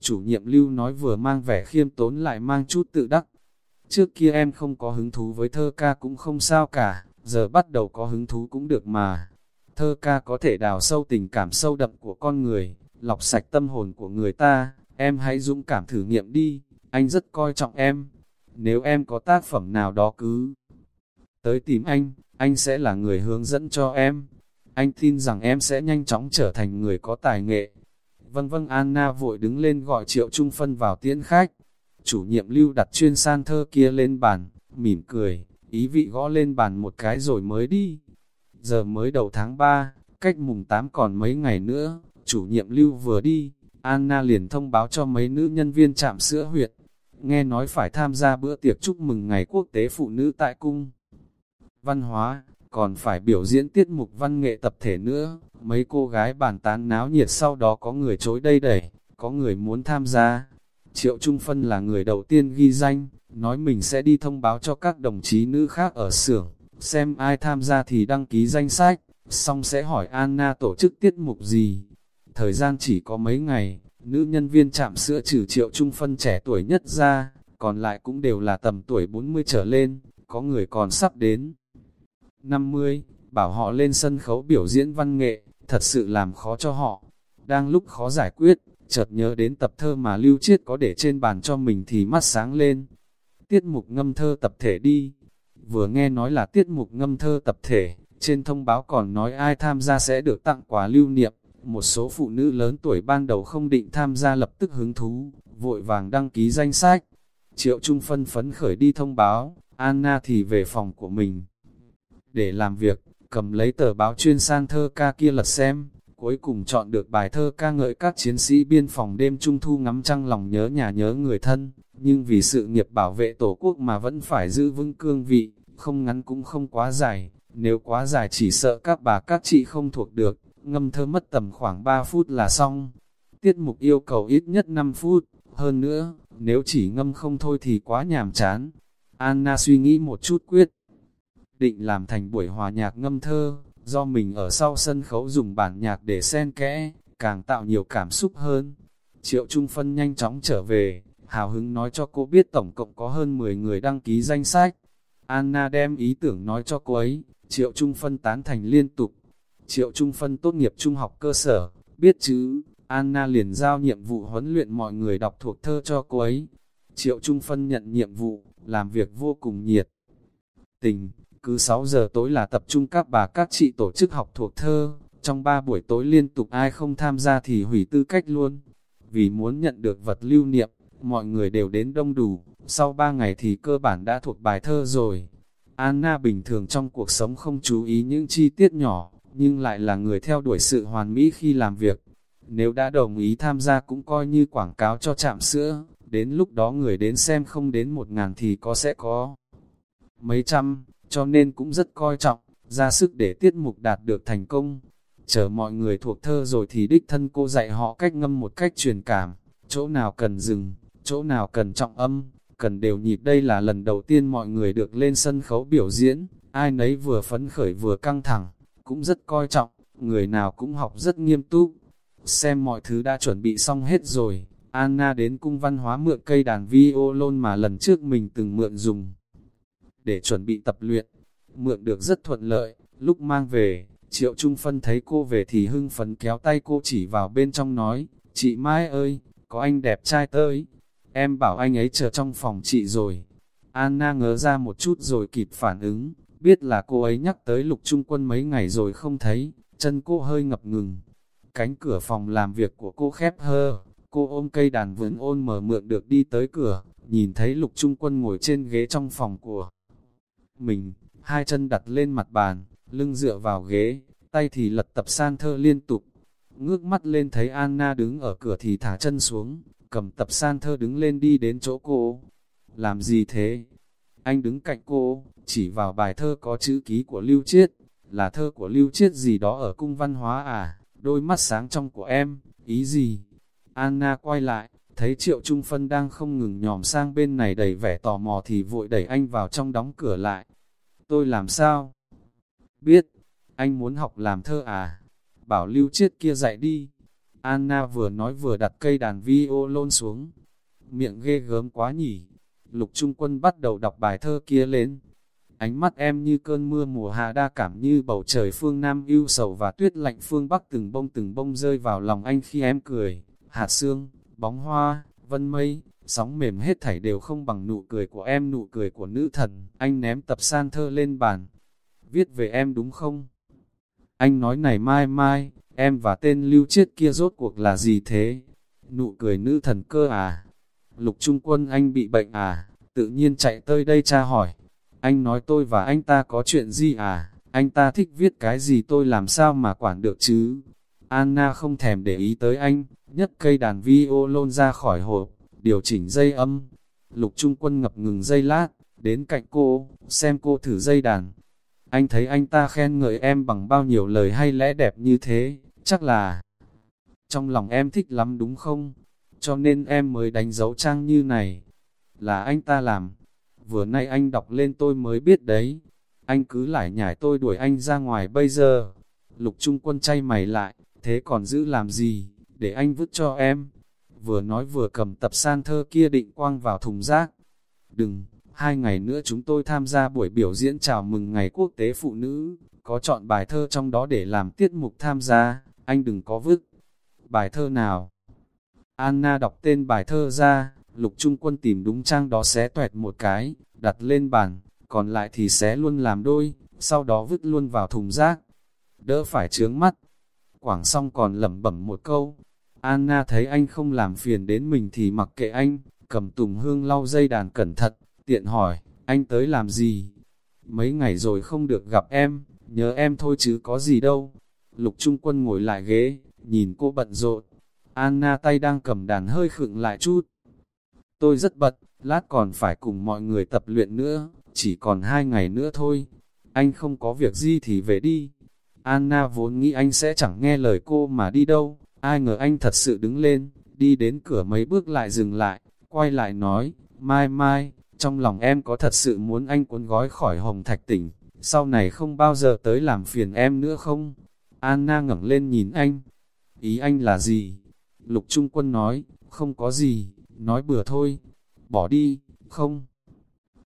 Chủ nhiệm lưu nói vừa mang vẻ khiêm tốn lại mang chút tự đắc. Trước kia em không có hứng thú với thơ ca cũng không sao cả, giờ bắt đầu có hứng thú cũng được mà. Thơ ca có thể đào sâu tình cảm sâu đậm của con người, lọc sạch tâm hồn của người ta, em hãy dũng cảm thử nghiệm đi, anh rất coi trọng em. Nếu em có tác phẩm nào đó cứ tới tìm anh, anh sẽ là người hướng dẫn cho em. Anh tin rằng em sẽ nhanh chóng trở thành người có tài nghệ. Vâng vâng Anna vội đứng lên gọi Triệu Trung Phân vào tiễn khách. Chủ nhiệm lưu đặt chuyên san thơ kia lên bàn, mỉm cười, ý vị gõ lên bàn một cái rồi mới đi. Giờ mới đầu tháng 3, cách mùng 8 còn mấy ngày nữa, chủ nhiệm lưu vừa đi, Anna liền thông báo cho mấy nữ nhân viên trạm sữa huyệt Nghe nói phải tham gia bữa tiệc chúc mừng ngày quốc tế phụ nữ tại cung. Văn hóa, còn phải biểu diễn tiết mục văn nghệ tập thể nữa. Mấy cô gái bàn tán náo nhiệt sau đó có người chối đây đẩy, có người muốn tham gia. Triệu Trung Phân là người đầu tiên ghi danh, nói mình sẽ đi thông báo cho các đồng chí nữ khác ở xưởng, xem ai tham gia thì đăng ký danh sách, xong sẽ hỏi Anna tổ chức tiết mục gì. Thời gian chỉ có mấy ngày, nữ nhân viên chạm sữa trừ Triệu Trung Phân trẻ tuổi nhất ra, còn lại cũng đều là tầm tuổi 40 trở lên, có người còn sắp đến. 50, bảo họ lên sân khấu biểu diễn văn nghệ, thật sự làm khó cho họ. Đang lúc khó giải quyết, chợt nhớ đến tập thơ mà Lưu Chiết có để trên bàn cho mình thì mắt sáng lên. tiết mục ngâm thơ tập thể đi. Vừa nghe nói là tiết mục ngâm thơ tập thể, trên thông báo còn nói ai tham gia sẽ được tặng quà lưu niệm. Một số phụ nữ lớn tuổi ban đầu không định tham gia lập tức hứng thú, vội vàng đăng ký danh sách. Triệu Trung phân phấn khởi đi thông báo, Anna thì về phòng của mình. Để làm việc, cầm lấy tờ báo chuyên san thơ ca kia lật xem, cuối cùng chọn được bài thơ ca ngợi các chiến sĩ biên phòng đêm trung thu ngắm trăng lòng nhớ nhà nhớ người thân, nhưng vì sự nghiệp bảo vệ tổ quốc mà vẫn phải giữ vững cương vị, không ngắn cũng không quá dài, nếu quá dài chỉ sợ các bà các chị không thuộc được, ngâm thơ mất tầm khoảng 3 phút là xong. Tiết mục yêu cầu ít nhất 5 phút, hơn nữa, nếu chỉ ngâm không thôi thì quá nhàm chán. Anna suy nghĩ một chút quyết, định làm thành buổi hòa nhạc ngâm thơ, do mình ở sau sân khấu dùng bản nhạc để xen kẽ, càng tạo nhiều cảm xúc hơn. Triệu Trung Phân nhanh chóng trở về, hào hứng nói cho cô biết tổng cộng có hơn 10 người đăng ký danh sách. Anna đem ý tưởng nói cho cô ấy, Triệu Trung Phân tán thành liên tục. Triệu Trung Phân tốt nghiệp trung học cơ sở, biết chứ, Anna liền giao nhiệm vụ huấn luyện mọi người đọc thuộc thơ cho cô ấy. Triệu Trung Phân nhận nhiệm vụ, làm việc vô cùng nhiệt. Tình, cứ 6 giờ tối là tập trung các bà các chị tổ chức học thuộc thơ, trong 3 buổi tối liên tục ai không tham gia thì hủy tư cách luôn. Vì muốn nhận được vật lưu niệm, mọi người đều đến đông đủ, sau 3 ngày thì cơ bản đã thuộc bài thơ rồi. Anna bình thường trong cuộc sống không chú ý những chi tiết nhỏ, nhưng lại là người theo đuổi sự hoàn mỹ khi làm việc. Nếu đã đồng ý tham gia cũng coi như quảng cáo cho trạm sữa, đến lúc đó người đến xem không đến một ngàn thì có sẽ có mấy trăm, cho nên cũng rất coi trọng, ra sức để tiết mục đạt được thành công. Chờ mọi người thuộc thơ rồi thì đích thân cô dạy họ cách ngâm một cách truyền cảm, chỗ nào cần dừng, chỗ nào cần trọng âm, cần đều nhịp đây là lần đầu tiên mọi người được lên sân khấu biểu diễn, ai nấy vừa phấn khởi vừa căng thẳng, cũng rất coi trọng, người nào cũng học rất nghiêm túc. Xem mọi thứ đã chuẩn bị xong hết rồi, Anna đến cung văn hóa mượn cây đàn violon mà lần trước mình từng mượn dùng để chuẩn bị tập luyện. Mượn được rất thuận lợi, lúc mang về, Triệu Trung Phân thấy cô về thì hưng phấn kéo tay cô chỉ vào bên trong nói, chị Mai ơi, có anh đẹp trai tới, em bảo anh ấy chờ trong phòng chị rồi. Anna ngớ ra một chút rồi kịp phản ứng, biết là cô ấy nhắc tới lục trung quân mấy ngày rồi không thấy, chân cô hơi ngập ngừng. Cánh cửa phòng làm việc của cô khép hơ, cô ôm cây đàn vững ôn mở mượn được đi tới cửa, nhìn thấy lục trung quân ngồi trên ghế trong phòng của mình, hai chân đặt lên mặt bàn, lưng dựa vào ghế, tay thì lật tập san thơ liên tục. Ngước mắt lên thấy Anna đứng ở cửa thì thả chân xuống, cầm tập san thơ đứng lên đi đến chỗ cô. Làm gì thế? Anh đứng cạnh cô, chỉ vào bài thơ có chữ ký của Lưu Chiết, là thơ của Lưu Chiết gì đó ở cung văn hóa à, đôi mắt sáng trong của em, ý gì? Anna quay lại, thấy Triệu Trung Phân đang không ngừng nhòm sang bên này đầy vẻ tò mò thì vội đẩy anh vào trong đóng cửa lại. Tôi làm sao? Biết, anh muốn học làm thơ à? Bảo lưu chiết kia dạy đi. Anna vừa nói vừa đặt cây đàn violon xuống. Miệng ghê gớm quá nhỉ. Lục Trung Quân bắt đầu đọc bài thơ kia lên. Ánh mắt em như cơn mưa mùa hạ đa cảm như bầu trời phương Nam yêu sầu và tuyết lạnh phương Bắc từng bông từng bông rơi vào lòng anh khi em cười. Hạt sương, bóng hoa, vân mây, sóng mềm hết thảy đều không bằng nụ cười của em nụ cười của nữ thần. Anh ném tập san thơ lên bàn. Viết về em đúng không? Anh nói này mai mai, em và tên lưu chết kia rốt cuộc là gì thế? Nụ cười nữ thần cơ à? Lục trung quân anh bị bệnh à? Tự nhiên chạy tới đây tra hỏi. Anh nói tôi và anh ta có chuyện gì à? Anh ta thích viết cái gì tôi làm sao mà quản được chứ? Anna không thèm để ý tới anh, nhất cây đàn violon ra khỏi hộp, điều chỉnh dây âm. Lục Trung Quân ngập ngừng dây lát, đến cạnh cô, xem cô thử dây đàn. Anh thấy anh ta khen ngợi em bằng bao nhiêu lời hay lẽ đẹp như thế, chắc là trong lòng em thích lắm đúng không? Cho nên em mới đánh dấu trang như này. Là anh ta làm. Vừa nay anh đọc lên tôi mới biết đấy. Anh cứ lại nhảy tôi đuổi anh ra ngoài bây giờ. Lục Trung Quân chay mày lại, thế còn giữ làm gì, để anh vứt cho em. Vừa nói vừa cầm tập san thơ kia định quang vào thùng rác. Đừng, hai ngày nữa chúng tôi tham gia buổi biểu diễn chào mừng Ngày Quốc tế Phụ nữ, có chọn bài thơ trong đó để làm tiết mục tham gia, anh đừng có vứt. Bài thơ nào? Anna đọc tên bài thơ ra, Lục Trung Quân tìm đúng trang đó xé toẹt một cái, đặt lên bàn, còn lại thì xé luôn làm đôi, sau đó vứt luôn vào thùng rác. Đỡ phải trướng mắt. Quảng xong còn lẩm bẩm một câu. Anna thấy anh không làm phiền đến mình thì mặc kệ anh, cầm tùng hương lau dây đàn cẩn thận, tiện hỏi, anh tới làm gì? Mấy ngày rồi không được gặp em, nhớ em thôi chứ có gì đâu. Lục Trung Quân ngồi lại ghế, nhìn cô bận rộn. Anna tay đang cầm đàn hơi khựng lại chút. Tôi rất bận, lát còn phải cùng mọi người tập luyện nữa, chỉ còn hai ngày nữa thôi. Anh không có việc gì thì về đi. Anna vốn nghĩ anh sẽ chẳng nghe lời cô mà đi đâu, ai ngờ anh thật sự đứng lên, đi đến cửa mấy bước lại dừng lại, quay lại nói, mai mai, trong lòng em có thật sự muốn anh cuốn gói khỏi hồng thạch tỉnh, sau này không bao giờ tới làm phiền em nữa không? Anna ngẩng lên nhìn anh, ý anh là gì? Lục Trung Quân nói, không có gì, nói bừa thôi, bỏ đi, không?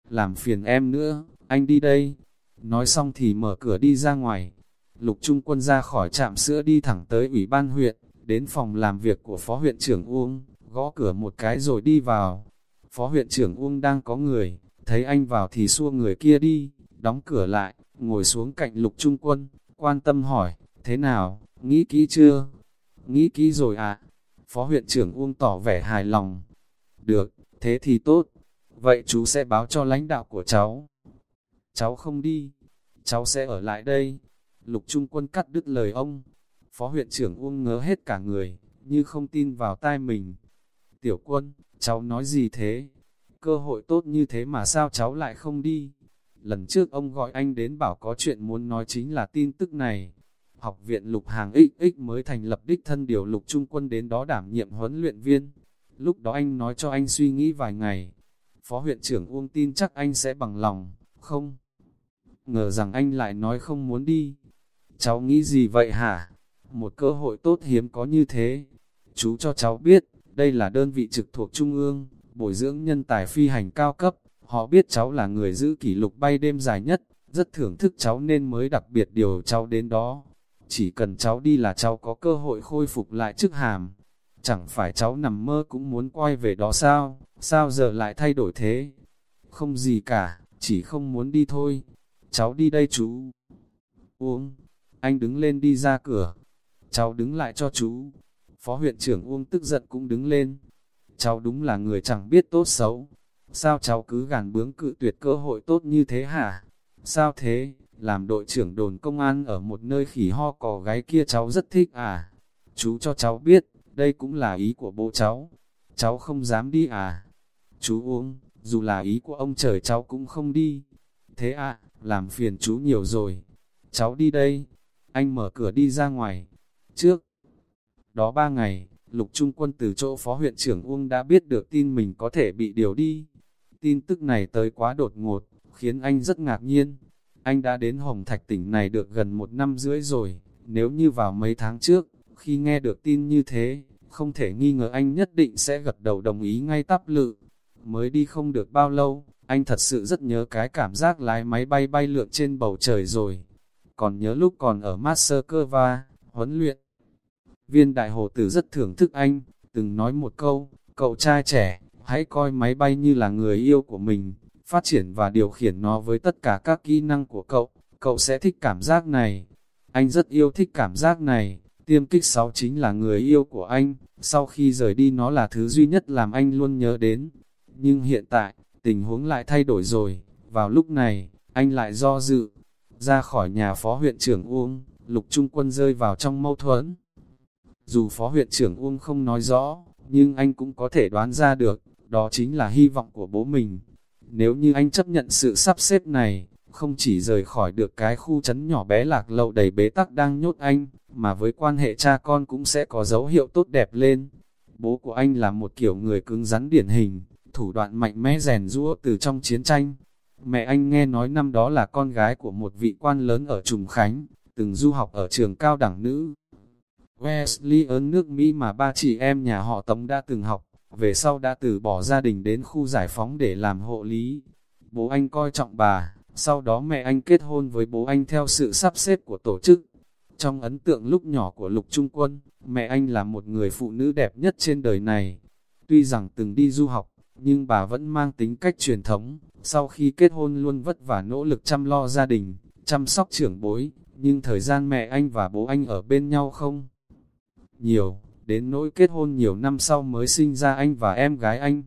Làm phiền em nữa, anh đi đây. Nói xong thì mở cửa đi ra ngoài. Lục Trung Quân ra khỏi trạm sữa đi thẳng tới ủy ban huyện, đến phòng làm việc của phó huyện trưởng Uông, gõ cửa một cái rồi đi vào. Phó huyện trưởng Uông đang có người, thấy anh vào thì xua người kia đi, đóng cửa lại, ngồi xuống cạnh Lục Trung Quân, quan tâm hỏi, thế nào, nghĩ kỹ chưa? Nghĩ kỹ rồi à? Phó huyện trưởng Uông tỏ vẻ hài lòng. Được, thế thì tốt. Vậy chú sẽ báo cho lãnh đạo của cháu. Cháu không đi, cháu sẽ ở lại đây. Lục Trung Quân cắt đứt lời ông. Phó huyện trưởng Uông ngớ hết cả người, như không tin vào tai mình. Tiểu quân, cháu nói gì thế? Cơ hội tốt như thế mà sao cháu lại không đi? Lần trước ông gọi anh đến bảo có chuyện muốn nói chính là tin tức này. Học viện lục hàng XX mới thành lập đích thân điều lục trung quân đến đó đảm nhiệm huấn luyện viên. Lúc đó anh nói cho anh suy nghĩ vài ngày. Phó huyện trưởng Uông tin chắc anh sẽ bằng lòng, không? Ngờ rằng anh lại nói không muốn đi. Cháu nghĩ gì vậy hả? Một cơ hội tốt hiếm có như thế. Chú cho cháu biết, đây là đơn vị trực thuộc Trung ương, bồi dưỡng nhân tài phi hành cao cấp. Họ biết cháu là người giữ kỷ lục bay đêm dài nhất, rất thưởng thức cháu nên mới đặc biệt điều cháu đến đó. Chỉ cần cháu đi là cháu có cơ hội khôi phục lại chức hàm. Chẳng phải cháu nằm mơ cũng muốn quay về đó sao, sao giờ lại thay đổi thế? Không gì cả, chỉ không muốn đi thôi. Cháu đi đây chú. Uống. Anh đứng lên đi ra cửa. Cháu đứng lại cho chú. Phó huyện trưởng Uông tức giận cũng đứng lên. Cháu đúng là người chẳng biết tốt xấu. Sao cháu cứ gàn bướng cự tuyệt cơ hội tốt như thế hả? Sao thế? Làm đội trưởng đồn công an ở một nơi khỉ ho cò gáy kia cháu rất thích à? Chú cho cháu biết, đây cũng là ý của bố cháu. Cháu không dám đi à? Chú uống, dù là ý của ông trời cháu cũng không đi. Thế à, làm phiền chú nhiều rồi. Cháu đi đây. Anh mở cửa đi ra ngoài. Trước đó ba ngày, Lục Trung Quân từ chỗ phó huyện trưởng Uông đã biết được tin mình có thể bị điều đi. Tin tức này tới quá đột ngột, khiến anh rất ngạc nhiên. Anh đã đến Hồng Thạch tỉnh này được gần một năm rưỡi rồi, nếu như vào mấy tháng trước, khi nghe được tin như thế, không thể nghi ngờ anh nhất định sẽ gật đầu đồng ý ngay tắp lự. Mới đi không được bao lâu, anh thật sự rất nhớ cái cảm giác lái máy bay bay lượn trên bầu trời rồi. Còn nhớ lúc còn ở Moscow, huấn luyện. Viên đại hồ tử rất thưởng thức anh, từng nói một câu, cậu trai trẻ, hãy coi máy bay như là người yêu của mình, phát triển và điều khiển nó với tất cả các kỹ năng của cậu, cậu sẽ thích cảm giác này. Anh rất yêu thích cảm giác này, tiêm kích 6 chính là người yêu của anh, sau khi rời đi nó là thứ duy nhất làm anh luôn nhớ đến. Nhưng hiện tại, tình huống lại thay đổi rồi, vào lúc này, anh lại do dự, ra khỏi nhà phó huyện trưởng Uông, lục trung quân rơi vào trong mâu thuẫn. Dù phó huyện trưởng Uông không nói rõ, nhưng anh cũng có thể đoán ra được, đó chính là hy vọng của bố mình. Nếu như anh chấp nhận sự sắp xếp này, không chỉ rời khỏi được cái khu trấn nhỏ bé lạc lậu đầy bế tắc đang nhốt anh, mà với quan hệ cha con cũng sẽ có dấu hiệu tốt đẹp lên. Bố của anh là một kiểu người cứng rắn điển hình, thủ đoạn mạnh mẽ rèn rũa từ trong chiến tranh. Mẹ anh nghe nói năm đó là con gái của một vị quan lớn ở Trùng Khánh, từng du học ở trường cao đẳng nữ. Wesley ấn nước Mỹ mà ba chị em nhà họ Tống đã từng học, về sau đã từ bỏ gia đình đến khu giải phóng để làm hộ lý. Bố anh coi trọng bà, sau đó mẹ anh kết hôn với bố anh theo sự sắp xếp của tổ chức. Trong ấn tượng lúc nhỏ của Lục Trung Quân, mẹ anh là một người phụ nữ đẹp nhất trên đời này. Tuy rằng từng đi du học, nhưng bà vẫn mang tính cách truyền thống, sau khi kết hôn luôn vất vả nỗ lực chăm lo gia đình, chăm sóc trưởng bối, nhưng thời gian mẹ anh và bố anh ở bên nhau không nhiều, đến nỗi kết hôn nhiều năm sau mới sinh ra anh và em gái anh.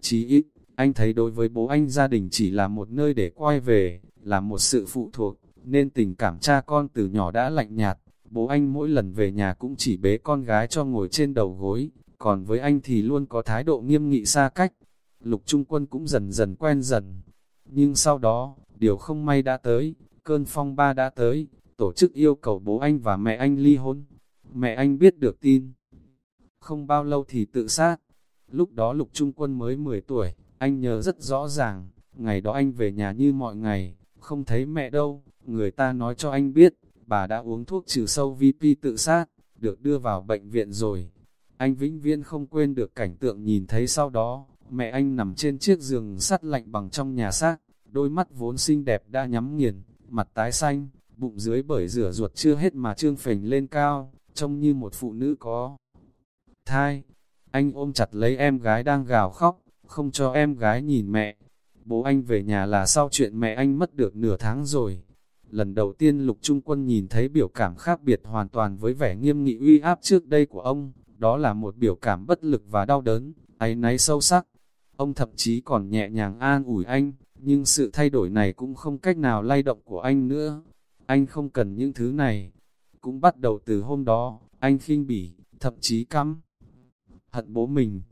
Chí ít, anh thấy đối với bố anh gia đình chỉ là một nơi để quay về, là một sự phụ thuộc, nên tình cảm cha con từ nhỏ đã lạnh nhạt. Bố anh mỗi lần về nhà cũng chỉ bế con gái cho ngồi trên đầu gối, còn với anh thì luôn có thái độ nghiêm nghị xa cách. Lục Trung Quân cũng dần dần quen dần. Nhưng sau đó, điều không may đã tới, cơn phong ba đã tới, tổ chức yêu cầu bố anh và mẹ anh ly hôn. Mẹ anh biết được tin. Không bao lâu thì tự sát. Lúc đó Lục Trung Quân mới 10 tuổi, anh nhớ rất rõ ràng, ngày đó anh về nhà như mọi ngày, không thấy mẹ đâu, người ta nói cho anh biết, bà đã uống thuốc trừ sâu VP tự sát, được đưa vào bệnh viện rồi. Anh vĩnh viễn không quên được cảnh tượng nhìn thấy sau đó, mẹ anh nằm trên chiếc giường sắt lạnh bằng trong nhà xác, đôi mắt vốn xinh đẹp đã nhắm nghiền, mặt tái xanh, bụng dưới bởi rửa ruột chưa hết mà trương phình lên cao, trông như một phụ nữ có thai. Anh ôm chặt lấy em gái đang gào khóc, không cho em gái nhìn mẹ. Bố anh về nhà là sau chuyện mẹ anh mất được nửa tháng rồi. Lần đầu tiên Lục Trung Quân nhìn thấy biểu cảm khác biệt hoàn toàn với vẻ nghiêm nghị uy áp trước đây của ông, đó là một biểu cảm bất lực và đau đớn, áy náy sâu sắc. Ông thậm chí còn nhẹ nhàng an ủi anh, nhưng sự thay đổi này cũng không cách nào lay động của anh nữa. Anh không cần những thứ này. Cũng bắt đầu từ hôm đó, anh khinh bỉ, thậm chí căm. Hận bố mình,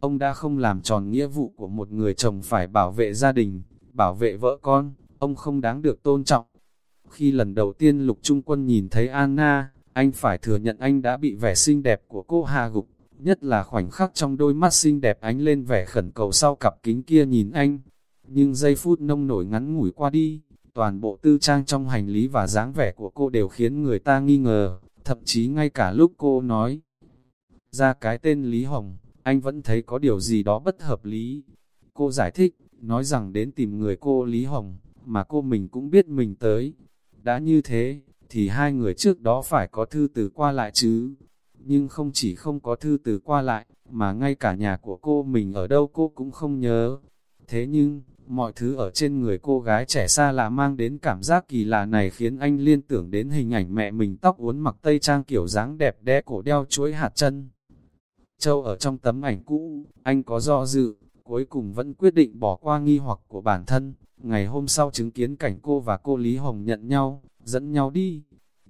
ông đã không làm tròn nghĩa vụ của một người chồng phải bảo vệ gia đình, bảo vệ vợ con, ông không đáng được tôn trọng. Khi lần đầu tiên Lục Trung Quân nhìn thấy Anna, anh phải thừa nhận anh đã bị vẻ xinh đẹp của cô Hà gục, nhất là khoảnh khắc trong đôi mắt xinh đẹp ánh lên vẻ khẩn cầu sau cặp kính kia nhìn anh. Nhưng giây phút nông nổi ngắn ngủi qua đi, toàn bộ tư trang trong hành lý và dáng vẻ của cô đều khiến người ta nghi ngờ, thậm chí ngay cả lúc cô nói ra cái tên Lý Hồng, anh vẫn thấy có điều gì đó bất hợp lý. Cô giải thích, nói rằng đến tìm người cô Lý Hồng, mà cô mình cũng biết mình tới. Đã như thế, thì hai người trước đó phải có thư từ qua lại chứ. Nhưng không chỉ không có thư từ qua lại, mà ngay cả nhà của cô mình ở đâu cô cũng không nhớ. Thế nhưng, mọi thứ ở trên người cô gái trẻ xa lạ mang đến cảm giác kỳ lạ này khiến anh liên tưởng đến hình ảnh mẹ mình tóc uốn mặc tây trang kiểu dáng đẹp đẽ cổ đeo chuỗi hạt chân. Châu ở trong tấm ảnh cũ, anh có do dự, cuối cùng vẫn quyết định bỏ qua nghi hoặc của bản thân. Ngày hôm sau chứng kiến cảnh cô và cô Lý Hồng nhận nhau, dẫn nhau đi.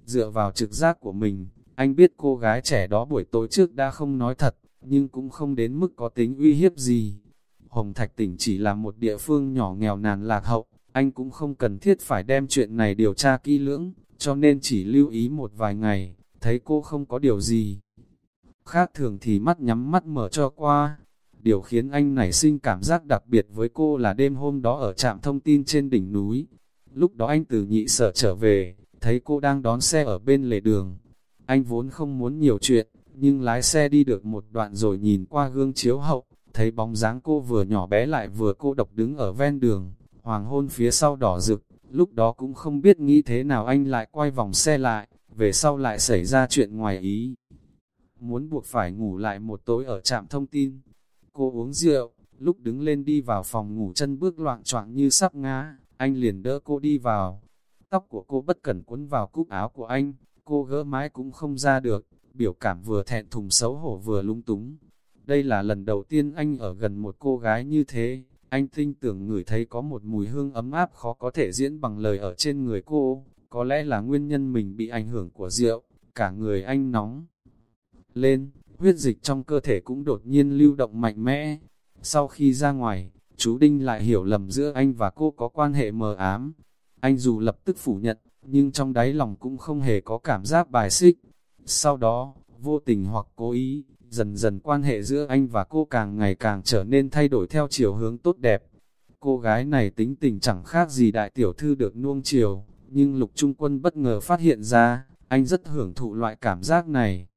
Dựa vào trực giác của mình, anh biết cô gái trẻ đó buổi tối trước đã không nói thật, nhưng cũng không đến mức có tính uy hiếp gì. Hồng Thạch tỉnh chỉ là một địa phương nhỏ nghèo nàn lạc hậu, anh cũng không cần thiết phải đem chuyện này điều tra kỹ lưỡng, cho nên chỉ lưu ý một vài ngày, thấy cô không có điều gì. Khác thường thì mắt nhắm mắt mở cho qua. Điều khiến anh nảy sinh cảm giác đặc biệt với cô là đêm hôm đó ở trạm thông tin trên đỉnh núi. Lúc đó anh từ nhị sở trở về, thấy cô đang đón xe ở bên lề đường. Anh vốn không muốn nhiều chuyện, nhưng lái xe đi được một đoạn rồi nhìn qua gương chiếu hậu, thấy bóng dáng cô vừa nhỏ bé lại vừa cô độc đứng ở ven đường, hoàng hôn phía sau đỏ rực, lúc đó cũng không biết nghĩ thế nào anh lại quay vòng xe lại, về sau lại xảy ra chuyện ngoài ý. Muốn buộc phải ngủ lại một tối ở trạm thông tin, cô uống rượu, lúc đứng lên đi vào phòng ngủ chân bước loạn choạng như sắp ngã, anh liền đỡ cô đi vào. Tóc của cô bất cẩn cuốn vào cúc áo của anh, cô gỡ mái cũng không ra được, biểu cảm vừa thẹn thùng xấu hổ vừa lung túng. Đây là lần đầu tiên anh ở gần một cô gái như thế, anh tin tưởng ngửi thấy có một mùi hương ấm áp khó có thể diễn bằng lời ở trên người cô, có lẽ là nguyên nhân mình bị ảnh hưởng của rượu, cả người anh nóng lên, huyết dịch trong cơ thể cũng đột nhiên lưu động mạnh mẽ. Sau khi ra ngoài, chú Đinh lại hiểu lầm giữa anh và cô có quan hệ mờ ám. Anh dù lập tức phủ nhận, nhưng trong đáy lòng cũng không hề có cảm giác bài xích. Sau đó, vô tình hoặc cố ý, dần dần quan hệ giữa anh và cô càng ngày càng trở nên thay đổi theo chiều hướng tốt đẹp. Cô gái này tính tình chẳng khác gì đại tiểu thư được nuông chiều, nhưng lục trung quân bất ngờ phát hiện ra, anh rất hưởng thụ loại cảm giác này.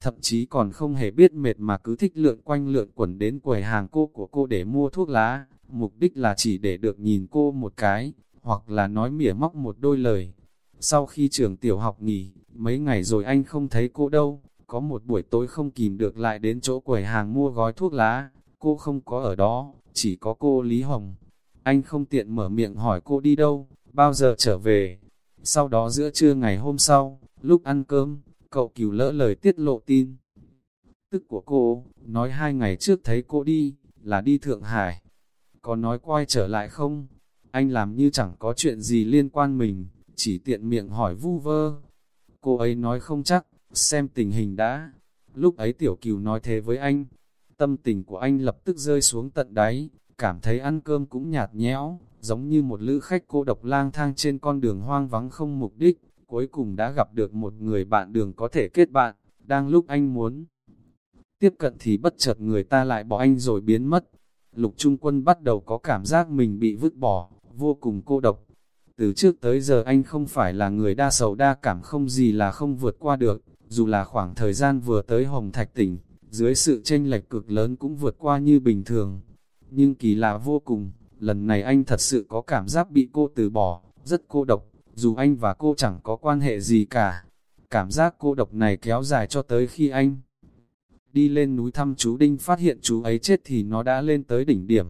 Thậm chí còn không hề biết mệt mà cứ thích lượn quanh lượn quẩn đến quầy hàng cô của cô để mua thuốc lá, mục đích là chỉ để được nhìn cô một cái, hoặc là nói mỉa móc một đôi lời. Sau khi trường tiểu học nghỉ, mấy ngày rồi anh không thấy cô đâu, có một buổi tối không kìm được lại đến chỗ quầy hàng mua gói thuốc lá, cô không có ở đó, chỉ có cô Lý Hồng. Anh không tiện mở miệng hỏi cô đi đâu, bao giờ trở về. Sau đó giữa trưa ngày hôm sau, lúc ăn cơm, cậu cửu lỡ lời tiết lộ tin. Tức của cô, nói hai ngày trước thấy cô đi, là đi Thượng Hải. Có nói quay trở lại không? Anh làm như chẳng có chuyện gì liên quan mình, chỉ tiện miệng hỏi vu vơ. Cô ấy nói không chắc, xem tình hình đã. Lúc ấy tiểu cửu nói thế với anh, tâm tình của anh lập tức rơi xuống tận đáy, cảm thấy ăn cơm cũng nhạt nhẽo, giống như một lữ khách cô độc lang thang trên con đường hoang vắng không mục đích, cuối cùng đã gặp được một người bạn đường có thể kết bạn, đang lúc anh muốn tiếp cận thì bất chợt người ta lại bỏ anh rồi biến mất. Lục Trung Quân bắt đầu có cảm giác mình bị vứt bỏ, vô cùng cô độc. Từ trước tới giờ anh không phải là người đa sầu đa cảm không gì là không vượt qua được, dù là khoảng thời gian vừa tới Hồng Thạch tỉnh, dưới sự tranh lệch cực lớn cũng vượt qua như bình thường. Nhưng kỳ lạ vô cùng, lần này anh thật sự có cảm giác bị cô từ bỏ, rất cô độc, dù anh và cô chẳng có quan hệ gì cả. Cảm giác cô độc này kéo dài cho tới khi anh đi lên núi thăm chú Đinh phát hiện chú ấy chết thì nó đã lên tới đỉnh điểm.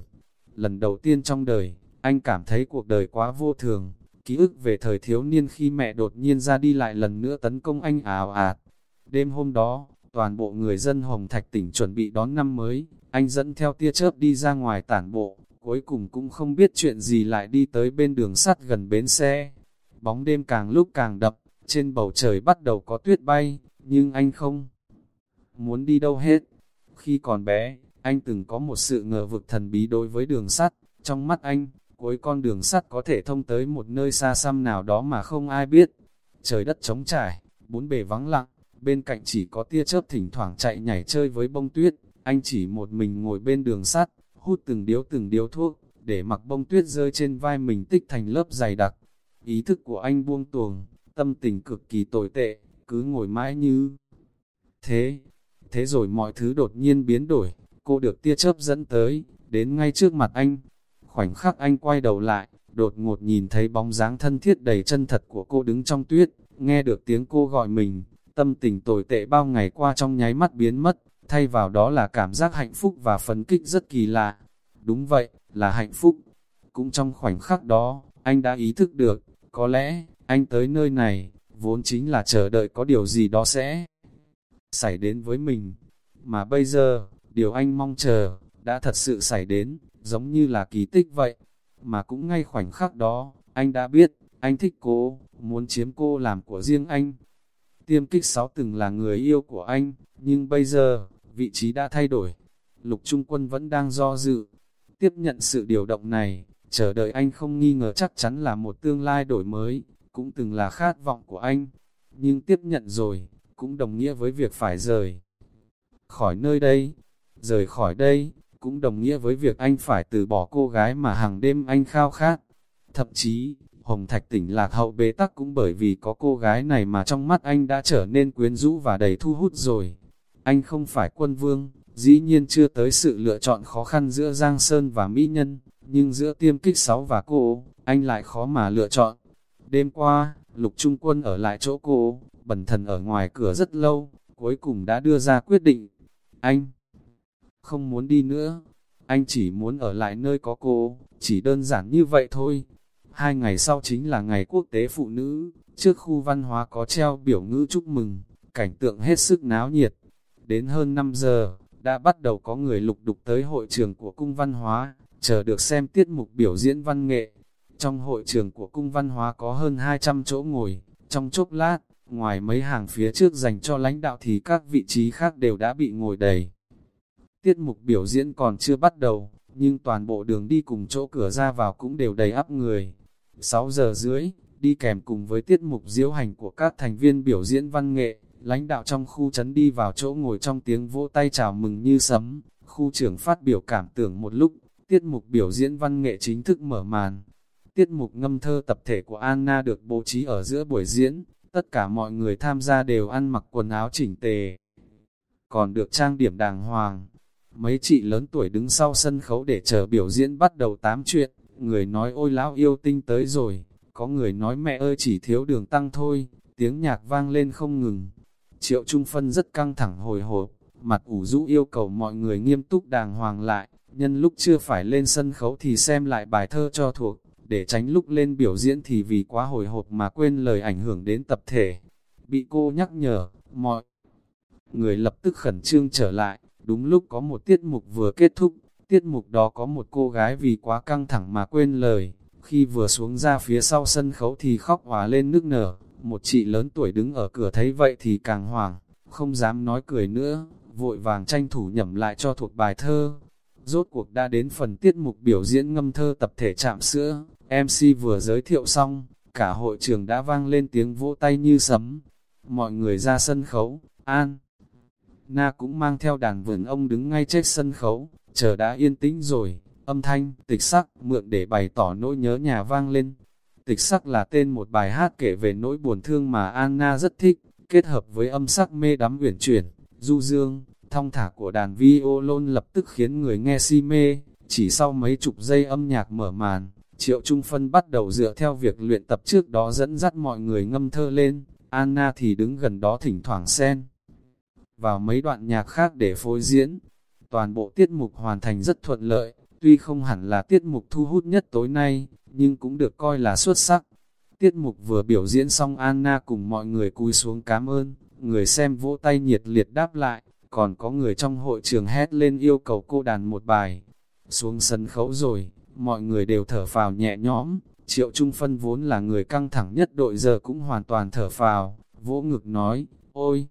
Lần đầu tiên trong đời, anh cảm thấy cuộc đời quá vô thường, ký ức về thời thiếu niên khi mẹ đột nhiên ra đi lại lần nữa tấn công anh ảo ạt. Đêm hôm đó, toàn bộ người dân Hồng Thạch tỉnh chuẩn bị đón năm mới, anh dẫn theo tia chớp đi ra ngoài tản bộ, cuối cùng cũng không biết chuyện gì lại đi tới bên đường sắt gần bến xe. Bóng đêm càng lúc càng đập, trên bầu trời bắt đầu có tuyết bay, nhưng anh không muốn đi đâu hết. Khi còn bé, anh từng có một sự ngờ vực thần bí đối với đường sắt, trong mắt anh, cuối con đường sắt có thể thông tới một nơi xa xăm nào đó mà không ai biết. Trời đất trống trải, bốn bề vắng lặng, bên cạnh chỉ có tia chớp thỉnh thoảng chạy nhảy chơi với bông tuyết, anh chỉ một mình ngồi bên đường sắt, hút từng điếu từng điếu thuốc, để mặc bông tuyết rơi trên vai mình tích thành lớp dày đặc. Ý thức của anh buông tuồng, tâm tình cực kỳ tồi tệ, cứ ngồi mãi như thế. Thế rồi mọi thứ đột nhiên biến đổi, cô được tia chớp dẫn tới, đến ngay trước mặt anh. Khoảnh khắc anh quay đầu lại, đột ngột nhìn thấy bóng dáng thân thiết đầy chân thật của cô đứng trong tuyết, nghe được tiếng cô gọi mình, tâm tình tồi tệ bao ngày qua trong nháy mắt biến mất, thay vào đó là cảm giác hạnh phúc và phấn kích rất kỳ lạ. Đúng vậy, là hạnh phúc. Cũng trong khoảnh khắc đó, anh đã ý thức được, có lẽ, anh tới nơi này, vốn chính là chờ đợi có điều gì đó sẽ xảy đến với mình. Mà bây giờ, điều anh mong chờ, đã thật sự xảy đến, giống như là kỳ tích vậy. Mà cũng ngay khoảnh khắc đó, anh đã biết, anh thích cô, muốn chiếm cô làm của riêng anh. Tiêm kích sáu từng là người yêu của anh, nhưng bây giờ, vị trí đã thay đổi. Lục Trung Quân vẫn đang do dự. Tiếp nhận sự điều động này, chờ đợi anh không nghi ngờ chắc chắn là một tương lai đổi mới, cũng từng là khát vọng của anh. Nhưng tiếp nhận rồi, cũng đồng nghĩa với việc phải rời khỏi nơi đây. Rời khỏi đây, cũng đồng nghĩa với việc anh phải từ bỏ cô gái mà hàng đêm anh khao khát. Thậm chí, Hồng Thạch tỉnh lạc hậu bế tắc cũng bởi vì có cô gái này mà trong mắt anh đã trở nên quyến rũ và đầy thu hút rồi. Anh không phải quân vương, dĩ nhiên chưa tới sự lựa chọn khó khăn giữa Giang Sơn và Mỹ Nhân, nhưng giữa tiêm kích sáu và cô, anh lại khó mà lựa chọn. Đêm qua, Lục Trung Quân ở lại chỗ cô, bẩn thần ở ngoài cửa rất lâu, cuối cùng đã đưa ra quyết định. Anh không muốn đi nữa, anh chỉ muốn ở lại nơi có cô, chỉ đơn giản như vậy thôi. Hai ngày sau chính là ngày quốc tế phụ nữ, trước khu văn hóa có treo biểu ngữ chúc mừng, cảnh tượng hết sức náo nhiệt. Đến hơn 5 giờ, đã bắt đầu có người lục đục tới hội trường của cung văn hóa, chờ được xem tiết mục biểu diễn văn nghệ. Trong hội trường của cung văn hóa có hơn 200 chỗ ngồi, trong chốc lát, Ngoài mấy hàng phía trước dành cho lãnh đạo thì các vị trí khác đều đã bị ngồi đầy. Tiết mục biểu diễn còn chưa bắt đầu, nhưng toàn bộ đường đi cùng chỗ cửa ra vào cũng đều đầy ắp người. 6 giờ rưỡi, đi kèm cùng với tiết mục diễu hành của các thành viên biểu diễn văn nghệ, lãnh đạo trong khu trấn đi vào chỗ ngồi trong tiếng vỗ tay chào mừng như sấm, khu trưởng phát biểu cảm tưởng một lúc, tiết mục biểu diễn văn nghệ chính thức mở màn. Tiết mục ngâm thơ tập thể của Anna được bố trí ở giữa buổi diễn, tất cả mọi người tham gia đều ăn mặc quần áo chỉnh tề. Còn được trang điểm đàng hoàng, mấy chị lớn tuổi đứng sau sân khấu để chờ biểu diễn bắt đầu tám chuyện, người nói ôi lão yêu tinh tới rồi, có người nói mẹ ơi chỉ thiếu đường tăng thôi, tiếng nhạc vang lên không ngừng. Triệu Trung Phân rất căng thẳng hồi hộp, mặt ủ rũ yêu cầu mọi người nghiêm túc đàng hoàng lại, nhân lúc chưa phải lên sân khấu thì xem lại bài thơ cho thuộc, để tránh lúc lên biểu diễn thì vì quá hồi hộp mà quên lời ảnh hưởng đến tập thể. Bị cô nhắc nhở, mọi người lập tức khẩn trương trở lại, đúng lúc có một tiết mục vừa kết thúc, tiết mục đó có một cô gái vì quá căng thẳng mà quên lời, khi vừa xuống ra phía sau sân khấu thì khóc hòa lên nước nở, một chị lớn tuổi đứng ở cửa thấy vậy thì càng hoảng, không dám nói cười nữa, vội vàng tranh thủ nhẩm lại cho thuộc bài thơ. Rốt cuộc đã đến phần tiết mục biểu diễn ngâm thơ tập thể chạm sữa, MC vừa giới thiệu xong, cả hội trường đã vang lên tiếng vỗ tay như sấm. Mọi người ra sân khấu, An. Na cũng mang theo đàn vườn ông đứng ngay trên sân khấu, chờ đã yên tĩnh rồi, âm thanh, tịch sắc, mượn để bày tỏ nỗi nhớ nhà vang lên. Tịch sắc là tên một bài hát kể về nỗi buồn thương mà Anna rất thích, kết hợp với âm sắc mê đắm uyển chuyển, du dương, thong thả của đàn violon lập tức khiến người nghe si mê. Chỉ sau mấy chục giây âm nhạc mở màn, Triệu Trung Phân bắt đầu dựa theo việc luyện tập trước đó dẫn dắt mọi người ngâm thơ lên, Anna thì đứng gần đó thỉnh thoảng xen. Vào mấy đoạn nhạc khác để phối diễn, toàn bộ tiết mục hoàn thành rất thuận lợi, tuy không hẳn là tiết mục thu hút nhất tối nay, nhưng cũng được coi là xuất sắc. Tiết mục vừa biểu diễn xong Anna cùng mọi người cúi xuống cảm ơn, người xem vỗ tay nhiệt liệt đáp lại, còn có người trong hội trường hét lên yêu cầu cô đàn một bài. Xuống sân khấu rồi, mọi người đều thở phào nhẹ nhõm, triệu trung phân vốn là người căng thẳng nhất đội giờ cũng hoàn toàn thở phào, vỗ ngực nói, ôi,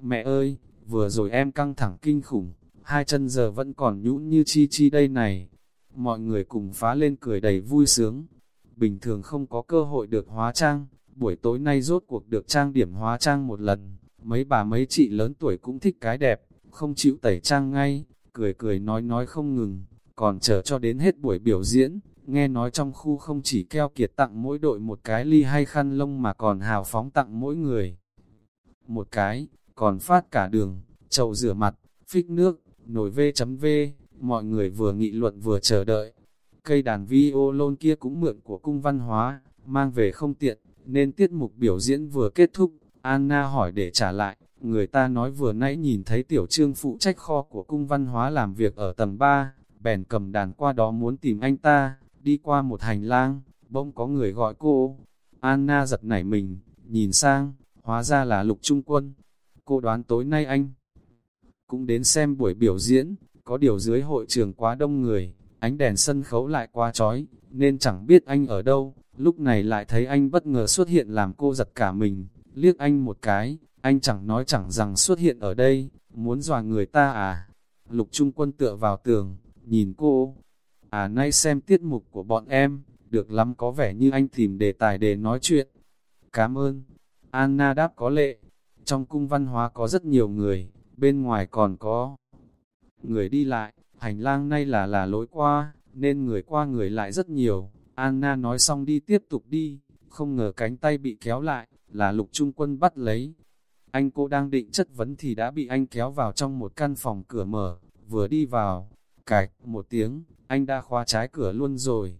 mẹ ơi, vừa rồi em căng thẳng kinh khủng, hai chân giờ vẫn còn nhũn như chi chi đây này. Mọi người cùng phá lên cười đầy vui sướng. Bình thường không có cơ hội được hóa trang, buổi tối nay rốt cuộc được trang điểm hóa trang một lần. Mấy bà mấy chị lớn tuổi cũng thích cái đẹp, không chịu tẩy trang ngay, cười cười nói nói không ngừng, còn chờ cho đến hết buổi biểu diễn. Nghe nói trong khu không chỉ keo kiệt tặng mỗi đội một cái ly hay khăn lông mà còn hào phóng tặng mỗi người. Một cái, còn phát cả đường, chậu rửa mặt, phích nước, nổi V.V, mọi người vừa nghị luận vừa chờ đợi. Cây đàn violon kia cũng mượn của cung văn hóa, mang về không tiện, nên tiết mục biểu diễn vừa kết thúc, Anna hỏi để trả lại, người ta nói vừa nãy nhìn thấy tiểu trương phụ trách kho của cung văn hóa làm việc ở tầng 3, bèn cầm đàn qua đó muốn tìm anh ta, đi qua một hành lang, bỗng có người gọi cô. Anna giật nảy mình, nhìn sang, hóa ra là lục trung quân. Cô đoán tối nay anh cũng đến xem buổi biểu diễn, có điều dưới hội trường quá đông người, ánh đèn sân khấu lại quá chói, nên chẳng biết anh ở đâu, lúc này lại thấy anh bất ngờ xuất hiện làm cô giật cả mình, liếc anh một cái, anh chẳng nói chẳng rằng xuất hiện ở đây, muốn dọa người ta à. Lục Trung Quân tựa vào tường, nhìn cô, à nay xem tiết mục của bọn em, được lắm có vẻ như anh tìm đề tài để nói chuyện. Cảm ơn. Anna đáp có lệ, trong cung văn hóa có rất nhiều người, bên ngoài còn có người đi lại, hành lang nay là là lối qua, nên người qua người lại rất nhiều. Anna nói xong đi tiếp tục đi, không ngờ cánh tay bị kéo lại, là lục trung quân bắt lấy. Anh cô đang định chất vấn thì đã bị anh kéo vào trong một căn phòng cửa mở, vừa đi vào, cạch một tiếng, anh đã khóa trái cửa luôn rồi.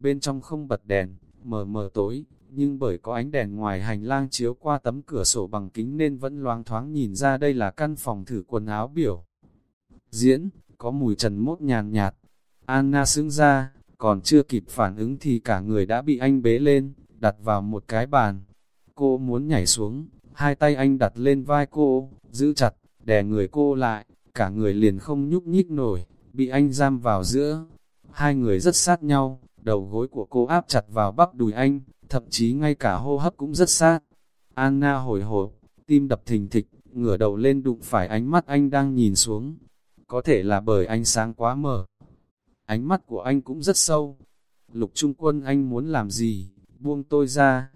Bên trong không bật đèn, mờ mờ tối, nhưng bởi có ánh đèn ngoài hành lang chiếu qua tấm cửa sổ bằng kính nên vẫn loáng thoáng nhìn ra đây là căn phòng thử quần áo biểu. Diễn, có mùi trần mốt nhàn nhạt. Anna sững ra, còn chưa kịp phản ứng thì cả người đã bị anh bế lên, đặt vào một cái bàn. Cô muốn nhảy xuống, hai tay anh đặt lên vai cô, giữ chặt, đè người cô lại, cả người liền không nhúc nhích nổi, bị anh giam vào giữa. Hai người rất sát nhau, đầu gối của cô áp chặt vào bắp đùi anh, thậm chí ngay cả hô hấp cũng rất sát. Anna hồi hộp, tim đập thình thịch, ngửa đầu lên đụng phải ánh mắt anh đang nhìn xuống. Có thể là bởi ánh sáng quá mờ. Ánh mắt của anh cũng rất sâu. Lục trung quân anh muốn làm gì? Buông tôi ra.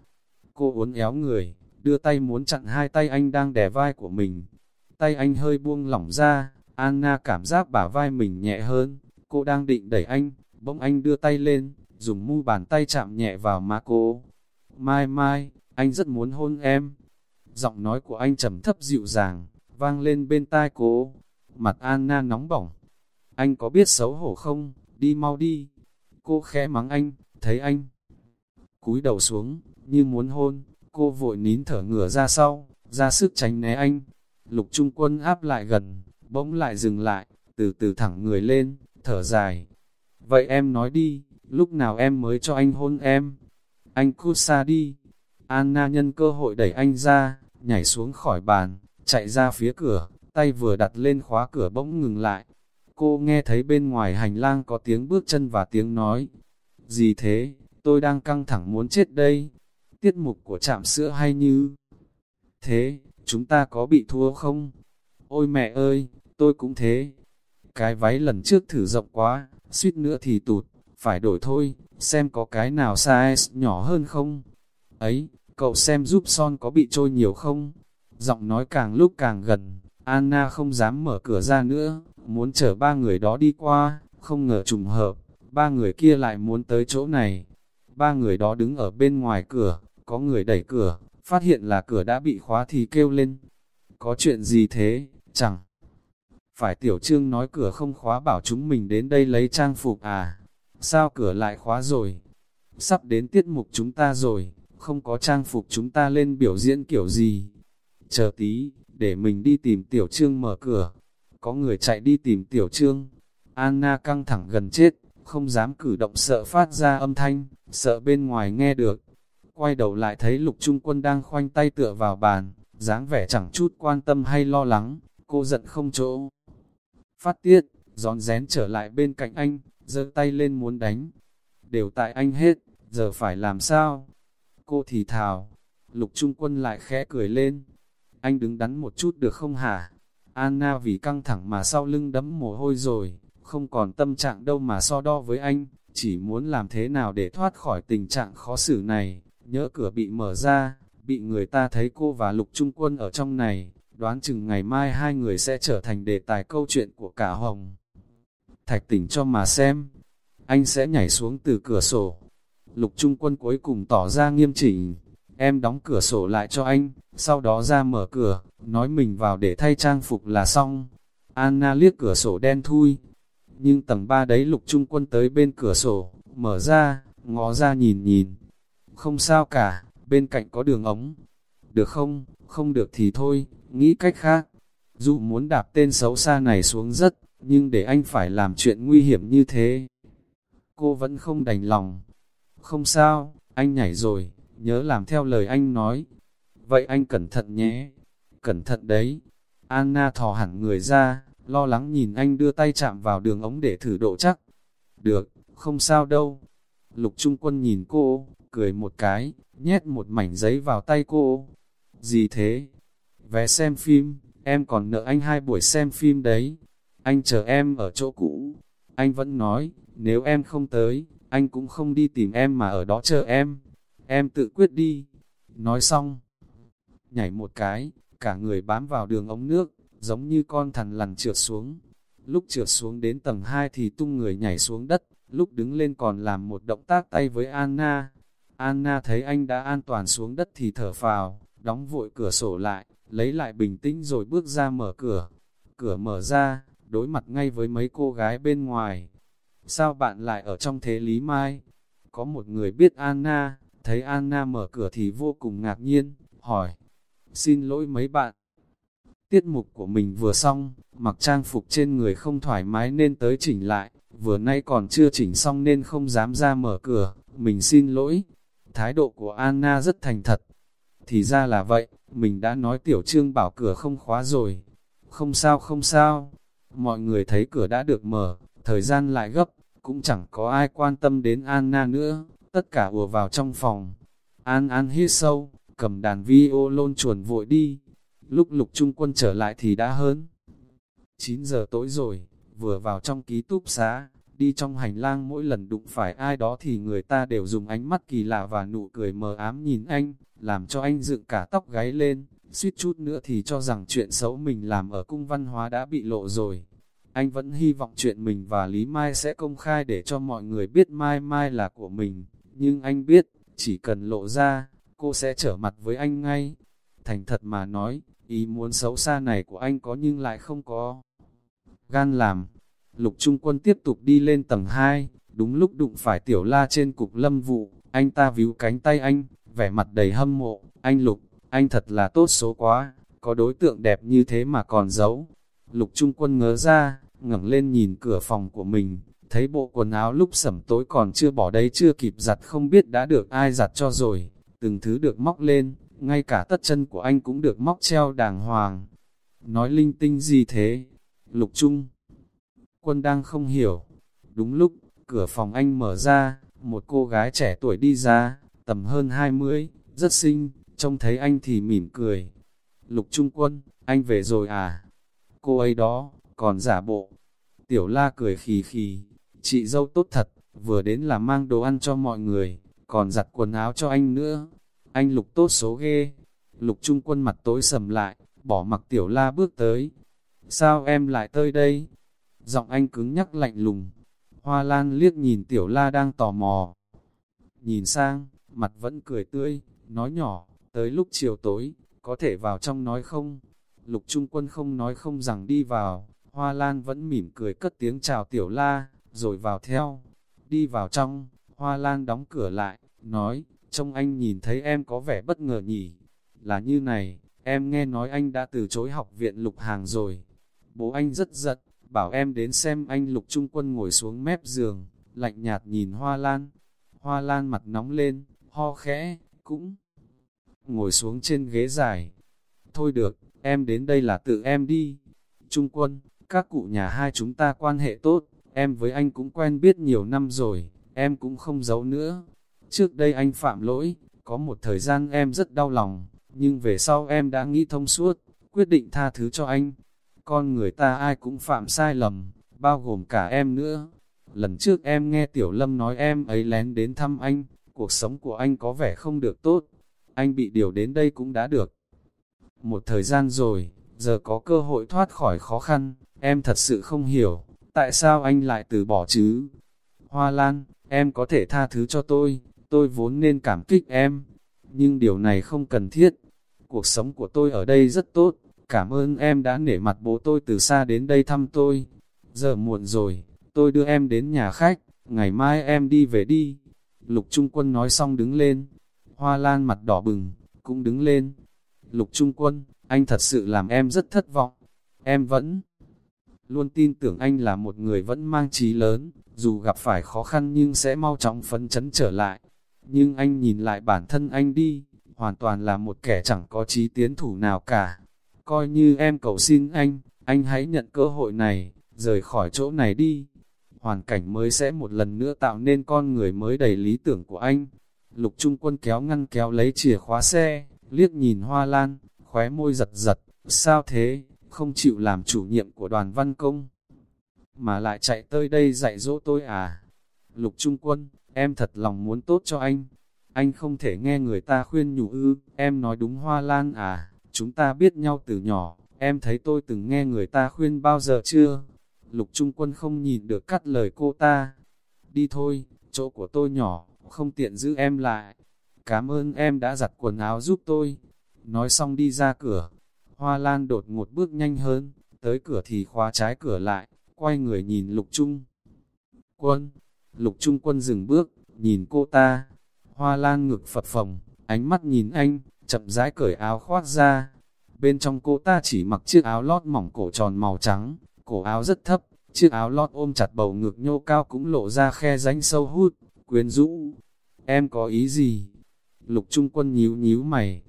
Cô uốn éo người, đưa tay muốn chặn hai tay anh đang đè vai của mình. Tay anh hơi buông lỏng ra, Anna cảm giác bả vai mình nhẹ hơn. Cô đang định đẩy anh, bỗng anh đưa tay lên, dùng mu bàn tay chạm nhẹ vào má cô. Mai mai, anh rất muốn hôn em. Giọng nói của anh trầm thấp dịu dàng, vang lên bên tai cô. Mặt Anna nóng bỏng. Anh có biết xấu hổ không? Đi mau đi. Cô khẽ mắng anh, thấy anh. Cúi đầu xuống, như muốn hôn, cô vội nín thở ngửa ra sau, ra sức tránh né anh. Lục Trung Quân áp lại gần, bỗng lại dừng lại, từ từ thẳng người lên, thở dài. Vậy em nói đi, lúc nào em mới cho anh hôn em? Anh cút xa đi. Anna nhân cơ hội đẩy anh ra, nhảy xuống khỏi bàn, chạy ra phía cửa, tay vừa đặt lên khóa cửa bỗng ngừng lại. Cô nghe thấy bên ngoài hành lang có tiếng bước chân và tiếng nói. Gì thế, tôi đang căng thẳng muốn chết đây. Tiết mục của trạm sữa hay như... Thế, chúng ta có bị thua không? Ôi mẹ ơi, tôi cũng thế. Cái váy lần trước thử rộng quá, suýt nữa thì tụt, phải đổi thôi, xem có cái nào size nhỏ hơn không? Ấy, cậu xem giúp son có bị trôi nhiều không? Giọng nói càng lúc càng gần, Anna không dám mở cửa ra nữa, muốn chở ba người đó đi qua, không ngờ trùng hợp, ba người kia lại muốn tới chỗ này. Ba người đó đứng ở bên ngoài cửa, có người đẩy cửa, phát hiện là cửa đã bị khóa thì kêu lên. Có chuyện gì thế, chẳng. Phải tiểu trương nói cửa không khóa bảo chúng mình đến đây lấy trang phục à? Sao cửa lại khóa rồi? Sắp đến tiết mục chúng ta rồi, không có trang phục chúng ta lên biểu diễn kiểu gì? Chờ tí, để mình đi tìm tiểu trương mở cửa. Có người chạy đi tìm tiểu trương. Anna căng thẳng gần chết, không dám cử động sợ phát ra âm thanh, sợ bên ngoài nghe được. Quay đầu lại thấy lục trung quân đang khoanh tay tựa vào bàn, dáng vẻ chẳng chút quan tâm hay lo lắng, cô giận không chỗ. Phát tiết, gión rén trở lại bên cạnh anh, giơ tay lên muốn đánh. Đều tại anh hết, giờ phải làm sao? Cô thì thào, lục trung quân lại khẽ cười lên. Anh đứng đắn một chút được không hả? Anna vì căng thẳng mà sau lưng đấm mồ hôi rồi, không còn tâm trạng đâu mà so đo với anh, chỉ muốn làm thế nào để thoát khỏi tình trạng khó xử này. Nhớ cửa bị mở ra, bị người ta thấy cô và lục trung quân ở trong này, đoán chừng ngày mai hai người sẽ trở thành đề tài câu chuyện của cả Hồng. Thạch tỉnh cho mà xem, anh sẽ nhảy xuống từ cửa sổ. Lục trung quân cuối cùng tỏ ra nghiêm chỉnh, em đóng cửa sổ lại cho anh, sau đó ra mở cửa, nói mình vào để thay trang phục là xong. Anna liếc cửa sổ đen thui, nhưng tầng 3 đấy lục trung quân tới bên cửa sổ, mở ra, ngó ra nhìn nhìn. Không sao cả, bên cạnh có đường ống. Được không, không được thì thôi, nghĩ cách khác. Dù muốn đạp tên xấu xa này xuống rất, nhưng để anh phải làm chuyện nguy hiểm như thế. Cô vẫn không đành lòng. Không sao, anh nhảy rồi, nhớ làm theo lời anh nói. Vậy anh cẩn thận nhé. Cẩn thận đấy. Anna thò hẳn người ra, lo lắng nhìn anh đưa tay chạm vào đường ống để thử độ chắc. Được, không sao đâu. Lục Trung Quân nhìn cô, cười một cái, nhét một mảnh giấy vào tay cô. Gì thế? Vé xem phim, em còn nợ anh hai buổi xem phim đấy. Anh chờ em ở chỗ cũ. Anh vẫn nói, nếu em không tới, anh cũng không đi tìm em mà ở đó chờ em. Em tự quyết đi. Nói xong, nhảy một cái, cả người bám vào đường ống nước, giống như con thằn lằn trượt xuống. Lúc trượt xuống đến tầng 2 thì tung người nhảy xuống đất, lúc đứng lên còn làm một động tác tay với Anna. Anna thấy anh đã an toàn xuống đất thì thở phào, đóng vội cửa sổ lại, lấy lại bình tĩnh rồi bước ra mở cửa. Cửa mở ra, đối mặt ngay với mấy cô gái bên ngoài. Sao bạn lại ở trong thế Lý Mai? Có một người biết Anna, thấy Anna mở cửa thì vô cùng ngạc nhiên, hỏi. Xin lỗi mấy bạn. Tiết mục của mình vừa xong, mặc trang phục trên người không thoải mái nên tới chỉnh lại, vừa nay còn chưa chỉnh xong nên không dám ra mở cửa, mình xin lỗi. Thái độ của Anna rất thành thật. Thì ra là vậy, mình đã nói tiểu trương bảo cửa không khóa rồi. Không sao không sao, mọi người thấy cửa đã được mở, thời gian lại gấp, cũng chẳng có ai quan tâm đến Anna nữa, tất cả ùa vào trong phòng. An An hít sâu, cầm đàn vi ô lôn chuồn vội đi. Lúc lục trung quân trở lại thì đã hơn. 9 giờ tối rồi, vừa vào trong ký túc xá, đi trong hành lang mỗi lần đụng phải ai đó thì người ta đều dùng ánh mắt kỳ lạ và nụ cười mờ ám nhìn anh, làm cho anh dựng cả tóc gáy lên, suýt chút nữa thì cho rằng chuyện xấu mình làm ở cung văn hóa đã bị lộ rồi. Anh vẫn hy vọng chuyện mình và Lý Mai sẽ công khai để cho mọi người biết Mai Mai là của mình, nhưng anh biết, chỉ cần lộ ra, cô sẽ trở mặt với anh ngay. Thành thật mà nói, ý muốn xấu xa này của anh có nhưng lại không có. Gan làm, lục trung quân tiếp tục đi lên tầng 2, đúng lúc đụng phải tiểu la trên cục lâm vụ, anh ta víu cánh tay anh, vẻ mặt đầy hâm mộ, anh lục, anh thật là tốt số quá, có đối tượng đẹp như thế mà còn giấu. Lục Trung Quân ngớ ra, ngẩng lên nhìn cửa phòng của mình, thấy bộ quần áo lúc sẩm tối còn chưa bỏ đấy chưa kịp giặt không biết đã được ai giặt cho rồi, từng thứ được móc lên, ngay cả tất chân của anh cũng được móc treo đàng hoàng. Nói linh tinh gì thế? Lục Trung Quân đang không hiểu. Đúng lúc, cửa phòng anh mở ra, một cô gái trẻ tuổi đi ra, tầm hơn 20, rất xinh, trông thấy anh thì mỉm cười. Lục Trung Quân, anh về rồi à? Cô ấy đó, còn giả bộ. Tiểu la cười khì khì, chị dâu tốt thật, vừa đến là mang đồ ăn cho mọi người, còn giặt quần áo cho anh nữa. Anh Lục tốt số ghê. Lục Trung Quân mặt tối sầm lại, bỏ mặc Tiểu la bước tới. Sao em lại tới đây? Giọng anh cứng nhắc lạnh lùng. Hoa Lan liếc nhìn Tiểu la đang tò mò. Nhìn sang, mặt vẫn cười tươi, nói nhỏ, tới lúc chiều tối, có thể vào trong nói không? Lục Trung Quân không nói không rằng đi vào, Hoa Lan vẫn mỉm cười cất tiếng chào Tiểu La, rồi vào theo. Đi vào trong, Hoa Lan đóng cửa lại, nói, trông anh nhìn thấy em có vẻ bất ngờ nhỉ. Là như này, em nghe nói anh đã từ chối học viện lục hàng rồi. Bố anh rất giận, bảo em đến xem anh lục trung quân ngồi xuống mép giường, lạnh nhạt nhìn Hoa Lan. Hoa Lan mặt nóng lên, ho khẽ, cũng ngồi xuống trên ghế dài. Thôi được, em đến đây là tự em đi. Trung quân, các cụ nhà hai chúng ta quan hệ tốt, em với anh cũng quen biết nhiều năm rồi, em cũng không giấu nữa. Trước đây anh phạm lỗi, có một thời gian em rất đau lòng, nhưng về sau em đã nghĩ thông suốt, quyết định tha thứ cho anh. Con người ta ai cũng phạm sai lầm, bao gồm cả em nữa. Lần trước em nghe Tiểu Lâm nói em ấy lén đến thăm anh, cuộc sống của anh có vẻ không được tốt. Anh bị điều đến đây cũng đã được. Một thời gian rồi, giờ có cơ hội thoát khỏi khó khăn, em thật sự không hiểu, tại sao anh lại từ bỏ chứ? Hoa Lan, em có thể tha thứ cho tôi, tôi vốn nên cảm kích em, nhưng điều này không cần thiết. Cuộc sống của tôi ở đây rất tốt, cảm ơn em đã nể mặt bố tôi từ xa đến đây thăm tôi. Giờ muộn rồi, tôi đưa em đến nhà khách, ngày mai em đi về đi. Lục Trung Quân nói xong đứng lên, Hoa Lan mặt đỏ bừng, cũng đứng lên. Lục Trung Quân, anh thật sự làm em rất thất vọng. Em vẫn luôn tin tưởng anh là một người vẫn mang trí lớn, dù gặp phải khó khăn nhưng sẽ mau chóng phấn chấn trở lại. Nhưng anh nhìn lại bản thân anh đi, hoàn toàn là một kẻ chẳng có trí tiến thủ nào cả. Coi như em cầu xin anh, anh hãy nhận cơ hội này, rời khỏi chỗ này đi. Hoàn cảnh mới sẽ một lần nữa tạo nên con người mới đầy lý tưởng của anh. Lục Trung Quân kéo ngăn kéo lấy chìa khóa xe, liếc nhìn Hoa Lan, khóe môi giật giật, sao thế, không chịu làm chủ nhiệm của đoàn văn công, mà lại chạy tới đây dạy dỗ tôi à. Lục Trung Quân, em thật lòng muốn tốt cho anh, anh không thể nghe người ta khuyên nhủ ư, em nói đúng Hoa Lan à, chúng ta biết nhau từ nhỏ, em thấy tôi từng nghe người ta khuyên bao giờ chưa? Lục Trung Quân không nhìn được cắt lời cô ta. Đi thôi, chỗ của tôi nhỏ, không tiện giữ em lại. Cảm ơn em đã giặt quần áo giúp tôi. Nói xong đi ra cửa, Hoa Lan đột ngột bước nhanh hơn, tới cửa thì khóa trái cửa lại, quay người nhìn Lục Trung. Quân, Lục Trung Quân dừng bước, nhìn cô ta. Hoa Lan ngực phật phồng, ánh mắt nhìn anh, chậm rãi cởi áo khoác ra. Bên trong cô ta chỉ mặc chiếc áo lót mỏng cổ tròn màu trắng, cổ áo rất thấp, chiếc áo lót ôm chặt bầu ngực nhô cao cũng lộ ra khe rãnh sâu hút, quyến rũ. Em có ý gì? Lục Trung Quân nhíu nhíu mày.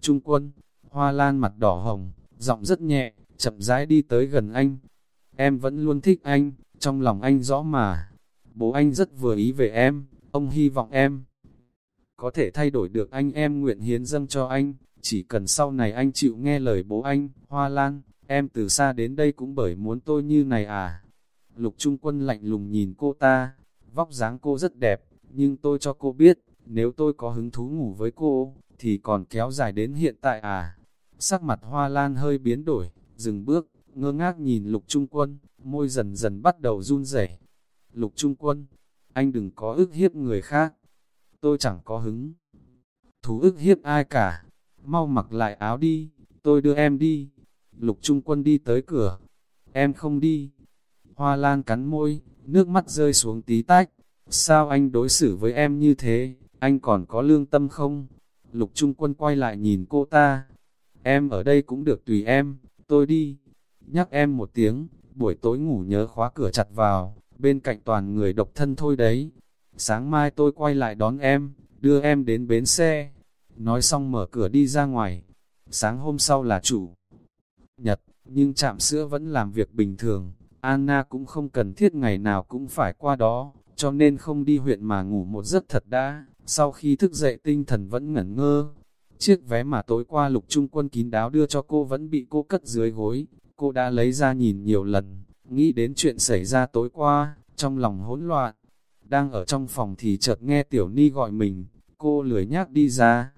Trung Quân, Hoa Lan mặt đỏ hồng, giọng rất nhẹ, chậm rãi đi tới gần anh. Em vẫn luôn thích anh, trong lòng anh rõ mà. Bố anh rất vừa ý về em, ông hy vọng em có thể thay đổi được anh em nguyện hiến dâng cho anh, chỉ cần sau này anh chịu nghe lời bố anh, Hoa Lan, em từ xa đến đây cũng bởi muốn tôi như này à. Lục Trung Quân lạnh lùng nhìn cô ta, vóc dáng cô rất đẹp, nhưng tôi cho cô biết, nếu tôi có hứng thú ngủ với cô, thì còn kéo dài đến hiện tại à. Sắc mặt hoa lan hơi biến đổi, dừng bước, ngơ ngác nhìn lục trung quân, môi dần dần bắt đầu run rẩy. Lục trung quân, anh đừng có ức hiếp người khác. Tôi chẳng có hứng. Thú ức hiếp ai cả. Mau mặc lại áo đi, tôi đưa em đi. Lục trung quân đi tới cửa. Em không đi. Hoa lan cắn môi, nước mắt rơi xuống tí tách. Sao anh đối xử với em như thế, anh còn có lương tâm không? Lục Trung Quân quay lại nhìn cô ta, em ở đây cũng được tùy em, tôi đi. Nhắc em một tiếng, buổi tối ngủ nhớ khóa cửa chặt vào, bên cạnh toàn người độc thân thôi đấy. Sáng mai tôi quay lại đón em, đưa em đến bến xe. Nói xong mở cửa đi ra ngoài. Sáng hôm sau là chủ nhật, nhưng trạm sữa vẫn làm việc bình thường. Anna cũng không cần thiết ngày nào cũng phải qua đó, cho nên không đi huyện mà ngủ một giấc thật đã. Sau khi thức dậy tinh thần vẫn ngẩn ngơ. Chiếc vé mà tối qua lục trung quân kín đáo đưa cho cô vẫn bị cô cất dưới gối. Cô đã lấy ra nhìn nhiều lần, nghĩ đến chuyện xảy ra tối qua, trong lòng hỗn loạn. Đang ở trong phòng thì chợt nghe Tiểu Ni gọi mình, cô lười nhác đi ra.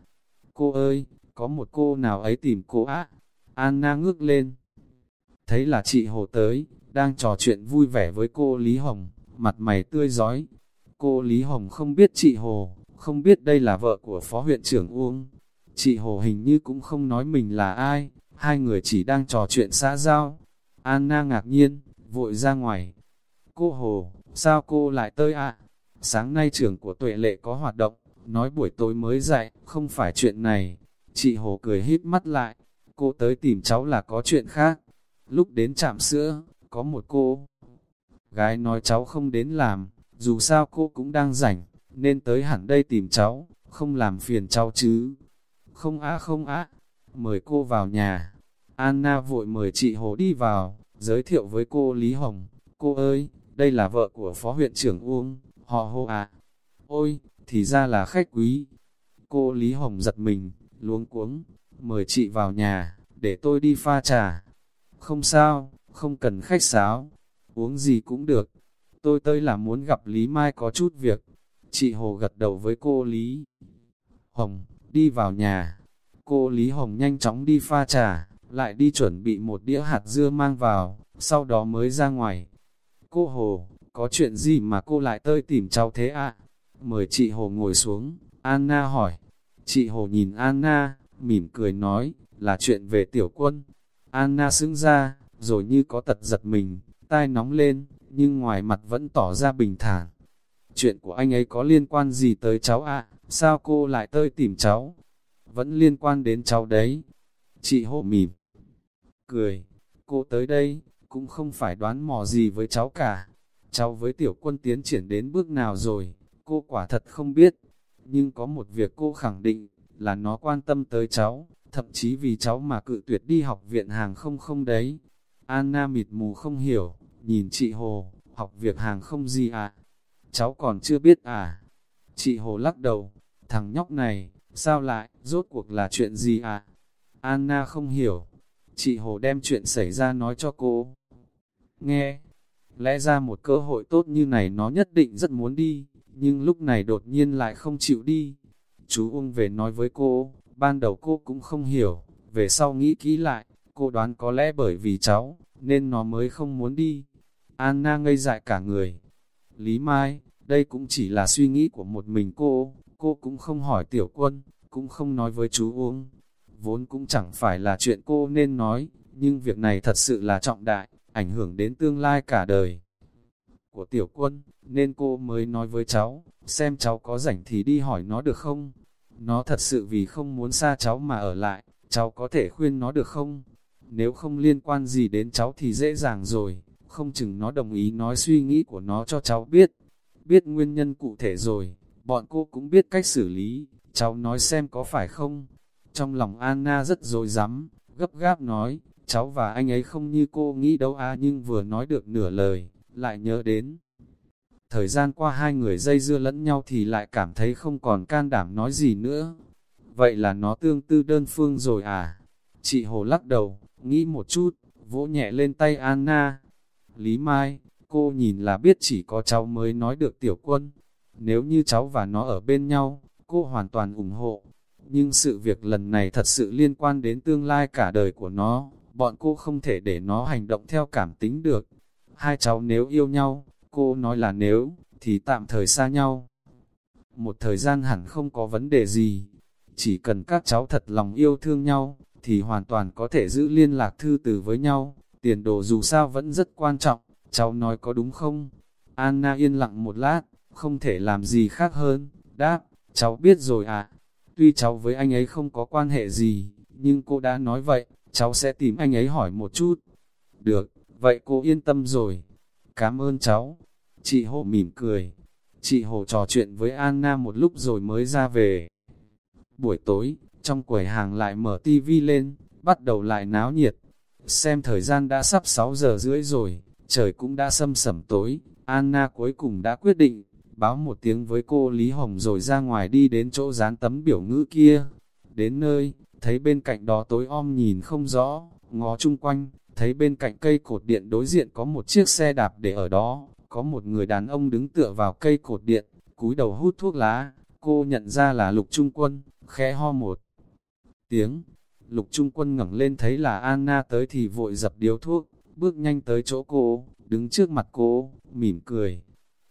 Cô ơi, có một cô nào ấy tìm cô á. Anna ngước lên. Thấy là chị Hồ tới, đang trò chuyện vui vẻ với cô Lý Hồng, mặt mày tươi giói. Cô Lý Hồng không biết chị Hồ, không biết đây là vợ của phó huyện trưởng Uông. Chị Hồ hình như cũng không nói mình là ai, hai người chỉ đang trò chuyện xã giao. Anna ngạc nhiên, vội ra ngoài. Cô Hồ, sao cô lại tới ạ? Sáng nay trưởng của tuệ lệ có hoạt động, nói buổi tối mới dạy, không phải chuyện này. Chị Hồ cười hít mắt lại, cô tới tìm cháu là có chuyện khác. Lúc đến trạm sữa, có một cô gái nói cháu không đến làm, dù sao cô cũng đang rảnh, nên tới hẳn đây tìm cháu, không làm phiền cháu chứ. Không á không á, mời cô vào nhà. Anna vội mời chị Hồ đi vào, giới thiệu với cô Lý Hồng. Cô ơi, đây là vợ của phó huyện trưởng Uông, họ hô à. Ôi, thì ra là khách quý. Cô Lý Hồng giật mình, luống cuống, mời chị vào nhà, để tôi đi pha trà. Không sao, không cần khách sáo, uống gì cũng được. Tôi tới là muốn gặp Lý Mai có chút việc. Chị Hồ gật đầu với cô Lý Hồng, đi vào nhà. Cô Lý Hồng nhanh chóng đi pha trà, lại đi chuẩn bị một đĩa hạt dưa mang vào, sau đó mới ra ngoài. Cô Hồ, có chuyện gì mà cô lại tơi tìm cháu thế ạ? Mời chị Hồ ngồi xuống, Anna hỏi. Chị Hồ nhìn Anna, mỉm cười nói, là chuyện về tiểu quân. Anna xứng ra, rồi như có tật giật mình, tai nóng lên, nhưng ngoài mặt vẫn tỏ ra bình thản. Chuyện của anh ấy có liên quan gì tới cháu ạ? Sao cô lại tơi tìm cháu? Vẫn liên quan đến cháu đấy. Chị hồ mỉm. Cười, cô tới đây, cũng không phải đoán mò gì với cháu cả. Cháu với tiểu quân tiến triển đến bước nào rồi, cô quả thật không biết. Nhưng có một việc cô khẳng định, là nó quan tâm tới cháu, thậm chí vì cháu mà cự tuyệt đi học viện hàng không không đấy. Anna mịt mù không hiểu, nhìn chị Hồ, học việc hàng không gì à? Cháu còn chưa biết à? Chị Hồ lắc đầu, thằng nhóc này, sao lại, rốt cuộc là chuyện gì à? Anna không hiểu, chị Hồ đem chuyện xảy ra nói cho cô. Nghe, lẽ ra một cơ hội tốt như này nó nhất định rất muốn đi, nhưng lúc này đột nhiên lại không chịu đi. Chú Uông về nói với cô, ban đầu cô cũng không hiểu, về sau nghĩ kỹ lại, cô đoán có lẽ bởi vì cháu, nên nó mới không muốn đi. Anna ngây dại cả người. Lý Mai, đây cũng chỉ là suy nghĩ của một mình cô, cô cũng không hỏi tiểu quân, cũng không nói với chú Uông. Vốn cũng chẳng phải là chuyện cô nên nói, nhưng việc này thật sự là trọng đại, ảnh hưởng đến tương lai cả đời của tiểu quân, nên cô mới nói với cháu, xem cháu có rảnh thì đi hỏi nó được không? Nó thật sự vì không muốn xa cháu mà ở lại, cháu có thể khuyên nó được không? Nếu không liên quan gì đến cháu thì dễ dàng rồi, không chừng nó đồng ý nói suy nghĩ của nó cho cháu biết. Biết nguyên nhân cụ thể rồi, bọn cô cũng biết cách xử lý, cháu nói xem có phải không? Trong lòng Anna rất dối rắm gấp gáp nói, cháu và anh ấy không như cô nghĩ đâu à nhưng vừa nói được nửa lời, lại nhớ đến. Thời gian qua hai người dây dưa lẫn nhau thì lại cảm thấy không còn can đảm nói gì nữa. Vậy là nó tương tư đơn phương rồi à? Chị Hồ lắc đầu, nghĩ một chút, vỗ nhẹ lên tay Anna. Lý Mai, cô nhìn là biết chỉ có cháu mới nói được tiểu quân. Nếu như cháu và nó ở bên nhau, cô hoàn toàn ủng hộ. Nhưng sự việc lần này thật sự liên quan đến tương lai cả đời của nó, bọn cô không thể để nó hành động theo cảm tính được. Hai cháu nếu yêu nhau, cô nói là nếu, thì tạm thời xa nhau. Một thời gian hẳn không có vấn đề gì, chỉ cần các cháu thật lòng yêu thương nhau, thì hoàn toàn có thể giữ liên lạc thư từ với nhau, tiền đồ dù sao vẫn rất quan trọng, cháu nói có đúng không? Anna yên lặng một lát, không thể làm gì khác hơn, đáp, cháu biết rồi à, tuy cháu với anh ấy không có quan hệ gì, nhưng cô đã nói vậy, cháu sẽ tìm anh ấy hỏi một chút. Được, vậy cô yên tâm rồi. Cảm ơn cháu. Chị Hồ mỉm cười. Chị Hồ trò chuyện với Anna một lúc rồi mới ra về. Buổi tối, trong quầy hàng lại mở tivi lên, bắt đầu lại náo nhiệt. Xem thời gian đã sắp 6 giờ rưỡi rồi, trời cũng đã sâm sẩm tối, Anna cuối cùng đã quyết định, báo một tiếng với cô Lý Hồng rồi ra ngoài đi đến chỗ dán tấm biểu ngữ kia. Đến nơi, thấy bên cạnh đó tối om nhìn không rõ, ngó chung quanh, thấy bên cạnh cây cột điện đối diện có một chiếc xe đạp để ở đó, có một người đàn ông đứng tựa vào cây cột điện, cúi đầu hút thuốc lá, cô nhận ra là Lục Trung Quân, khẽ ho một tiếng. Lục Trung Quân ngẩng lên thấy là Anna tới thì vội dập điếu thuốc, bước nhanh tới chỗ cô, đứng trước mặt cô, mỉm cười.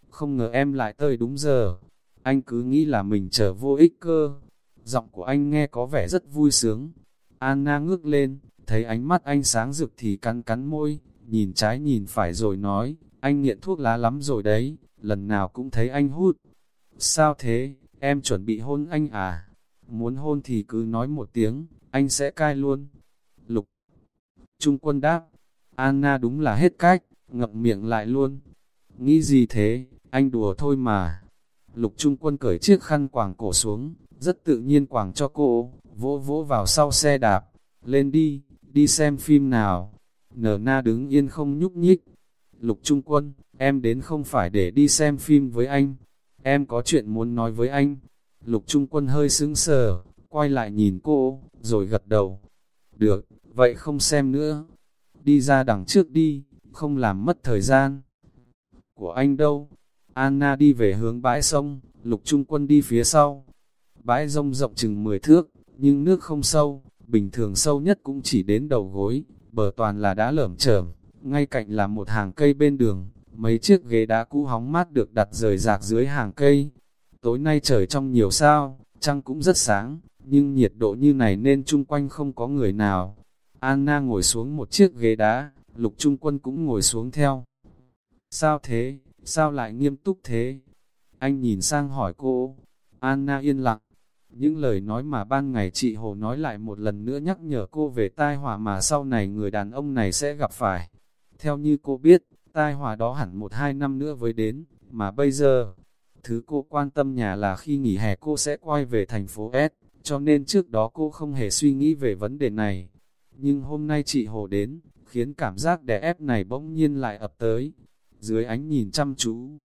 Không ngờ em lại tới đúng giờ, anh cứ nghĩ là mình chờ vô ích cơ. Giọng của anh nghe có vẻ rất vui sướng. Anna ngước lên, thấy ánh mắt anh sáng rực thì cắn cắn môi, nhìn trái nhìn phải rồi nói, anh nghiện thuốc lá lắm rồi đấy, lần nào cũng thấy anh hút. Sao thế, em chuẩn bị hôn anh à? Muốn hôn thì cứ nói một tiếng, anh sẽ cai luôn. Lục Trung quân đáp, Anna đúng là hết cách, ngậm miệng lại luôn. Nghĩ gì thế, anh đùa thôi mà. Lục Trung quân cởi chiếc khăn quàng cổ xuống, rất tự nhiên quảng cho cô, vỗ vỗ vào sau xe đạp. Lên đi, đi xem phim nào. Nở na đứng yên không nhúc nhích. Lục Trung quân, em đến không phải để đi xem phim với anh. Em có chuyện muốn nói với anh. Lục Trung quân hơi sững sờ, quay lại nhìn cô, rồi gật đầu. Được, vậy không xem nữa. Đi ra đằng trước đi, không làm mất thời gian. Của anh đâu? Anna đi về hướng bãi sông, lục trung quân đi phía sau. Bãi rông rộng chừng 10 thước, nhưng nước không sâu, bình thường sâu nhất cũng chỉ đến đầu gối, bờ toàn là đá lởm chởm, ngay cạnh là một hàng cây bên đường, mấy chiếc ghế đá cũ hóng mát được đặt rời rạc dưới hàng cây. Tối nay trời trong nhiều sao, trăng cũng rất sáng, nhưng nhiệt độ như này nên chung quanh không có người nào. Anna ngồi xuống một chiếc ghế đá, lục trung quân cũng ngồi xuống theo. Sao thế, sao lại nghiêm túc thế? Anh nhìn sang hỏi cô, Anna yên lặng. Những lời nói mà ban ngày chị Hồ nói lại một lần nữa nhắc nhở cô về tai họa mà sau này người đàn ông này sẽ gặp phải. Theo như cô biết, tai họa đó hẳn một hai năm nữa mới đến, mà bây giờ, thứ cô quan tâm nhà là khi nghỉ hè cô sẽ quay về thành phố S cho nên trước đó cô không hề suy nghĩ về vấn đề này. Nhưng hôm nay chị Hồ đến, khiến cảm giác đè ép này bỗng nhiên lại ập tới. Dưới ánh nhìn chăm chú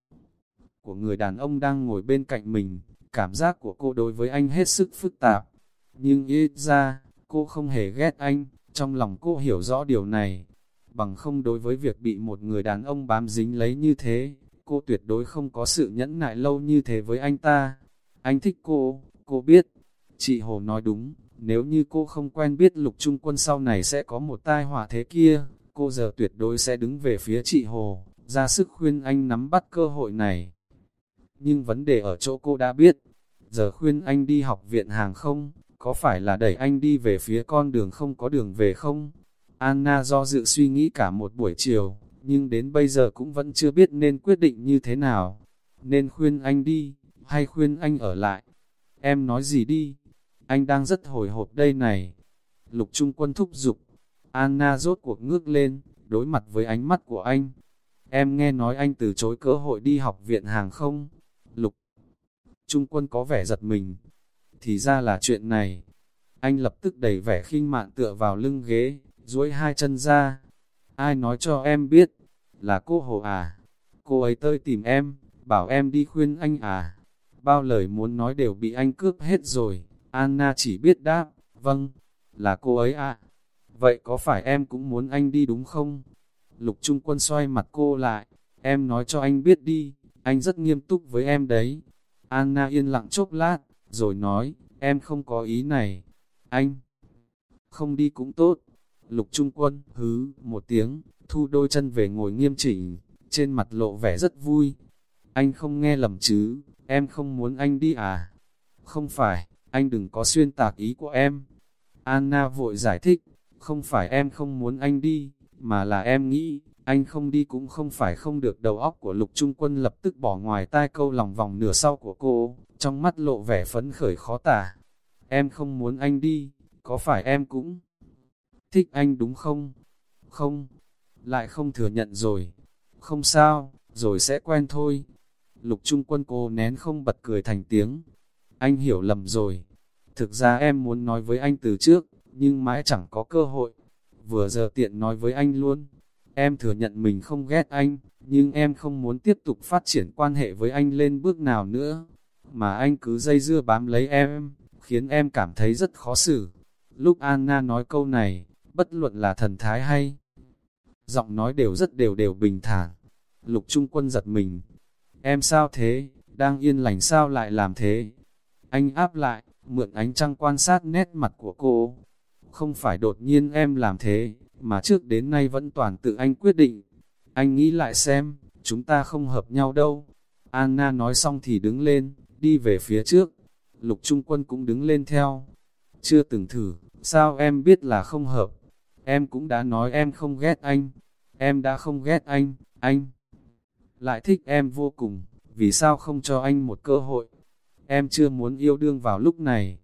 của người đàn ông đang ngồi bên cạnh mình, cảm giác của cô đối với anh hết sức phức tạp. Nhưng ít ra, cô không hề ghét anh, trong lòng cô hiểu rõ điều này. Bằng không đối với việc bị một người đàn ông bám dính lấy như thế, cô tuyệt đối không có sự nhẫn nại lâu như thế với anh ta. Anh thích cô, cô biết, Chị Hồ nói đúng, nếu như cô không quen biết lục trung quân sau này sẽ có một tai họa thế kia, cô giờ tuyệt đối sẽ đứng về phía chị Hồ, ra sức khuyên anh nắm bắt cơ hội này. Nhưng vấn đề ở chỗ cô đã biết, giờ khuyên anh đi học viện hàng không, có phải là đẩy anh đi về phía con đường không có đường về không? Anna do dự suy nghĩ cả một buổi chiều, nhưng đến bây giờ cũng vẫn chưa biết nên quyết định như thế nào. Nên khuyên anh đi, hay khuyên anh ở lại? Em nói gì đi? anh đang rất hồi hộp đây này. Lục Trung Quân thúc giục, Anna rốt cuộc ngước lên, đối mặt với ánh mắt của anh. Em nghe nói anh từ chối cơ hội đi học viện hàng không. Trung Quân có vẻ giật mình. Thì ra là chuyện này. Anh lập tức đẩy vẻ khinh mạn tựa vào lưng ghế, duỗi hai chân ra. Ai nói cho em biết? Là cô Hồ à? Cô ấy tới tìm em, bảo em đi khuyên anh à? Bao lời muốn nói đều bị anh cướp hết rồi. Anna chỉ biết đáp, vâng, là cô ấy ạ. À. Vậy có phải em cũng muốn anh đi đúng không? Lục Trung Quân xoay mặt cô lại, em nói cho anh biết đi, anh rất nghiêm túc với em đấy. Anna yên lặng chốc lát, rồi nói, em không có ý này. Anh, không đi cũng tốt. Lục Trung Quân, hứ, một tiếng, thu đôi chân về ngồi nghiêm chỉnh, trên mặt lộ vẻ rất vui. Anh không nghe lầm chứ, em không muốn anh đi à? Không phải, anh đừng có xuyên tạc ý của em. Anna vội giải thích, không phải em không muốn anh đi, mà là em nghĩ, anh không đi cũng không phải không được đầu óc của lục trung quân lập tức bỏ ngoài tai câu lòng vòng nửa sau của cô, trong mắt lộ vẻ phấn khởi khó tả. Em không muốn anh đi, có phải em cũng thích anh đúng không? Không, lại không thừa nhận rồi. Không sao, rồi sẽ quen thôi. Lục Trung Quân cô nén không bật cười thành tiếng. Anh hiểu lầm rồi. Thực ra em muốn nói với anh từ trước, nhưng mãi chẳng có cơ hội. Vừa giờ tiện nói với anh luôn. Em thừa nhận mình không ghét anh, nhưng em không muốn tiếp tục phát triển quan hệ với anh lên bước nào nữa. Mà anh cứ dây dưa bám lấy em, khiến em cảm thấy rất khó xử. Lúc Anna nói câu này, bất luận là thần thái hay, giọng nói đều rất đều đều bình thản. Lục Trung Quân giật mình. Em sao thế, đang yên lành sao lại làm thế? Anh áp lại, mượn ánh trăng quan sát nét mặt của cô. Không phải đột nhiên em làm thế, mà trước đến nay vẫn toàn tự anh quyết định. Anh nghĩ lại xem, chúng ta không hợp nhau đâu. Anna nói xong thì đứng lên, đi về phía trước. Lục Trung Quân cũng đứng lên theo. Chưa từng thử, sao em biết là không hợp? Em cũng đã nói em không ghét anh. Em đã không ghét anh, anh lại thích em vô cùng, vì sao không cho anh một cơ hội? Em chưa muốn yêu đương vào lúc này.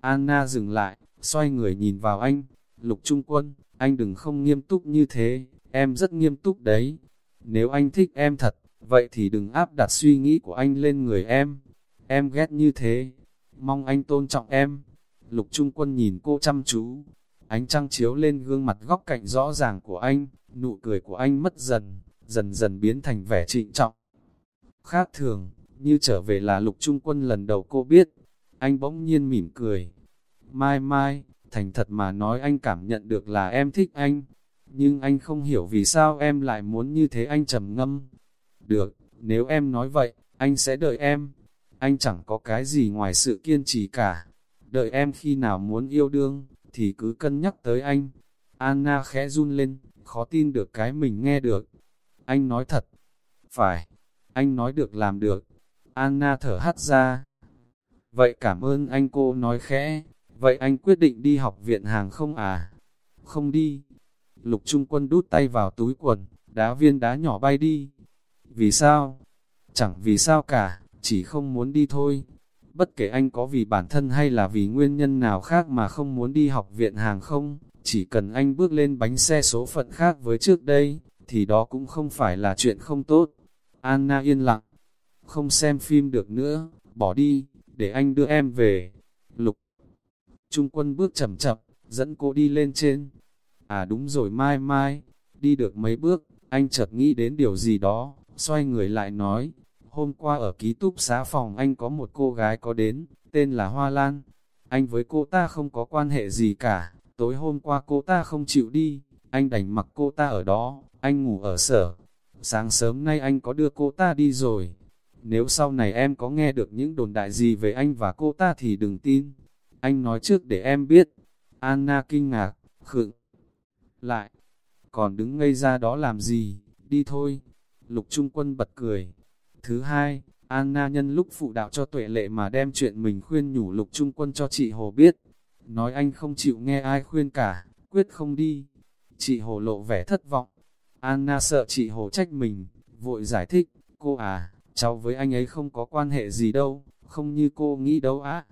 Anna dừng lại, xoay người nhìn vào anh. Lục Trung Quân, anh đừng không nghiêm túc như thế, em rất nghiêm túc đấy. Nếu anh thích em thật, vậy thì đừng áp đặt suy nghĩ của anh lên người em. Em ghét như thế, mong anh tôn trọng em. Lục Trung Quân nhìn cô chăm chú, ánh trăng chiếu lên gương mặt góc cạnh rõ ràng của anh, nụ cười của anh mất dần, dần dần biến thành vẻ trịnh trọng. Khác thường, như trở về là lục trung quân lần đầu cô biết, anh bỗng nhiên mỉm cười. Mai mai, thành thật mà nói anh cảm nhận được là em thích anh, nhưng anh không hiểu vì sao em lại muốn như thế anh trầm ngâm. Được, nếu em nói vậy, anh sẽ đợi em. Anh chẳng có cái gì ngoài sự kiên trì cả. Đợi em khi nào muốn yêu đương, thì cứ cân nhắc tới anh. Anna khẽ run lên, khó tin được cái mình nghe được. Anh nói thật. Phải, anh nói được làm được. Anna thở hắt ra. Vậy cảm ơn anh cô nói khẽ. Vậy anh quyết định đi học viện hàng không à? Không đi. Lục Trung Quân đút tay vào túi quần, đá viên đá nhỏ bay đi. Vì sao? Chẳng vì sao cả, chỉ không muốn đi thôi. Bất kể anh có vì bản thân hay là vì nguyên nhân nào khác mà không muốn đi học viện hàng không, chỉ cần anh bước lên bánh xe số phận khác với trước đây, thì đó cũng không phải là chuyện không tốt. Anna yên lặng, không xem phim được nữa, bỏ đi, để anh đưa em về. Lục Trung quân bước chậm chậm, dẫn cô đi lên trên. À đúng rồi mai mai, đi được mấy bước, anh chợt nghĩ đến điều gì đó, xoay người lại nói, hôm qua ở ký túc xá phòng anh có một cô gái có đến, tên là Hoa Lan. Anh với cô ta không có quan hệ gì cả, tối hôm qua cô ta không chịu đi, anh đành mặc cô ta ở đó, anh ngủ ở sở. Sáng sớm nay anh có đưa cô ta đi rồi. Nếu sau này em có nghe được những đồn đại gì về anh và cô ta thì đừng tin. Anh nói trước để em biết. Anna kinh ngạc, khựng lại. Còn đứng ngây ra đó làm gì, đi thôi. Lục Trung Quân bật cười. Thứ hai, Anna nhân lúc phụ đạo cho tuệ lệ mà đem chuyện mình khuyên nhủ Lục Trung Quân cho chị Hồ biết. Nói anh không chịu nghe ai khuyên cả, quyết không đi. Chị Hồ lộ vẻ thất vọng. Anna sợ chị Hồ trách mình, vội giải thích, cô à, cháu với anh ấy không có quan hệ gì đâu, không như cô nghĩ đâu á.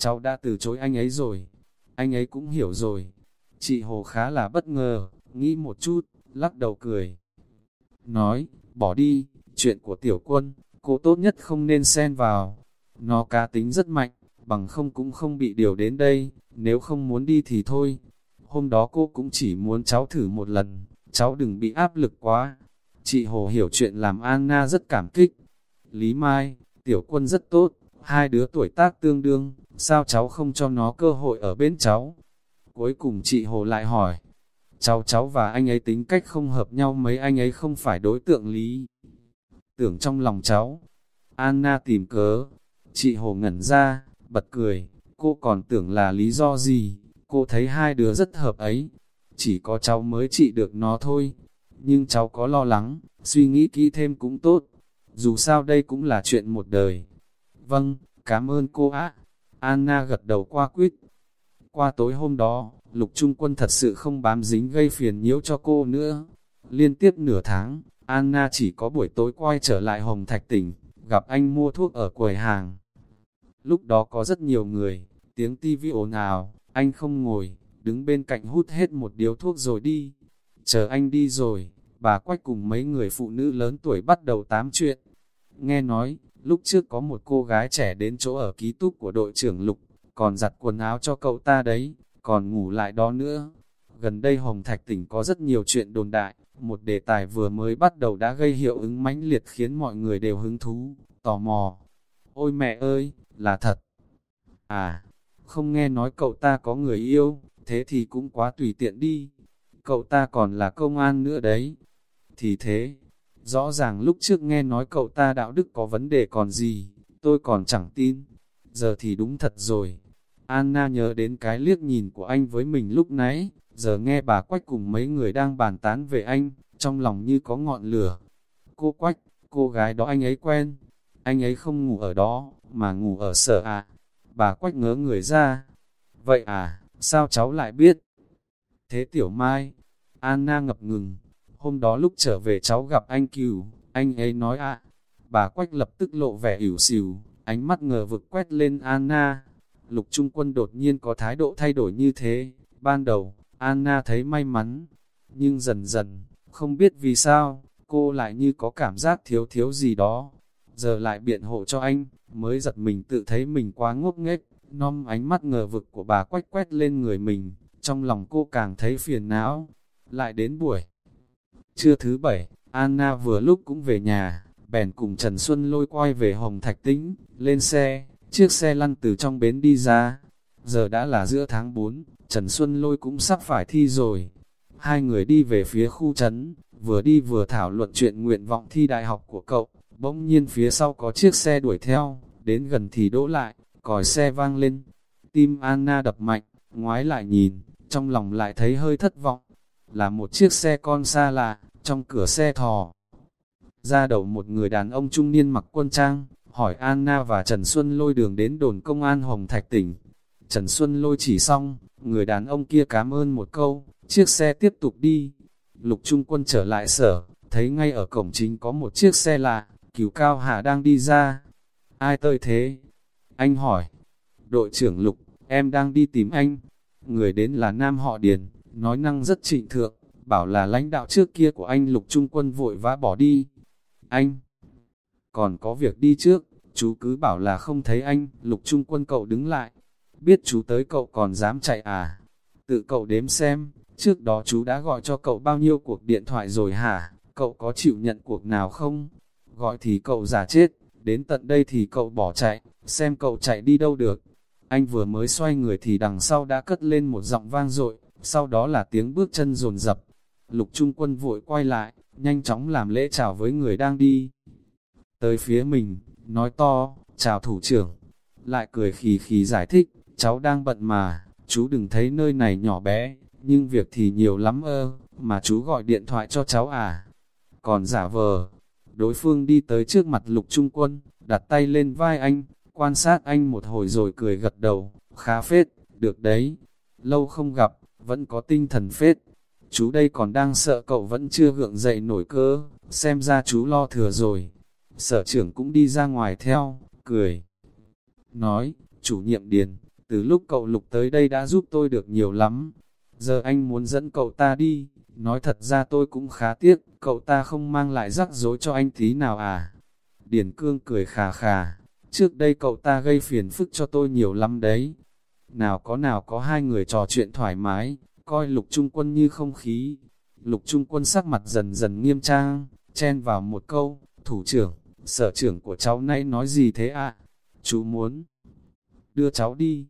Cháu đã từ chối anh ấy rồi, anh ấy cũng hiểu rồi. Chị Hồ khá là bất ngờ, nghĩ một chút, lắc đầu cười. Nói, bỏ đi, chuyện của tiểu quân, cô tốt nhất không nên xen vào. Nó cá tính rất mạnh, bằng không cũng không bị điều đến đây, nếu không muốn đi thì thôi. Hôm đó cô cũng chỉ muốn cháu thử một lần, cháu đừng bị áp lực quá. Chị Hồ hiểu chuyện làm Anna rất cảm kích. Lý Mai, tiểu quân rất tốt, hai đứa tuổi tác tương đương, sao cháu không cho nó cơ hội ở bên cháu? Cuối cùng chị Hồ lại hỏi, cháu cháu và anh ấy tính cách không hợp nhau mấy anh ấy không phải đối tượng lý. Tưởng trong lòng cháu, Anna tìm cớ, chị Hồ ngẩn ra, bật cười, cô còn tưởng là lý do gì, cô thấy hai đứa rất hợp ấy, chỉ có cháu mới trị được nó thôi. Nhưng cháu có lo lắng, suy nghĩ kỹ thêm cũng tốt. Dù sao đây cũng là chuyện một đời. Vâng, cảm ơn cô á. Anna gật đầu qua quyết. Qua tối hôm đó, Lục Trung Quân thật sự không bám dính gây phiền nhiễu cho cô nữa. Liên tiếp nửa tháng, Anna chỉ có buổi tối quay trở lại Hồng Thạch tỉnh, gặp anh mua thuốc ở quầy hàng. Lúc đó có rất nhiều người, tiếng tivi ồn ào, Anh không ngồi, đứng bên cạnh hút hết một điếu thuốc rồi đi. Chờ anh đi rồi, bà Quách cùng mấy người phụ nữ lớn tuổi bắt đầu tám chuyện. Nghe nói, lúc trước có một cô gái trẻ đến chỗ ở ký túc của đội trưởng Lục, còn giặt quần áo cho cậu ta đấy, còn ngủ lại đó nữa. Gần đây Hồng Thạch tỉnh có rất nhiều chuyện đồn đại, một đề tài vừa mới bắt đầu đã gây hiệu ứng mãnh liệt khiến mọi người đều hứng thú, tò mò. Ôi mẹ ơi, là thật. À, không nghe nói cậu ta có người yêu, thế thì cũng quá tùy tiện đi. Cậu ta còn là công an nữa đấy. Thì thế, rõ ràng lúc trước nghe nói cậu ta đạo đức có vấn đề còn gì, tôi còn chẳng tin. Giờ thì đúng thật rồi. Anna nhớ đến cái liếc nhìn của anh với mình lúc nãy, giờ nghe bà Quách cùng mấy người đang bàn tán về anh, trong lòng như có ngọn lửa. Cô Quách, cô gái đó anh ấy quen, anh ấy không ngủ ở đó, mà ngủ ở sở à. Bà Quách ngớ người ra. Vậy à, sao cháu lại biết? Thế Tiểu Mai, Anna ngập ngừng, hôm đó lúc trở về cháu gặp anh cừu, anh ấy nói ạ. Bà Quách lập tức lộ vẻ ỉu xìu, ánh mắt ngờ vực quét lên Anna. Lục Trung Quân đột nhiên có thái độ thay đổi như thế, ban đầu, Anna thấy may mắn, nhưng dần dần, không biết vì sao, cô lại như có cảm giác thiếu thiếu gì đó. Giờ lại biện hộ cho anh, mới giật mình tự thấy mình quá ngốc nghếch, non ánh mắt ngờ vực của bà quách quét lên người mình, trong lòng cô càng thấy phiền não. Lại đến buổi trưa thứ bảy, Anna vừa lúc cũng về nhà, bèn cùng Trần Xuân lôi quay về Hồng Thạch Tĩnh, lên xe, chiếc xe lăn từ trong bến đi ra. Giờ đã là giữa tháng 4, Trần Xuân lôi cũng sắp phải thi rồi. Hai người đi về phía khu trấn, vừa đi vừa thảo luận chuyện nguyện vọng thi đại học của cậu. Bỗng nhiên phía sau có chiếc xe đuổi theo, đến gần thì đỗ lại, còi xe vang lên. Tim Anna đập mạnh, ngoái lại nhìn, trong lòng lại thấy hơi thất vọng. Là một chiếc xe con xa lạ, trong cửa xe thò. Ra đầu một người đàn ông trung niên mặc quân trang, hỏi Anna và Trần Xuân lôi đường đến đồn công an Hồng Thạch tỉnh. Trần Xuân lôi chỉ xong, người đàn ông kia cảm ơn một câu, chiếc xe tiếp tục đi. Lục Trung Quân trở lại sở, thấy ngay ở cổng chính có một chiếc xe lạ, cứu cao hạ đang đi ra. Ai tơi thế? Anh hỏi. Đội trưởng Lục, em đang đi tìm anh. Người đến là Nam họ Điền, nói năng rất trịnh thượng, bảo là lãnh đạo trước kia của anh Lục Trung Quân vội vã bỏ đi. Anh, còn có việc đi trước, chú cứ bảo là không thấy anh, Lục Trung Quân cậu đứng lại. Biết chú tới cậu còn dám chạy à? Tự cậu đếm xem, trước đó chú đã gọi cho cậu bao nhiêu cuộc điện thoại rồi hả? Cậu có chịu nhận cuộc nào không? Gọi thì cậu giả chết, đến tận đây thì cậu bỏ chạy, xem cậu chạy đi đâu được. Anh vừa mới xoay người thì đằng sau đã cất lên một giọng vang dội, sau đó là tiếng bước chân rồn rập. Lục Trung Quân vội quay lại, nhanh chóng làm lễ chào với người đang đi. Tới phía mình, nói to, chào thủ trưởng. Lại cười khì khì giải thích, cháu đang bận mà, chú đừng thấy nơi này nhỏ bé, nhưng việc thì nhiều lắm ơ, mà chú gọi điện thoại cho cháu à. Còn giả vờ, đối phương đi tới trước mặt lục trung quân, đặt tay lên vai anh, quan sát anh một hồi rồi cười gật đầu, khá phết, được đấy, lâu không gặp, vẫn có tinh thần phết. Chú đây còn đang sợ cậu vẫn chưa gượng dậy nổi cơ, xem ra chú lo thừa rồi. Sở trưởng cũng đi ra ngoài theo, cười. Nói, chủ nhiệm điền, từ lúc cậu lục tới đây đã giúp tôi được nhiều lắm. Giờ anh muốn dẫn cậu ta đi, nói thật ra tôi cũng khá tiếc, cậu ta không mang lại rắc rối cho anh tí nào à. Điền cương cười khà khà, trước đây cậu ta gây phiền phức cho tôi nhiều lắm đấy. Nào có nào có hai người trò chuyện thoải mái, coi lục trung quân như không khí. Lục trung quân sắc mặt dần dần nghiêm trang, chen vào một câu, thủ trưởng, sở trưởng của cháu nay nói gì thế ạ? Chú muốn đưa cháu đi.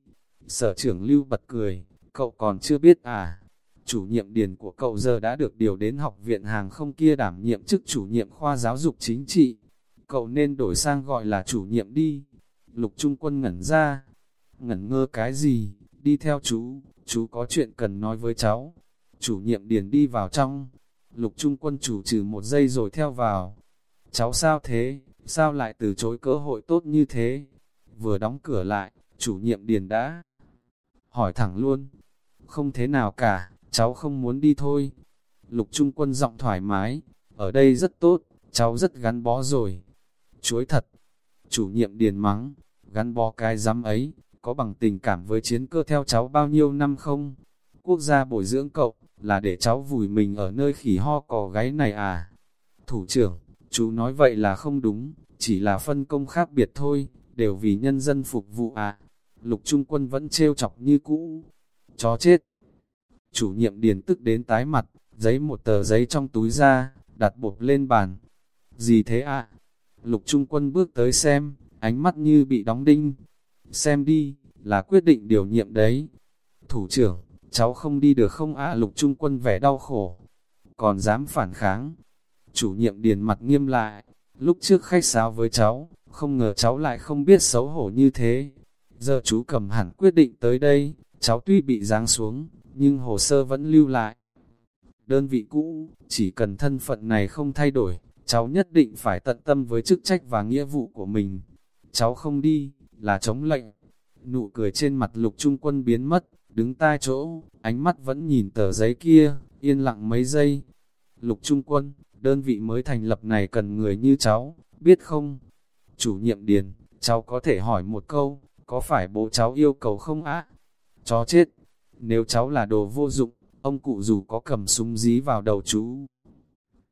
Sở trưởng lưu bật cười, cậu còn chưa biết à? Chủ nhiệm điền của cậu giờ đã được điều đến học viện hàng không kia đảm nhiệm chức chủ nhiệm khoa giáo dục chính trị. Cậu nên đổi sang gọi là chủ nhiệm đi. Lục Trung Quân ngẩn ra. Ngẩn ngơ cái gì? Đi theo chú, chú có chuyện cần nói với cháu. Chủ nhiệm điền đi vào trong. Lục Trung Quân chủ trừ một giây rồi theo vào. Cháu sao thế? Sao lại từ chối cơ hội tốt như thế? Vừa đóng cửa lại, chủ nhiệm điền đã hỏi thẳng luôn. Không thế nào cả, cháu không muốn đi thôi. Lục Trung Quân giọng thoải mái, ở đây rất tốt, cháu rất gắn bó rồi. Chuối thật, chủ nhiệm điền mắng, gắn bó cái dám ấy, có bằng tình cảm với chiến cơ theo cháu bao nhiêu năm không? Quốc gia bồi dưỡng cậu, là để cháu vùi mình ở nơi khỉ ho cò gáy này à? Thủ trưởng, chú nói vậy là không đúng, chỉ là phân công khác biệt thôi, đều vì nhân dân phục vụ à. Lục Trung Quân vẫn trêu chọc như cũ. Chó chết. Chủ nhiệm điền tức đến tái mặt, giấy một tờ giấy trong túi ra, đặt bột lên bàn. Gì thế ạ? À? Lục Trung Quân bước tới xem, ánh mắt như bị đóng đinh. Xem đi, là quyết định điều nhiệm đấy. Thủ trưởng, cháu không đi được không ạ? Lục Trung Quân vẻ đau khổ. Còn dám phản kháng. Chủ nhiệm điền mặt nghiêm lại. Lúc trước khách sáo với cháu, không ngờ cháu lại không biết xấu hổ như thế. Giờ chú cầm hẳn quyết định tới đây, cháu tuy bị giáng xuống, nhưng hồ sơ vẫn lưu lại. Đơn vị cũ, chỉ cần thân phận này không thay đổi, cháu nhất định phải tận tâm với chức trách và nghĩa vụ của mình. Cháu không đi, là chống lệnh. Nụ cười trên mặt lục trung quân biến mất, đứng tai chỗ, ánh mắt vẫn nhìn tờ giấy kia, yên lặng mấy giây. Lục trung quân, đơn vị mới thành lập này cần người như cháu, biết không? Chủ nhiệm điền, cháu có thể hỏi một câu, có phải bố cháu yêu cầu không á? Chó chết, nếu cháu là đồ vô dụng, ông cụ dù có cầm súng dí vào đầu chú,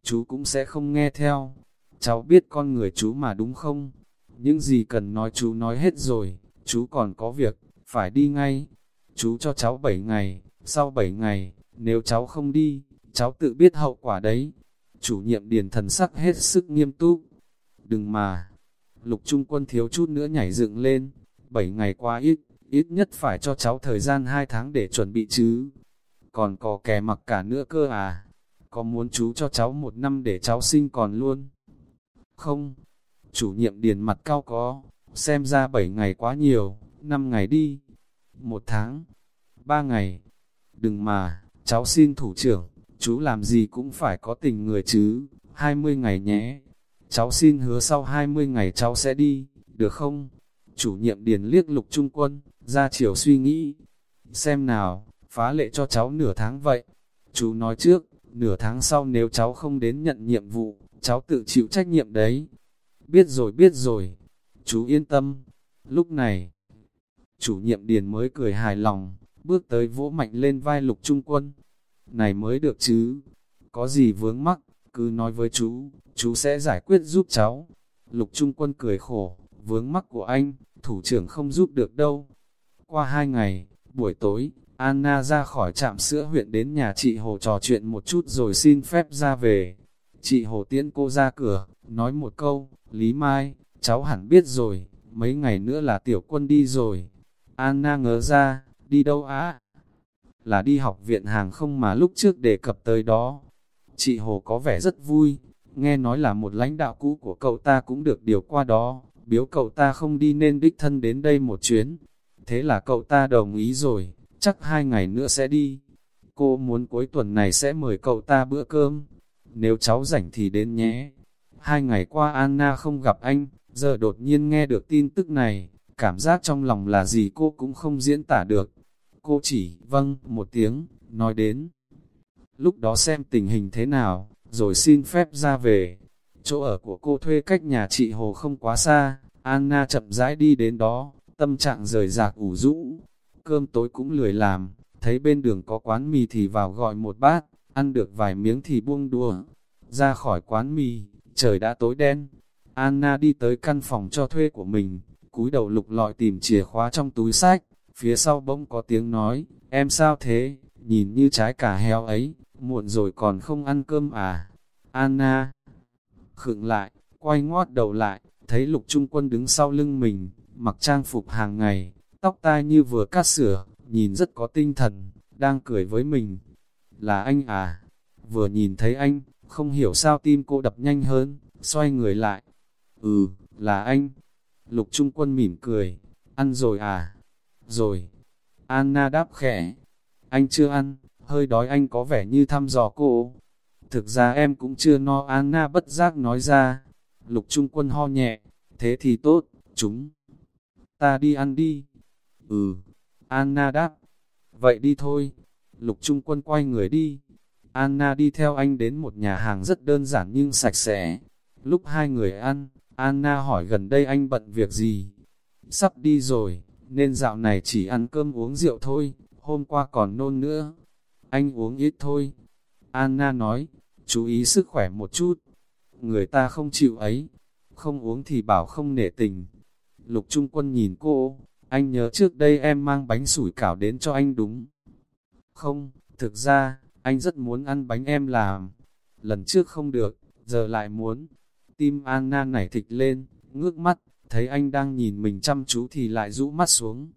chú cũng sẽ không nghe theo. Cháu biết con người chú mà đúng không? Những gì cần nói chú nói hết rồi, chú còn có việc, phải đi ngay. Chú cho cháu 7 ngày, sau 7 ngày, nếu cháu không đi, cháu tự biết hậu quả đấy. Chủ nhiệm điền thần sắc hết sức nghiêm túc. Đừng mà, lục trung quân thiếu chút nữa nhảy dựng lên, 7 ngày quá ít, ít nhất phải cho cháu thời gian 2 tháng để chuẩn bị chứ. Còn có kẻ mặc cả nữa cơ à? Có muốn chú cho cháu một năm để cháu sinh còn luôn? Không. Chủ nhiệm điền mặt cao có, xem ra 7 ngày quá nhiều, 5 ngày đi. Một tháng, 3 ngày. Đừng mà, cháu xin thủ trưởng, chú làm gì cũng phải có tình người chứ, 20 ngày nhé. Cháu xin hứa sau 20 ngày cháu sẽ đi, được không? Chủ nhiệm điền liếc lục trung quân, ra chiều suy nghĩ. Xem nào, phá lệ cho cháu nửa tháng vậy. Chú nói trước, nửa tháng sau nếu cháu không đến nhận nhiệm vụ, cháu tự chịu trách nhiệm đấy. Biết rồi biết rồi, chú yên tâm. Lúc này, chủ nhiệm điền mới cười hài lòng, bước tới vỗ mạnh lên vai lục trung quân. Này mới được chứ, có gì vướng mắc, cứ nói với chú, chú sẽ giải quyết giúp cháu. Lục trung quân cười khổ, vướng mắc của anh, thủ trưởng không giúp được đâu. Qua hai ngày, buổi tối, Anna ra khỏi trạm sữa huyện đến nhà chị Hồ trò chuyện một chút rồi xin phép ra về. Chị Hồ tiễn cô ra cửa, nói một câu, Lý Mai, cháu hẳn biết rồi, mấy ngày nữa là tiểu quân đi rồi. Anna ngớ ra, đi đâu á? Là đi học viện hàng không mà lúc trước đề cập tới đó. Chị Hồ có vẻ rất vui, nghe nói là một lãnh đạo cũ của cậu ta cũng được điều qua đó, biếu cậu ta không đi nên đích thân đến đây một chuyến. Thế là cậu ta đồng ý rồi, chắc hai ngày nữa sẽ đi. Cô muốn cuối tuần này sẽ mời cậu ta bữa cơm. Nếu cháu rảnh thì đến nhé. Hai ngày qua Anna không gặp anh, giờ đột nhiên nghe được tin tức này, cảm giác trong lòng là gì cô cũng không diễn tả được. Cô chỉ, vâng, một tiếng, nói đến. Lúc đó xem tình hình thế nào, rồi xin phép ra về. Chỗ ở của cô thuê cách nhà chị Hồ không quá xa, Anna chậm rãi đi đến đó, tâm trạng rời rạc ủ rũ. Cơm tối cũng lười làm, thấy bên đường có quán mì thì vào gọi một bát, ăn được vài miếng thì buông đùa. Ra khỏi quán mì, trời đã tối đen. Anna đi tới căn phòng cho thuê của mình, cúi đầu lục lọi tìm chìa khóa trong túi sách, phía sau bỗng có tiếng nói, em sao thế, nhìn như trái cà heo ấy, muộn rồi còn không ăn cơm à. Anna khựng lại, quay ngoắt đầu lại, thấy lục trung quân đứng sau lưng mình, mặc trang phục hàng ngày, tóc tai như vừa cắt sửa, nhìn rất có tinh thần, đang cười với mình. Là anh à? Vừa nhìn thấy anh, không hiểu sao tim cô đập nhanh hơn, xoay người lại. Ừ, là anh. Lục Trung Quân mỉm cười. Ăn rồi à? Rồi. Anna đáp khẽ. Anh chưa ăn, hơi đói anh có vẻ như thăm dò cô. Thực ra em cũng chưa no Anna bất giác nói ra. Lục Trung Quân ho nhẹ. Thế thì tốt, chúng. Ta đi ăn đi. Ừ. Anna đáp. Vậy đi thôi. Lục Trung Quân quay người đi. Anna đi theo anh đến một nhà hàng rất đơn giản nhưng sạch sẽ. Lúc hai người ăn, Anna hỏi gần đây anh bận việc gì? Sắp đi rồi, nên dạo này chỉ ăn cơm uống rượu thôi, hôm qua còn nôn nữa. Anh uống ít thôi. Anna nói, chú ý sức khỏe một chút. Người ta không chịu ấy, không uống thì bảo không nể tình. Lục Trung Quân nhìn cô, anh nhớ trước đây em mang bánh sủi cảo đến cho anh đúng. Không, thực ra, anh rất muốn ăn bánh em làm. Lần trước không được, giờ lại muốn. Tim Anna nảy thịt lên, ngước mắt, thấy anh đang nhìn mình chăm chú thì lại rũ mắt xuống.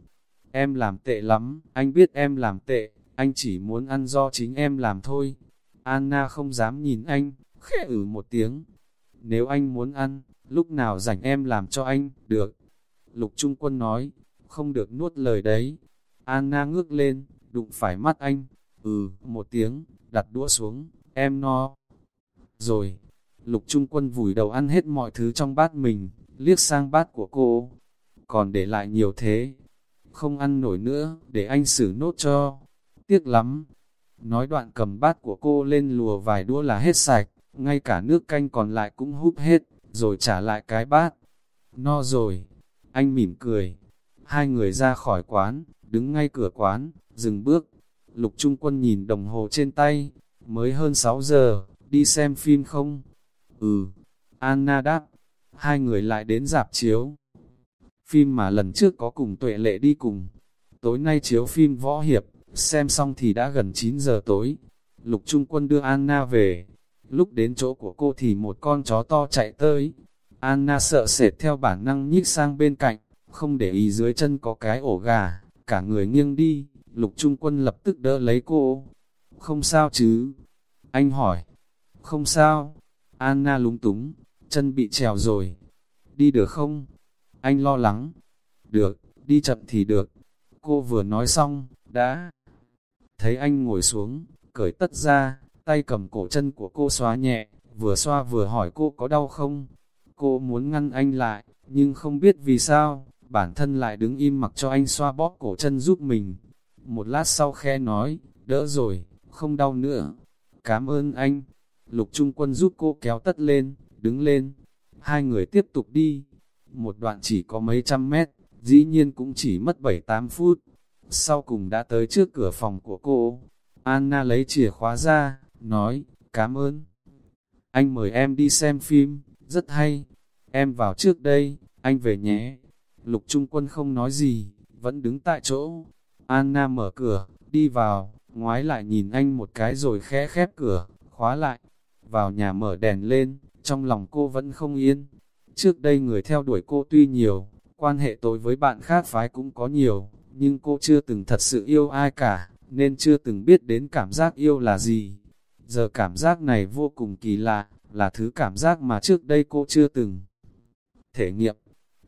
Em làm tệ lắm, anh biết em làm tệ, anh chỉ muốn ăn do chính em làm thôi. Anna không dám nhìn anh, khẽ ử một tiếng. Nếu anh muốn ăn, lúc nào rảnh em làm cho anh, được. Lục Trung Quân nói, không được nuốt lời đấy. Anna ngước lên, đụng phải mắt anh, ừ, một tiếng, đặt đũa xuống, em no. Rồi, Lục Trung Quân vùi đầu ăn hết mọi thứ trong bát mình, liếc sang bát của cô. Còn để lại nhiều thế, không ăn nổi nữa, để anh xử nốt cho. Tiếc lắm. Nói đoạn cầm bát của cô lên lùa vài đũa là hết sạch, ngay cả nước canh còn lại cũng húp hết, rồi trả lại cái bát. No rồi, anh mỉm cười. Hai người ra khỏi quán, đứng ngay cửa quán, dừng bước. Lục Trung Quân nhìn đồng hồ trên tay, mới hơn 6 giờ, đi xem phim không? Ừ, Anna đáp, hai người lại đến dạp chiếu. Phim mà lần trước có cùng tuệ lệ đi cùng. Tối nay chiếu phim võ hiệp, xem xong thì đã gần 9 giờ tối. Lục Trung Quân đưa Anna về. Lúc đến chỗ của cô thì một con chó to chạy tới. Anna sợ sệt theo bản năng nhích sang bên cạnh, không để ý dưới chân có cái ổ gà, cả người nghiêng đi. Lục Trung Quân lập tức đỡ lấy cô. Không sao chứ? Anh hỏi. Không sao. Anna lúng túng, chân bị trèo rồi. Đi được không? Anh lo lắng. Được, đi chậm thì được. Cô vừa nói xong, đã thấy anh ngồi xuống, cởi tất ra, tay cầm cổ chân của cô xóa nhẹ, vừa xoa vừa hỏi cô có đau không. Cô muốn ngăn anh lại, nhưng không biết vì sao, bản thân lại đứng im mặc cho anh xoa bóp cổ chân giúp mình. Một lát sau khe nói, đỡ rồi, không đau nữa. Cảm ơn anh. Lục Trung Quân giúp cô kéo tất lên, đứng lên. Hai người tiếp tục đi. Một đoạn chỉ có mấy trăm mét, dĩ nhiên cũng chỉ mất 7-8 phút. Sau cùng đã tới trước cửa phòng của cô. Anna lấy chìa khóa ra, nói, cảm ơn. Anh mời em đi xem phim, rất hay. Em vào trước đây, anh về nhé. Lục Trung Quân không nói gì, vẫn đứng tại chỗ. Anna mở cửa, đi vào, ngoái lại nhìn anh một cái rồi khẽ khép cửa, khóa lại. Vào nhà mở đèn lên, trong lòng cô vẫn không yên. Trước đây người theo đuổi cô tuy nhiều, quan hệ tối với bạn khác phái cũng có nhiều, nhưng cô chưa từng thật sự yêu ai cả, nên chưa từng biết đến cảm giác yêu là gì. Giờ cảm giác này vô cùng kỳ lạ, là thứ cảm giác mà trước đây cô chưa từng thể nghiệm.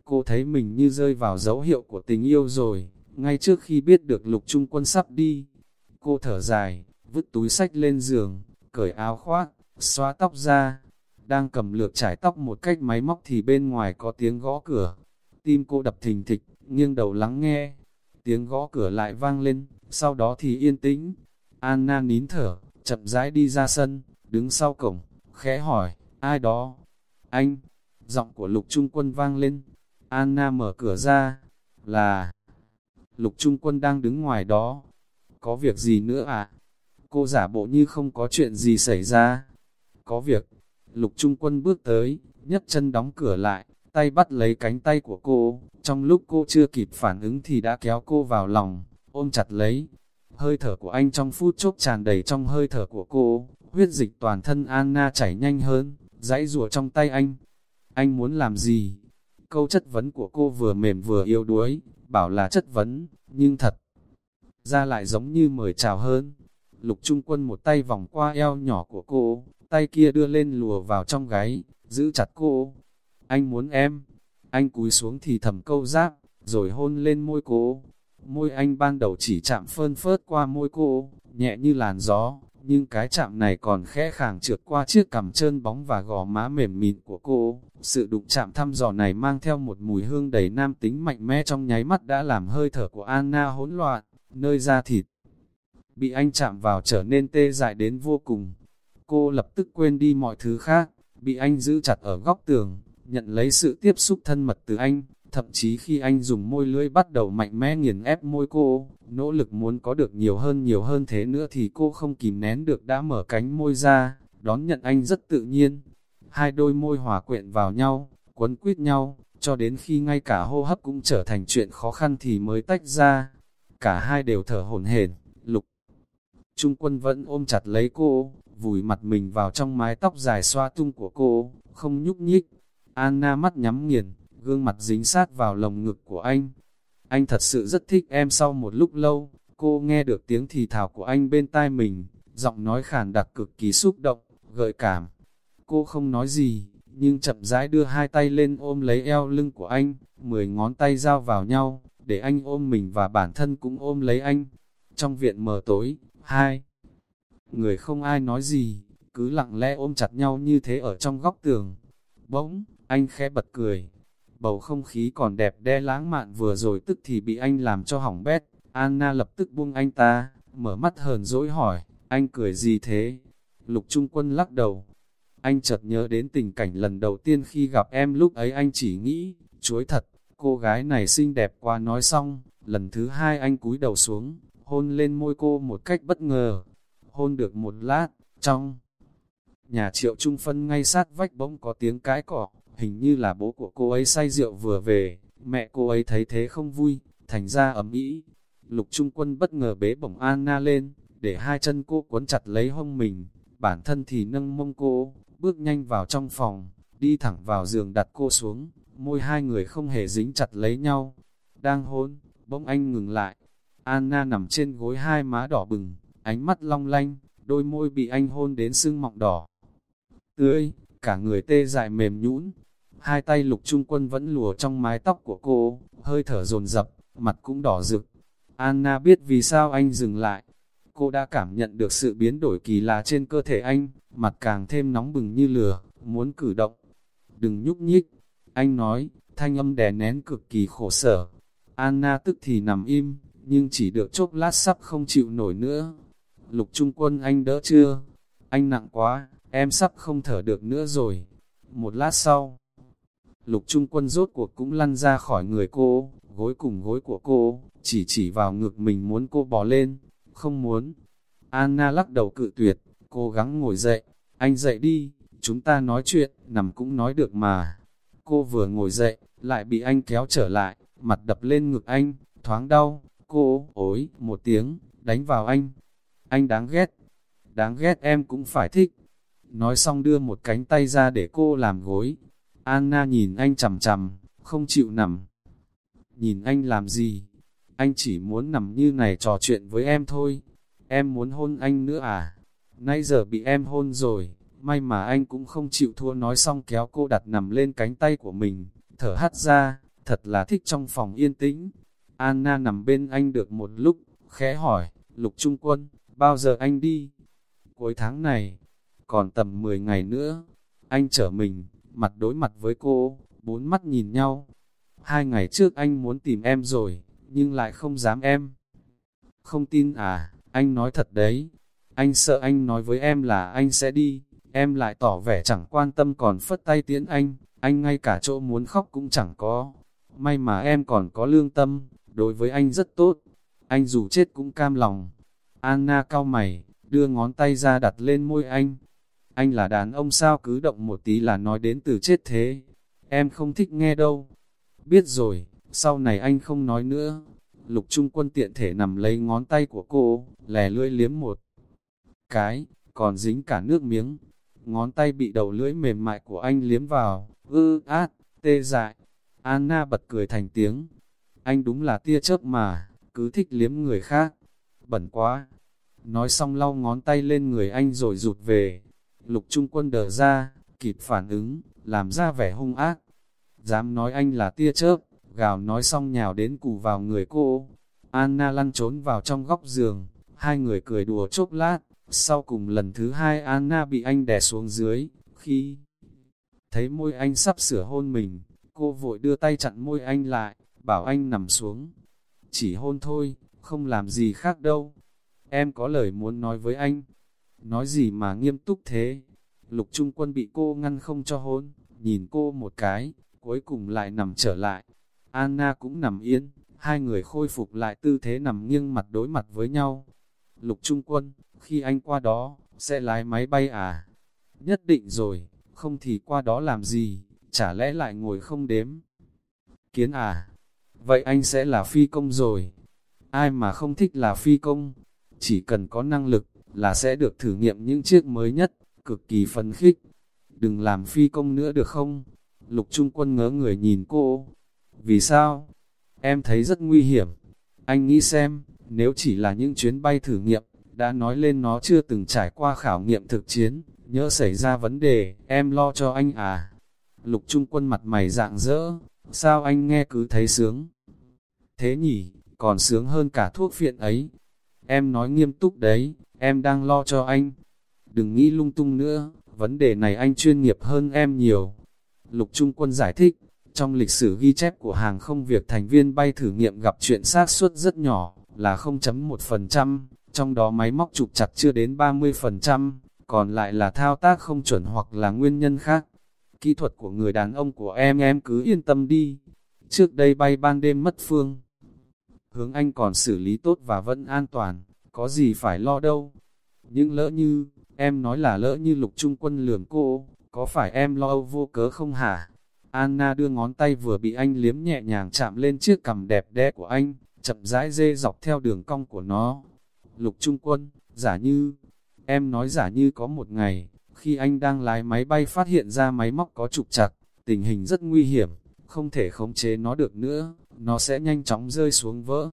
Cô thấy mình như rơi vào dấu hiệu của tình yêu rồi, ngay trước khi biết được lục trung quân sắp đi. Cô thở dài, vứt túi sách lên giường, cởi áo khoác, xóa tóc ra. Đang cầm lược trải tóc một cách máy móc thì bên ngoài có tiếng gõ cửa. Tim cô đập thình thịch, nghiêng đầu lắng nghe. Tiếng gõ cửa lại vang lên, sau đó thì yên tĩnh. Anna nín thở, chậm rãi đi ra sân, đứng sau cổng, khẽ hỏi, ai đó? Anh! Giọng của lục trung quân vang lên. Anna mở cửa ra, là... Lục trung quân đang đứng ngoài đó. Có việc gì nữa à? Cô giả bộ như không có chuyện gì xảy ra. Có việc. Lục trung quân bước tới, nhấc chân đóng cửa lại, tay bắt lấy cánh tay của cô. Trong lúc cô chưa kịp phản ứng thì đã kéo cô vào lòng, ôm chặt lấy. Hơi thở của anh trong phút chốc tràn đầy trong hơi thở của cô, huyết dịch toàn thân Anna chảy nhanh hơn, dãy rùa trong tay anh. Anh muốn làm gì? Câu chất vấn của cô vừa mềm vừa yếu đuối, bảo là chất vấn, nhưng thật ra lại giống như mời chào hơn. Lục Trung Quân một tay vòng qua eo nhỏ của cô, tay kia đưa lên lùa vào trong gáy, giữ chặt cô. Anh muốn em. Anh cúi xuống thì thầm câu giáp, rồi hôn lên môi cô. Môi anh ban đầu chỉ chạm phơn phớt qua môi cô, nhẹ như làn gió, nhưng cái chạm này còn khẽ khàng trượt qua chiếc cằm trơn bóng và gò má mềm mịn của cô. Sự đụng chạm thăm dò này mang theo một mùi hương đầy nam tính mạnh mẽ trong nháy mắt đã làm hơi thở của Anna hỗn loạn, nơi da thịt. Bị anh chạm vào trở nên tê dại đến vô cùng. Cô lập tức quên đi mọi thứ khác, bị anh giữ chặt ở góc tường, nhận lấy sự tiếp xúc thân mật từ anh, Thậm chí khi anh dùng môi lưỡi bắt đầu mạnh mẽ nghiền ép môi cô, nỗ lực muốn có được nhiều hơn nhiều hơn thế nữa thì cô không kìm nén được đã mở cánh môi ra, đón nhận anh rất tự nhiên. Hai đôi môi hòa quyện vào nhau, quấn quýt nhau, cho đến khi ngay cả hô hấp cũng trở thành chuyện khó khăn thì mới tách ra. Cả hai đều thở hổn hển, lục. Trung quân vẫn ôm chặt lấy cô, vùi mặt mình vào trong mái tóc dài xoa tung của cô, không nhúc nhích. Anna mắt nhắm nghiền, gương mặt dính sát vào lồng ngực của anh. Anh thật sự rất thích em sau một lúc lâu, cô nghe được tiếng thì thào của anh bên tai mình, giọng nói khàn đặc cực kỳ xúc động, gợi cảm. Cô không nói gì, nhưng chậm rãi đưa hai tay lên ôm lấy eo lưng của anh, mười ngón tay giao vào nhau, để anh ôm mình và bản thân cũng ôm lấy anh. Trong viện mờ tối, hai người không ai nói gì, cứ lặng lẽ ôm chặt nhau như thế ở trong góc tường. Bỗng, anh khẽ bật cười. Bầu không khí còn đẹp đẽ lãng mạn vừa rồi tức thì bị anh làm cho hỏng bét. Anna lập tức buông anh ta, mở mắt hờn dỗi hỏi, anh cười gì thế? Lục Trung Quân lắc đầu. Anh chợt nhớ đến tình cảnh lần đầu tiên khi gặp em lúc ấy anh chỉ nghĩ, chuối thật, cô gái này xinh đẹp quá nói xong, lần thứ hai anh cúi đầu xuống, hôn lên môi cô một cách bất ngờ. Hôn được một lát, trong nhà triệu trung phân ngay sát vách bỗng có tiếng cái cỏ, hình như là bố của cô ấy say rượu vừa về, mẹ cô ấy thấy thế không vui, thành ra ấm ý. Lục trung quân bất ngờ bế bổng Anna lên, để hai chân cô cuốn chặt lấy hông mình, bản thân thì nâng mông cô, bước nhanh vào trong phòng, đi thẳng vào giường đặt cô xuống, môi hai người không hề dính chặt lấy nhau. Đang hôn, bỗng anh ngừng lại, Anna nằm trên gối hai má đỏ bừng, ánh mắt long lanh, đôi môi bị anh hôn đến sưng mọng đỏ. Tươi, cả người tê dại mềm nhũn, hai tay lục trung quân vẫn lùa trong mái tóc của cô, hơi thở dồn dập, mặt cũng đỏ rực. Anna biết vì sao anh dừng lại. Cô đã cảm nhận được sự biến đổi kỳ lạ trên cơ thể anh, mặt càng thêm nóng bừng như lửa, muốn cử động. Đừng nhúc nhích, anh nói, thanh âm đè nén cực kỳ khổ sở. Anna tức thì nằm im, nhưng chỉ được chốc lát sắp không chịu nổi nữa. Lục trung quân anh đỡ chưa? Anh nặng quá, em sắp không thở được nữa rồi. Một lát sau, lục trung quân rốt cuộc cũng lăn ra khỏi người cô, gối cùng gối của cô, chỉ chỉ vào ngực mình muốn cô bò lên, không muốn. Anna lắc đầu cự tuyệt, cố gắng ngồi dậy, anh dậy đi, chúng ta nói chuyện, nằm cũng nói được mà. Cô vừa ngồi dậy, lại bị anh kéo trở lại, mặt đập lên ngực anh, thoáng đau, cô, ối, một tiếng, đánh vào anh. Anh đáng ghét, đáng ghét em cũng phải thích. Nói xong đưa một cánh tay ra để cô làm gối. Anna nhìn anh chầm chầm, không chịu nằm. Nhìn anh làm gì? Anh chỉ muốn nằm như này trò chuyện với em thôi. Em muốn hôn anh nữa à? Nay giờ bị em hôn rồi, may mà anh cũng không chịu thua nói xong kéo cô đặt nằm lên cánh tay của mình, thở hắt ra, thật là thích trong phòng yên tĩnh. Anna nằm bên anh được một lúc, khẽ hỏi, Lục Trung Quân, bao giờ anh đi? Cuối tháng này, còn tầm 10 ngày nữa, anh trở mình, mặt đối mặt với cô, bốn mắt nhìn nhau. Hai ngày trước anh muốn tìm em rồi, nhưng lại không dám em. Không tin à, anh nói thật đấy. Anh sợ anh nói với em là anh sẽ đi, em lại tỏ vẻ chẳng quan tâm còn phất tay tiễn anh, anh ngay cả chỗ muốn khóc cũng chẳng có. May mà em còn có lương tâm, đối với anh rất tốt, anh dù chết cũng cam lòng. Anna cao mày, đưa ngón tay ra đặt lên môi anh. Anh là đàn ông sao cứ động một tí là nói đến từ chết thế. Em không thích nghe đâu. Biết rồi, sau này anh không nói nữa. Lục Trung Quân tiện thể nằm lấy ngón tay của cô, lè lưỡi liếm một cái, còn dính cả nước miếng. Ngón tay bị đầu lưỡi mềm mại của anh liếm vào, ư át, tê dại. Anna bật cười thành tiếng. Anh đúng là tia chớp mà, cứ thích liếm người khác. Bẩn quá. Nói xong lau ngón tay lên người anh rồi rụt về. Lục Trung Quân đờ ra, kịp phản ứng, làm ra vẻ hung ác. Dám nói anh là tia chớp, gào nói xong nhào đến cù vào người cô. Anna lăn trốn vào trong góc giường, hai người cười đùa chốc lát, sau cùng lần thứ hai Anna bị anh đè xuống dưới, khi thấy môi anh sắp sửa hôn mình, cô vội đưa tay chặn môi anh lại, bảo anh nằm xuống. Chỉ hôn thôi, không làm gì khác đâu. Em có lời muốn nói với anh. Nói gì mà nghiêm túc thế? Lục Trung Quân bị cô ngăn không cho hôn, nhìn cô một cái, cuối cùng lại nằm trở lại. Anna cũng nằm yên, hai người khôi phục lại tư thế nằm nghiêng mặt đối mặt với nhau. Lục Trung Quân, khi anh qua đó, sẽ lái máy bay à? Nhất định rồi, không thì qua đó làm gì, chả lẽ lại ngồi không đếm? Kiến à? Vậy anh sẽ là phi công rồi. Ai mà không thích là phi công? Chỉ cần có năng lực, là sẽ được thử nghiệm những chiếc mới nhất, cực kỳ phấn khích. Đừng làm phi công nữa được không? Lục Trung Quân ngớ người nhìn cô. Vì sao? Em thấy rất nguy hiểm. Anh nghĩ xem, nếu chỉ là những chuyến bay thử nghiệm, đã nói lên nó chưa từng trải qua khảo nghiệm thực chiến, nhớ xảy ra vấn đề, em lo cho anh à. Lục Trung Quân mặt mày dạng dỡ, sao anh nghe cứ thấy sướng? Thế nhỉ, còn sướng hơn cả thuốc phiện ấy. Em nói nghiêm túc đấy, em đang lo cho anh. Đừng nghĩ lung tung nữa, vấn đề này anh chuyên nghiệp hơn em nhiều. Lục Trung Quân giải thích, trong lịch sử ghi chép của hàng không việc thành viên bay thử nghiệm gặp chuyện xác suất rất nhỏ, là 0.1%, trong đó máy móc trục chặt chưa đến 30%, còn lại là thao tác không chuẩn hoặc là nguyên nhân khác. Kỹ thuật của người đàn ông của em em cứ yên tâm đi. Trước đây bay ban đêm mất phương. Hướng anh còn xử lý tốt và vẫn an toàn, có gì phải lo đâu. Nhưng lỡ như, em nói là lỡ như lục trung quân lường cô, có phải em lo âu vô cớ không hả? Anna đưa ngón tay vừa bị anh liếm nhẹ nhàng chạm lên chiếc cằm đẹp đẽ của anh, chậm rãi dê dọc theo đường cong của nó. Lục Trung Quân, giả như, em nói giả như có một ngày, khi anh đang lái máy bay phát hiện ra máy móc có trục chặt, tình hình rất nguy hiểm, không thể khống chế nó được nữa, nó sẽ nhanh chóng rơi xuống vỡ.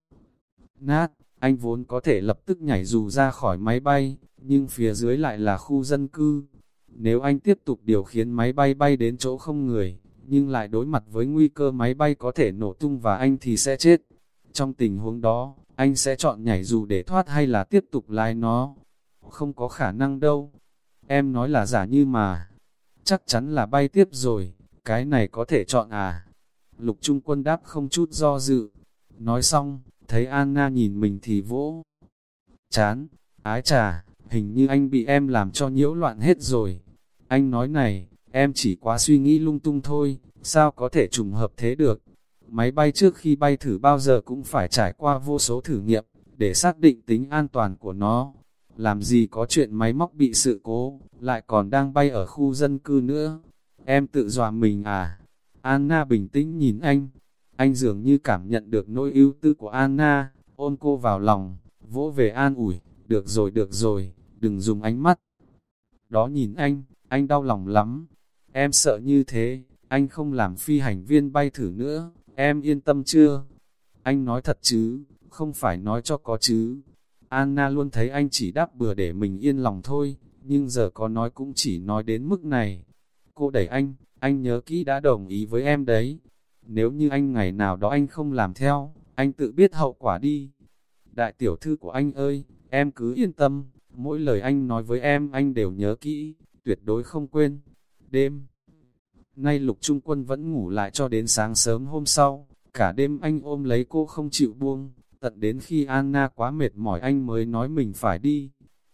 Nát, anh vốn có thể lập tức nhảy dù ra khỏi máy bay, nhưng phía dưới lại là khu dân cư. Nếu anh tiếp tục điều khiển máy bay bay đến chỗ không người, nhưng lại đối mặt với nguy cơ máy bay có thể nổ tung và anh thì sẽ chết. Trong tình huống đó, anh sẽ chọn nhảy dù để thoát hay là tiếp tục lái nó. Không có khả năng đâu. Em nói là giả như mà. Chắc chắn là bay tiếp rồi, cái này có thể chọn à. Lục Trung Quân đáp không chút do dự. Nói xong, thấy Anna nhìn mình thì vỗ. Chán, ái trà, hình như anh bị em làm cho nhiễu loạn hết rồi. Anh nói này, em chỉ quá suy nghĩ lung tung thôi, sao có thể trùng hợp thế được. Máy bay trước khi bay thử bao giờ cũng phải trải qua vô số thử nghiệm, để xác định tính an toàn của nó. Làm gì có chuyện máy móc bị sự cố, lại còn đang bay ở khu dân cư nữa. Em tự dọa mình à? Anna bình tĩnh nhìn anh. Anh dường như cảm nhận được nỗi ưu tư của Anna, ôm cô vào lòng, vỗ về an ủi. Được rồi, được rồi, đừng dùng ánh mắt. Đó nhìn anh, anh đau lòng lắm. Em sợ như thế, anh không làm phi hành viên bay thử nữa. Em yên tâm chưa? Anh nói thật chứ, không phải nói cho có chứ. Anna luôn thấy anh chỉ đáp bừa để mình yên lòng thôi, nhưng giờ có nói cũng chỉ nói đến mức này. Cô đẩy anh, anh nhớ kỹ đã đồng ý với em đấy. Nếu như anh ngày nào đó anh không làm theo, anh tự biết hậu quả đi. Đại tiểu thư của anh ơi, em cứ yên tâm, mỗi lời anh nói với em anh đều nhớ kỹ, tuyệt đối không quên. Đêm Nay lục trung quân vẫn ngủ lại cho đến sáng sớm hôm sau, cả đêm anh ôm lấy cô không chịu buông, tận đến khi Anna quá mệt mỏi anh mới nói mình phải đi.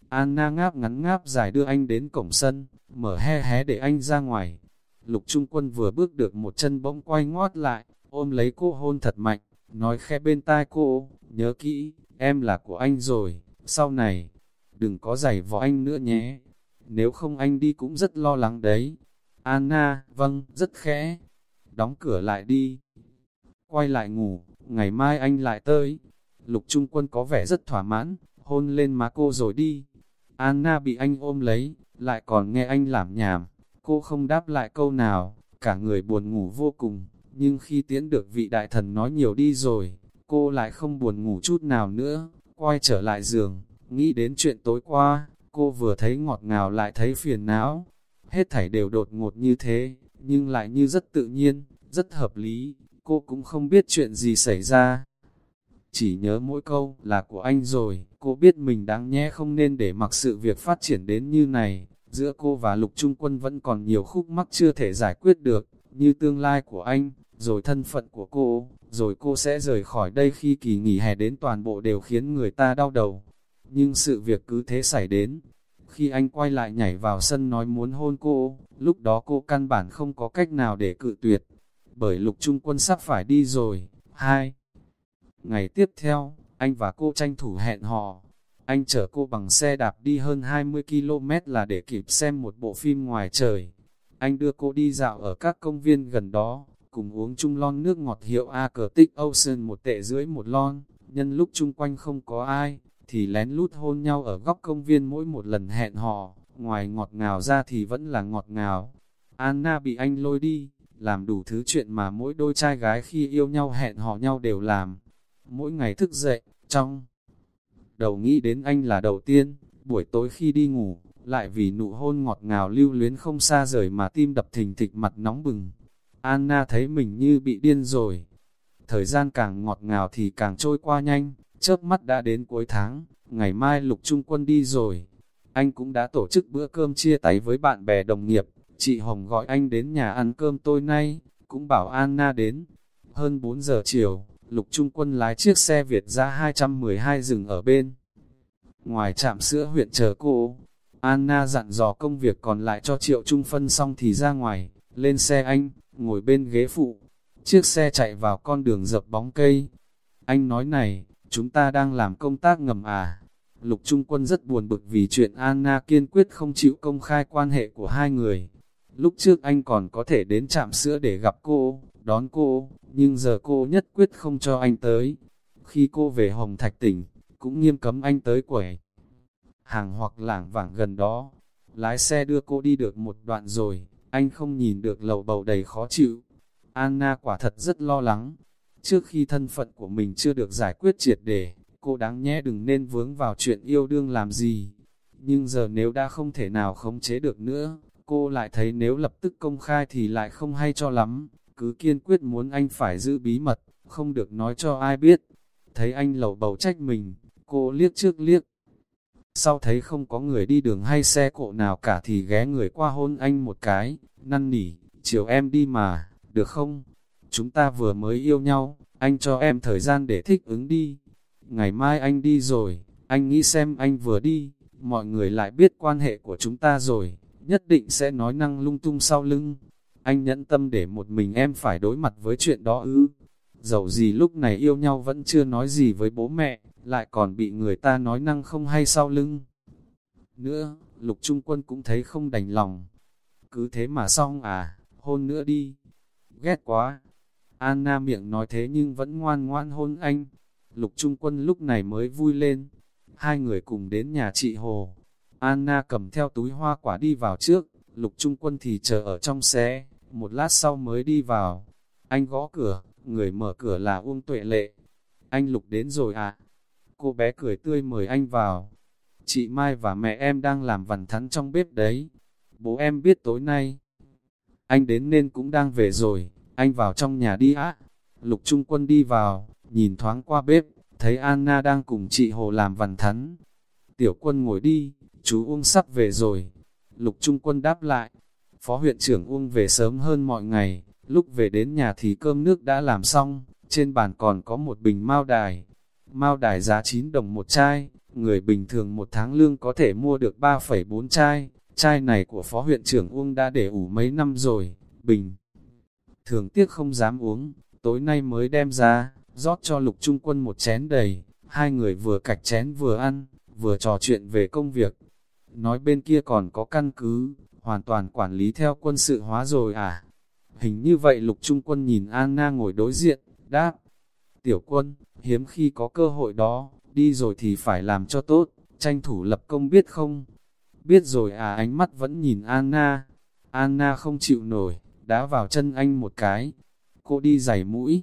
Anna ngáp ngắn ngáp dài đưa anh đến cổng sân, mở he hé để anh ra ngoài. Lục trung quân vừa bước được một chân bỗng quay ngoắt lại, ôm lấy cô hôn thật mạnh, nói khe bên tai cô, nhớ kỹ, em là của anh rồi, sau này, đừng có giày vò anh nữa nhé, nếu không anh đi cũng rất lo lắng đấy. Anna, vâng, rất khẽ. Đóng cửa lại đi. Quay lại ngủ, ngày mai anh lại tới. Lục Trung Quân có vẻ rất thỏa mãn, hôn lên má cô rồi đi. Anna bị anh ôm lấy, lại còn nghe anh làm nhảm. Cô không đáp lại câu nào, cả người buồn ngủ vô cùng. Nhưng khi tiễn được vị đại thần nói nhiều đi rồi, cô lại không buồn ngủ chút nào nữa. Quay trở lại giường, nghĩ đến chuyện tối qua, cô vừa thấy ngọt ngào lại thấy phiền não hết thảy đều đột ngột như thế, nhưng lại như rất tự nhiên, rất hợp lý, cô cũng không biết chuyện gì xảy ra. Chỉ nhớ mỗi câu là của anh rồi, cô biết mình đáng nhẽ không nên để mặc sự việc phát triển đến như này, giữa cô và Lục Trung Quân vẫn còn nhiều khúc mắc chưa thể giải quyết được, như tương lai của anh, rồi thân phận của cô, rồi cô sẽ rời khỏi đây khi kỳ nghỉ hè đến toàn bộ đều khiến người ta đau đầu. Nhưng sự việc cứ thế xảy đến, khi anh quay lại nhảy vào sân nói muốn hôn cô, lúc đó cô căn bản không có cách nào để cự tuyệt. bởi lục trung quân sắp phải đi rồi. Hai Ngày tiếp theo, anh và cô tranh thủ hẹn hò. Anh chở cô bằng xe đạp đi hơn 20 km là để kịp xem một bộ phim ngoài trời. Anh đưa cô đi dạo ở các công viên gần đó, cùng uống chung lon nước ngọt hiệu Arctic Ocean một tệ dưới một lon. Nhân lúc chung quanh không có ai, thì lén lút hôn nhau ở góc công viên mỗi một lần hẹn hò, ngoài ngọt ngào ra thì vẫn là ngọt ngào. Anna bị anh lôi đi, làm đủ thứ chuyện mà mỗi đôi trai gái khi yêu nhau hẹn hò nhau đều làm. Mỗi ngày thức dậy, trong đầu nghĩ đến anh là đầu tiên, buổi tối khi đi ngủ, lại vì nụ hôn ngọt ngào lưu luyến không xa rời mà tim đập thình thịch mặt nóng bừng. Anna thấy mình như bị điên rồi. Thời gian càng ngọt ngào thì càng trôi qua nhanh, chớp mắt đã đến cuối tháng, ngày mai lục trung quân đi rồi. Anh cũng đã tổ chức bữa cơm chia tay với bạn bè đồng nghiệp, chị Hồng gọi anh đến nhà ăn cơm tôi nay, cũng bảo Anna đến. Hơn 4 giờ chiều, lục trung quân lái chiếc xe Việt ra 212 dừng ở bên. Ngoài trạm sữa huyện chờ cô, Anna dặn dò công việc còn lại cho Triệu Trung phân xong thì ra ngoài, lên xe anh, ngồi bên ghế phụ. Chiếc xe chạy vào con đường dập bóng cây. Anh nói này, chúng ta đang làm công tác ngầm à. Lục Trung Quân rất buồn bực vì chuyện Anna kiên quyết không chịu công khai quan hệ của hai người. Lúc trước anh còn có thể đến trạm sữa để gặp cô, đón cô, nhưng giờ cô nhất quyết không cho anh tới. Khi cô về Hồng Thạch tỉnh, cũng nghiêm cấm anh tới quẩy. Hàng hoặc lảng vảng gần đó, lái xe đưa cô đi được một đoạn rồi, anh không nhìn được lầu bầu đầy khó chịu. Anna quả thật rất lo lắng. Trước khi thân phận của mình chưa được giải quyết triệt để, cô đáng nhẽ đừng nên vướng vào chuyện yêu đương làm gì. Nhưng giờ nếu đã không thể nào khống chế được nữa, cô lại thấy nếu lập tức công khai thì lại không hay cho lắm, cứ kiên quyết muốn anh phải giữ bí mật, không được nói cho ai biết. Thấy anh lầu bầu trách mình, cô liếc trước liếc. Sau thấy không có người đi đường hay xe cộ nào cả thì ghé người qua hôn anh một cái, năn nỉ, chiều em đi mà, được không? Chúng ta vừa mới yêu nhau, anh cho em thời gian để thích ứng đi. Ngày mai anh đi rồi, anh nghĩ xem anh vừa đi, mọi người lại biết quan hệ của chúng ta rồi, nhất định sẽ nói năng lung tung sau lưng. Anh nhẫn tâm để một mình em phải đối mặt với chuyện đó ư. Dẫu gì lúc này yêu nhau vẫn chưa nói gì với bố mẹ, lại còn bị người ta nói năng không hay sau lưng. Nữa, lục trung quân cũng thấy không đành lòng. Cứ thế mà xong à, hôn nữa đi. Ghét quá. Anna miệng nói thế nhưng vẫn ngoan ngoan hôn anh. Lục trung quân lúc này mới vui lên. Hai người cùng đến nhà chị Hồ. Anna cầm theo túi hoa quả đi vào trước, lục trung quân thì chờ ở trong xe, một lát sau mới đi vào. Anh gõ cửa, người mở cửa là Uông Tuệ Lệ. Anh lục đến rồi à? Cô bé cười tươi mời anh vào. Chị Mai và mẹ em đang làm vằn thắn trong bếp đấy. Bố em biết tối nay. Anh đến nên cũng đang về rồi, anh vào trong nhà đi á. Lục Trung Quân đi vào, nhìn thoáng qua bếp, thấy Anna đang cùng chị Hồ làm vằn thắn. Tiểu quân ngồi đi, chú Uông sắp về rồi. Lục Trung Quân đáp lại, phó huyện trưởng Uông về sớm hơn mọi ngày, lúc về đến nhà thì cơm nước đã làm xong, trên bàn còn có một bình mao đài. Mao đài giá 9 đồng một chai, người bình thường một tháng lương có thể mua được 3,4 chai, chai này của phó huyện trưởng Uông đã để ủ mấy năm rồi, bình. Thường tiếc không dám uống, tối nay mới đem ra, rót cho lục trung quân một chén đầy, hai người vừa cạch chén vừa ăn, vừa trò chuyện về công việc. Nói bên kia còn có căn cứ, hoàn toàn quản lý theo quân sự hóa rồi à? Hình như vậy lục trung quân nhìn Anna ngồi đối diện, đáp. Tiểu quân, hiếm khi có cơ hội đó, đi rồi thì phải làm cho tốt, tranh thủ lập công biết không? Biết rồi à ánh mắt vẫn nhìn Anna. Anna không chịu nổi, đá vào chân anh một cái. Cô đi giày mũi.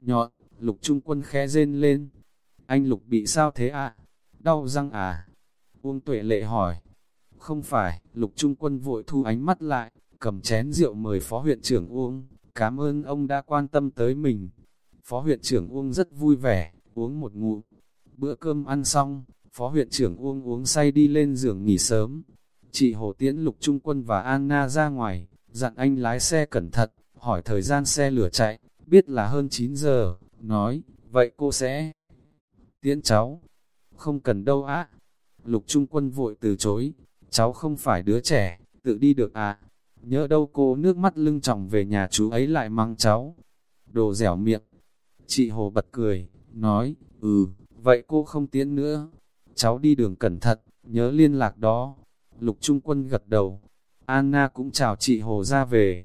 Nhọn, lục trung quân khẽ rên lên. Anh lục bị sao thế ạ? À? Đau răng à? Uông tuệ lệ hỏi. Không phải, lục trung quân vội thu ánh mắt lại, cầm chén rượu mời phó huyện trưởng uống Cảm ơn ông đã quan tâm tới mình. Phó huyện trưởng uống rất vui vẻ, uống một ngụm. Bữa cơm ăn xong, phó huyện trưởng uống uống say đi lên giường nghỉ sớm. Chị Hồ Tiễn Lục Trung Quân và Anna ra ngoài, dặn anh lái xe cẩn thận, hỏi thời gian xe lửa chạy, biết là hơn 9 giờ, nói, vậy cô sẽ tiễn cháu. Không cần đâu á. Lục Trung Quân vội từ chối, cháu không phải đứa trẻ, tự đi được à. nhớ đâu cô nước mắt lưng tròng về nhà chú ấy lại mang cháu. Đồ dẻo miệng. Chị Hồ bật cười, nói, ừ, vậy cô không tiến nữa. Cháu đi đường cẩn thận, nhớ liên lạc đó. Lục Trung Quân gật đầu. Anna cũng chào chị Hồ ra về.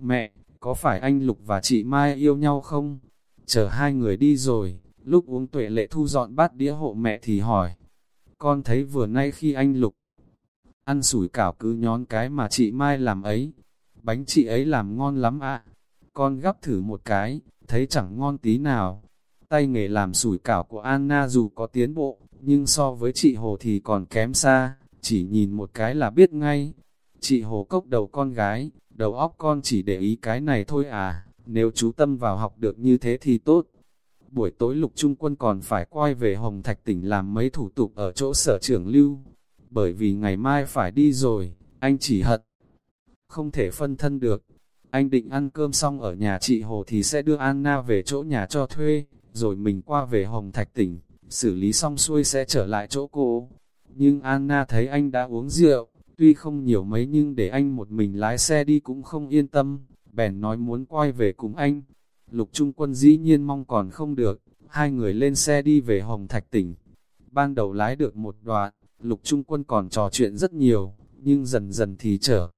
Mẹ, có phải anh Lục và chị Mai yêu nhau không? Chờ hai người đi rồi, lúc uống tuệ lệ thu dọn bát đĩa hộ mẹ thì hỏi. Con thấy vừa nay khi anh Lục ăn sủi cảo cứ nhón cái mà chị Mai làm ấy. Bánh chị ấy làm ngon lắm ạ. Con gắp thử một cái, thấy chẳng ngon tí nào. Tay nghề làm sủi cảo của Anna dù có tiến bộ, nhưng so với chị Hồ thì còn kém xa, chỉ nhìn một cái là biết ngay. Chị Hồ cốc đầu con gái, đầu óc con chỉ để ý cái này thôi à, nếu chú tâm vào học được như thế thì tốt. Buổi tối lục trung quân còn phải quay về Hồng Thạch tỉnh làm mấy thủ tục ở chỗ sở trưởng lưu, bởi vì ngày mai phải đi rồi, anh chỉ hận. Không thể phân thân được, anh định ăn cơm xong ở nhà chị Hồ thì sẽ đưa Anna về chỗ nhà cho thuê, rồi mình qua về Hồng Thạch tỉnh, xử lý xong xuôi sẽ trở lại chỗ cô. Nhưng Anna thấy anh đã uống rượu, tuy không nhiều mấy nhưng để anh một mình lái xe đi cũng không yên tâm, bèn nói muốn quay về cùng anh. Lục Trung Quân dĩ nhiên mong còn không được, hai người lên xe đi về Hồng Thạch tỉnh. Ban đầu lái được một đoạn, Lục Trung Quân còn trò chuyện rất nhiều, nhưng dần dần thì trở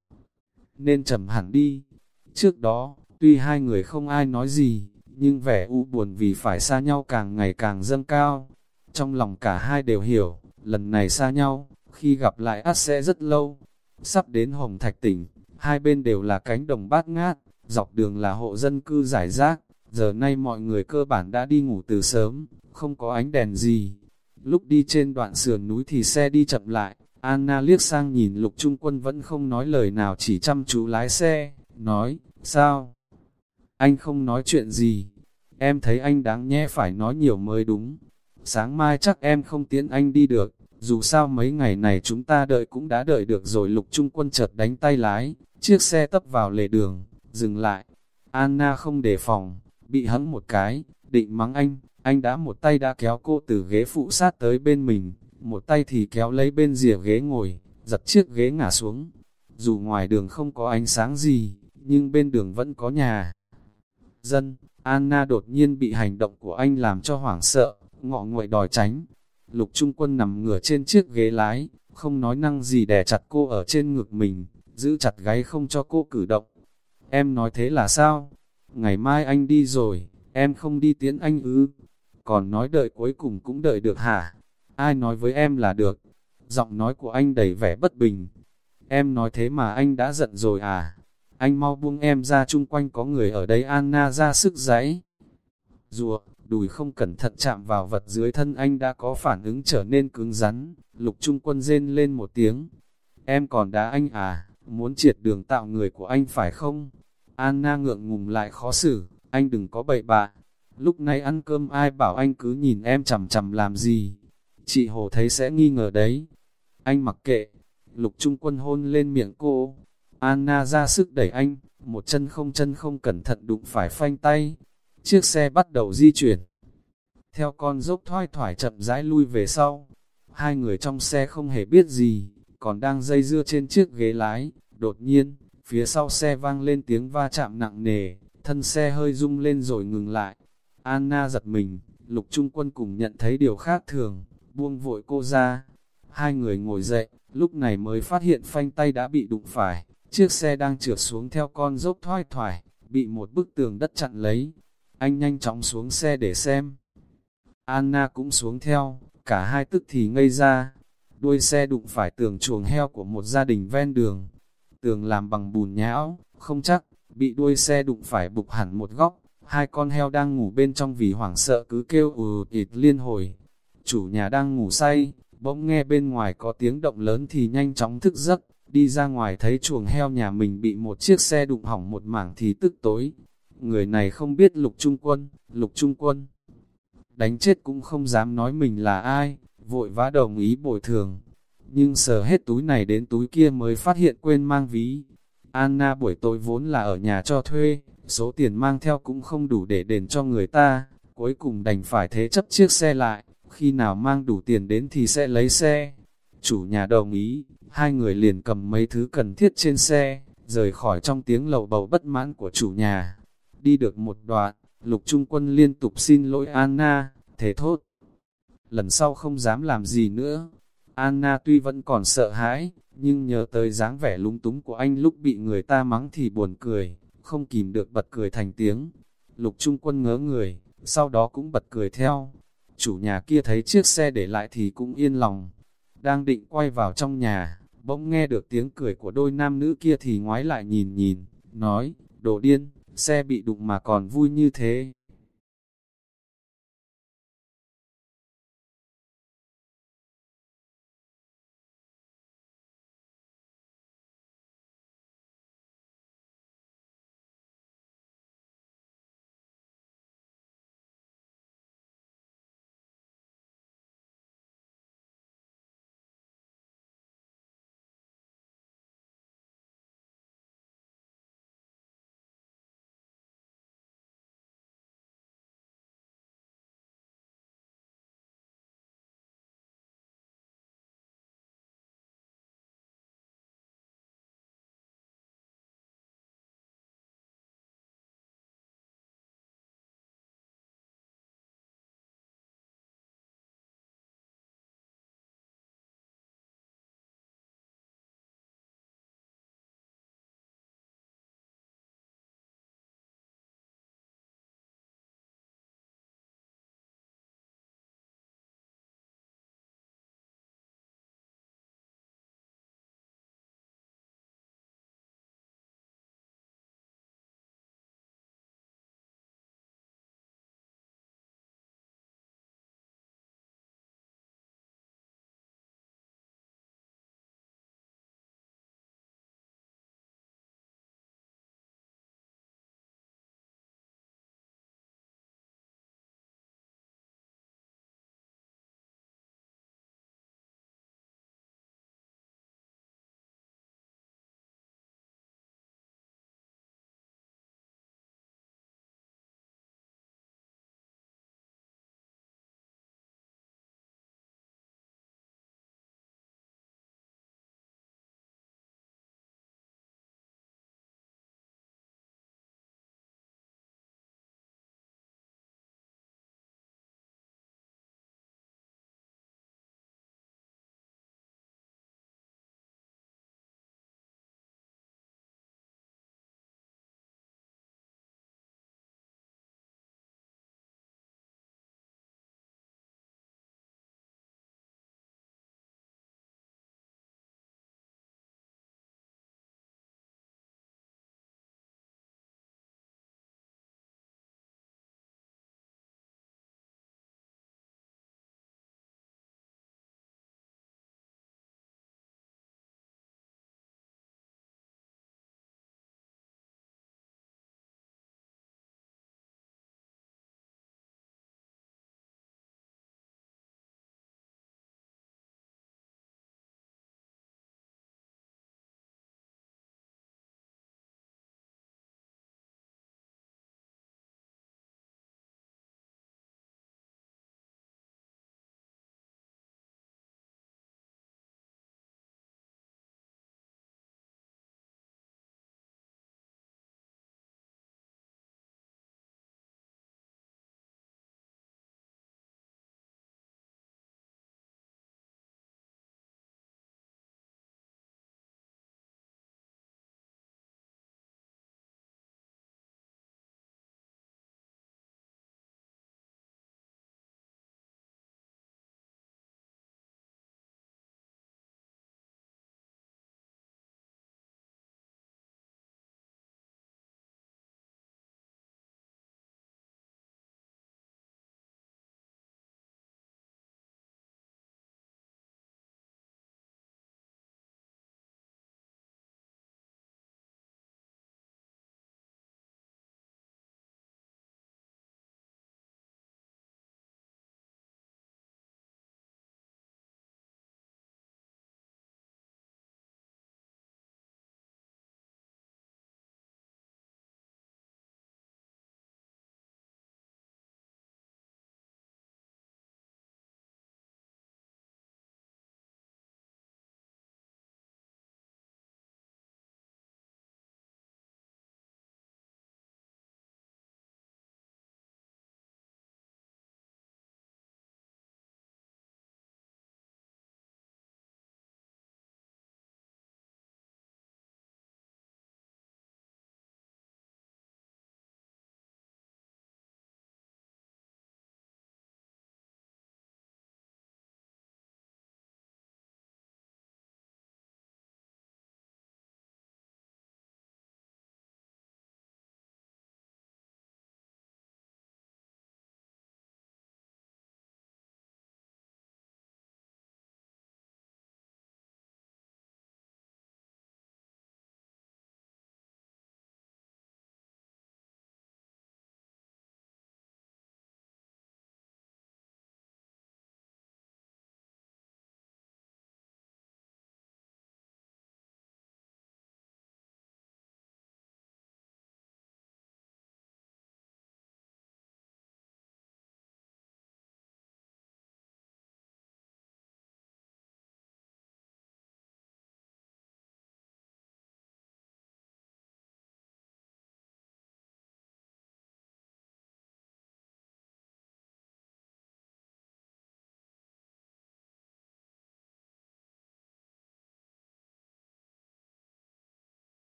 nên trầm hẳn đi. Trước đó, tuy hai người không ai nói gì, nhưng vẻ u buồn vì phải xa nhau càng ngày càng dâng cao. Trong lòng cả hai đều hiểu, lần này xa nhau, khi gặp lại ắt sẽ rất lâu. Sắp đến Hồng Thạch tỉnh, hai bên đều là cánh đồng bát ngát, dọc đường là hộ dân cư giải rác. Giờ nay mọi người cơ bản đã đi ngủ từ sớm, không có ánh đèn gì. Lúc đi trên đoạn sườn núi thì xe đi chậm lại, Anna liếc sang nhìn lục trung quân vẫn không nói lời nào chỉ chăm chú lái xe, nói, sao? Anh không nói chuyện gì, em thấy anh đáng nhẽ phải nói nhiều mới đúng. Sáng mai chắc em không tiến anh đi được, dù sao mấy ngày này chúng ta đợi cũng đã đợi được rồi lục trung quân chợt đánh tay lái, chiếc xe tấp vào lề đường, dừng lại. Anna không đề phòng, bị hẫng một cái, định mắng anh, anh đã một tay đã kéo cô từ ghế phụ sát tới bên mình, một tay thì kéo lấy bên rìa ghế ngồi, giật chiếc ghế ngả xuống. Dù ngoài đường không có ánh sáng gì, nhưng bên đường vẫn có nhà. Dân, Anna đột nhiên bị hành động của anh làm cho hoảng sợ, ngọ nguậy đòi tránh. Lục Trung Quân nằm ngửa trên chiếc ghế lái, không nói năng gì đè chặt cô ở trên ngực mình, giữ chặt gáy không cho cô cử động. Em nói thế là sao? Ngày mai anh đi rồi, em không đi tiễn anh ư? Còn nói đợi cuối cùng cũng đợi được hả? Ai nói với em là được? Giọng nói của anh đầy vẻ bất bình. Em nói thế mà anh đã giận rồi à? Anh mau buông em ra chung quanh có người ở đây Anna ra sức giãy. Rùa, đùi không cẩn thận chạm vào vật dưới thân anh đã có phản ứng trở nên cứng rắn. Lục trung quân rên lên một tiếng. Em còn đá anh à? Muốn triệt đường tạo người của anh phải không? Anna ngượng ngùng lại khó xử, anh đừng có bậy bạ. Lúc này ăn cơm ai bảo anh cứ nhìn em chằm chằm làm gì? Chị Hồ thấy sẽ nghi ngờ đấy. Anh mặc kệ. Lục Trung Quân hôn lên miệng cô. Anna ra sức đẩy anh, một chân không chân không cẩn thận đụng phải phanh tay. Chiếc xe bắt đầu di chuyển. Theo con dốc thoai thoải chậm rãi lui về sau. Hai người trong xe không hề biết gì, còn đang dây dưa trên chiếc ghế lái. Đột nhiên, phía sau xe vang lên tiếng va chạm nặng nề, thân xe hơi rung lên rồi ngừng lại. Anna giật mình, lục trung quân cùng nhận thấy điều khác thường, buông vội cô ra. Hai người ngồi dậy, lúc này mới phát hiện phanh tay đã bị đụng phải, chiếc xe đang trượt xuống theo con dốc thoai thoải, bị một bức tường đất chặn lấy. Anh nhanh chóng xuống xe để xem. Anna cũng xuống theo, cả hai tức thì ngây ra. Đuôi xe đụng phải tường chuồng heo của một gia đình ven đường. Tường làm bằng bùn nhão, không chắc, bị đuôi xe đụng phải bục hẳn một góc. Hai con heo đang ngủ bên trong vì hoảng sợ cứ kêu ừ ịt liên hồi. Chủ nhà đang ngủ say, bỗng nghe bên ngoài có tiếng động lớn thì nhanh chóng thức giấc, đi ra ngoài thấy chuồng heo nhà mình bị một chiếc xe đụng hỏng một mảng thì tức tối. Người này không biết lục trung quân, lục trung quân. Đánh chết cũng không dám nói mình là ai, vội vã đồng ý bồi thường. Nhưng sờ hết túi này đến túi kia mới phát hiện quên mang ví. Anna buổi tối vốn là ở nhà cho thuê, số tiền mang theo cũng không đủ để đền cho người ta, cuối cùng đành phải thế chấp chiếc xe lại, khi nào mang đủ tiền đến thì sẽ lấy xe. Chủ nhà đồng ý, hai người liền cầm mấy thứ cần thiết trên xe, rời khỏi trong tiếng lầu bầu bất mãn của chủ nhà. Đi được một đoạn, lục trung quân liên tục xin lỗi Anna, thế thốt. Lần sau không dám làm gì nữa. Anna tuy vẫn còn sợ hãi, nhưng nhớ tới dáng vẻ lúng túng của anh lúc bị người ta mắng thì buồn cười, không kìm được bật cười thành tiếng. Lục trung quân ngớ người, sau đó cũng bật cười theo. Chủ nhà kia thấy chiếc xe để lại thì cũng yên lòng. Đang định quay vào trong nhà, bỗng nghe được tiếng cười của đôi nam nữ kia thì ngoái lại nhìn nhìn, nói, đồ điên, xe bị đụng mà còn vui như thế.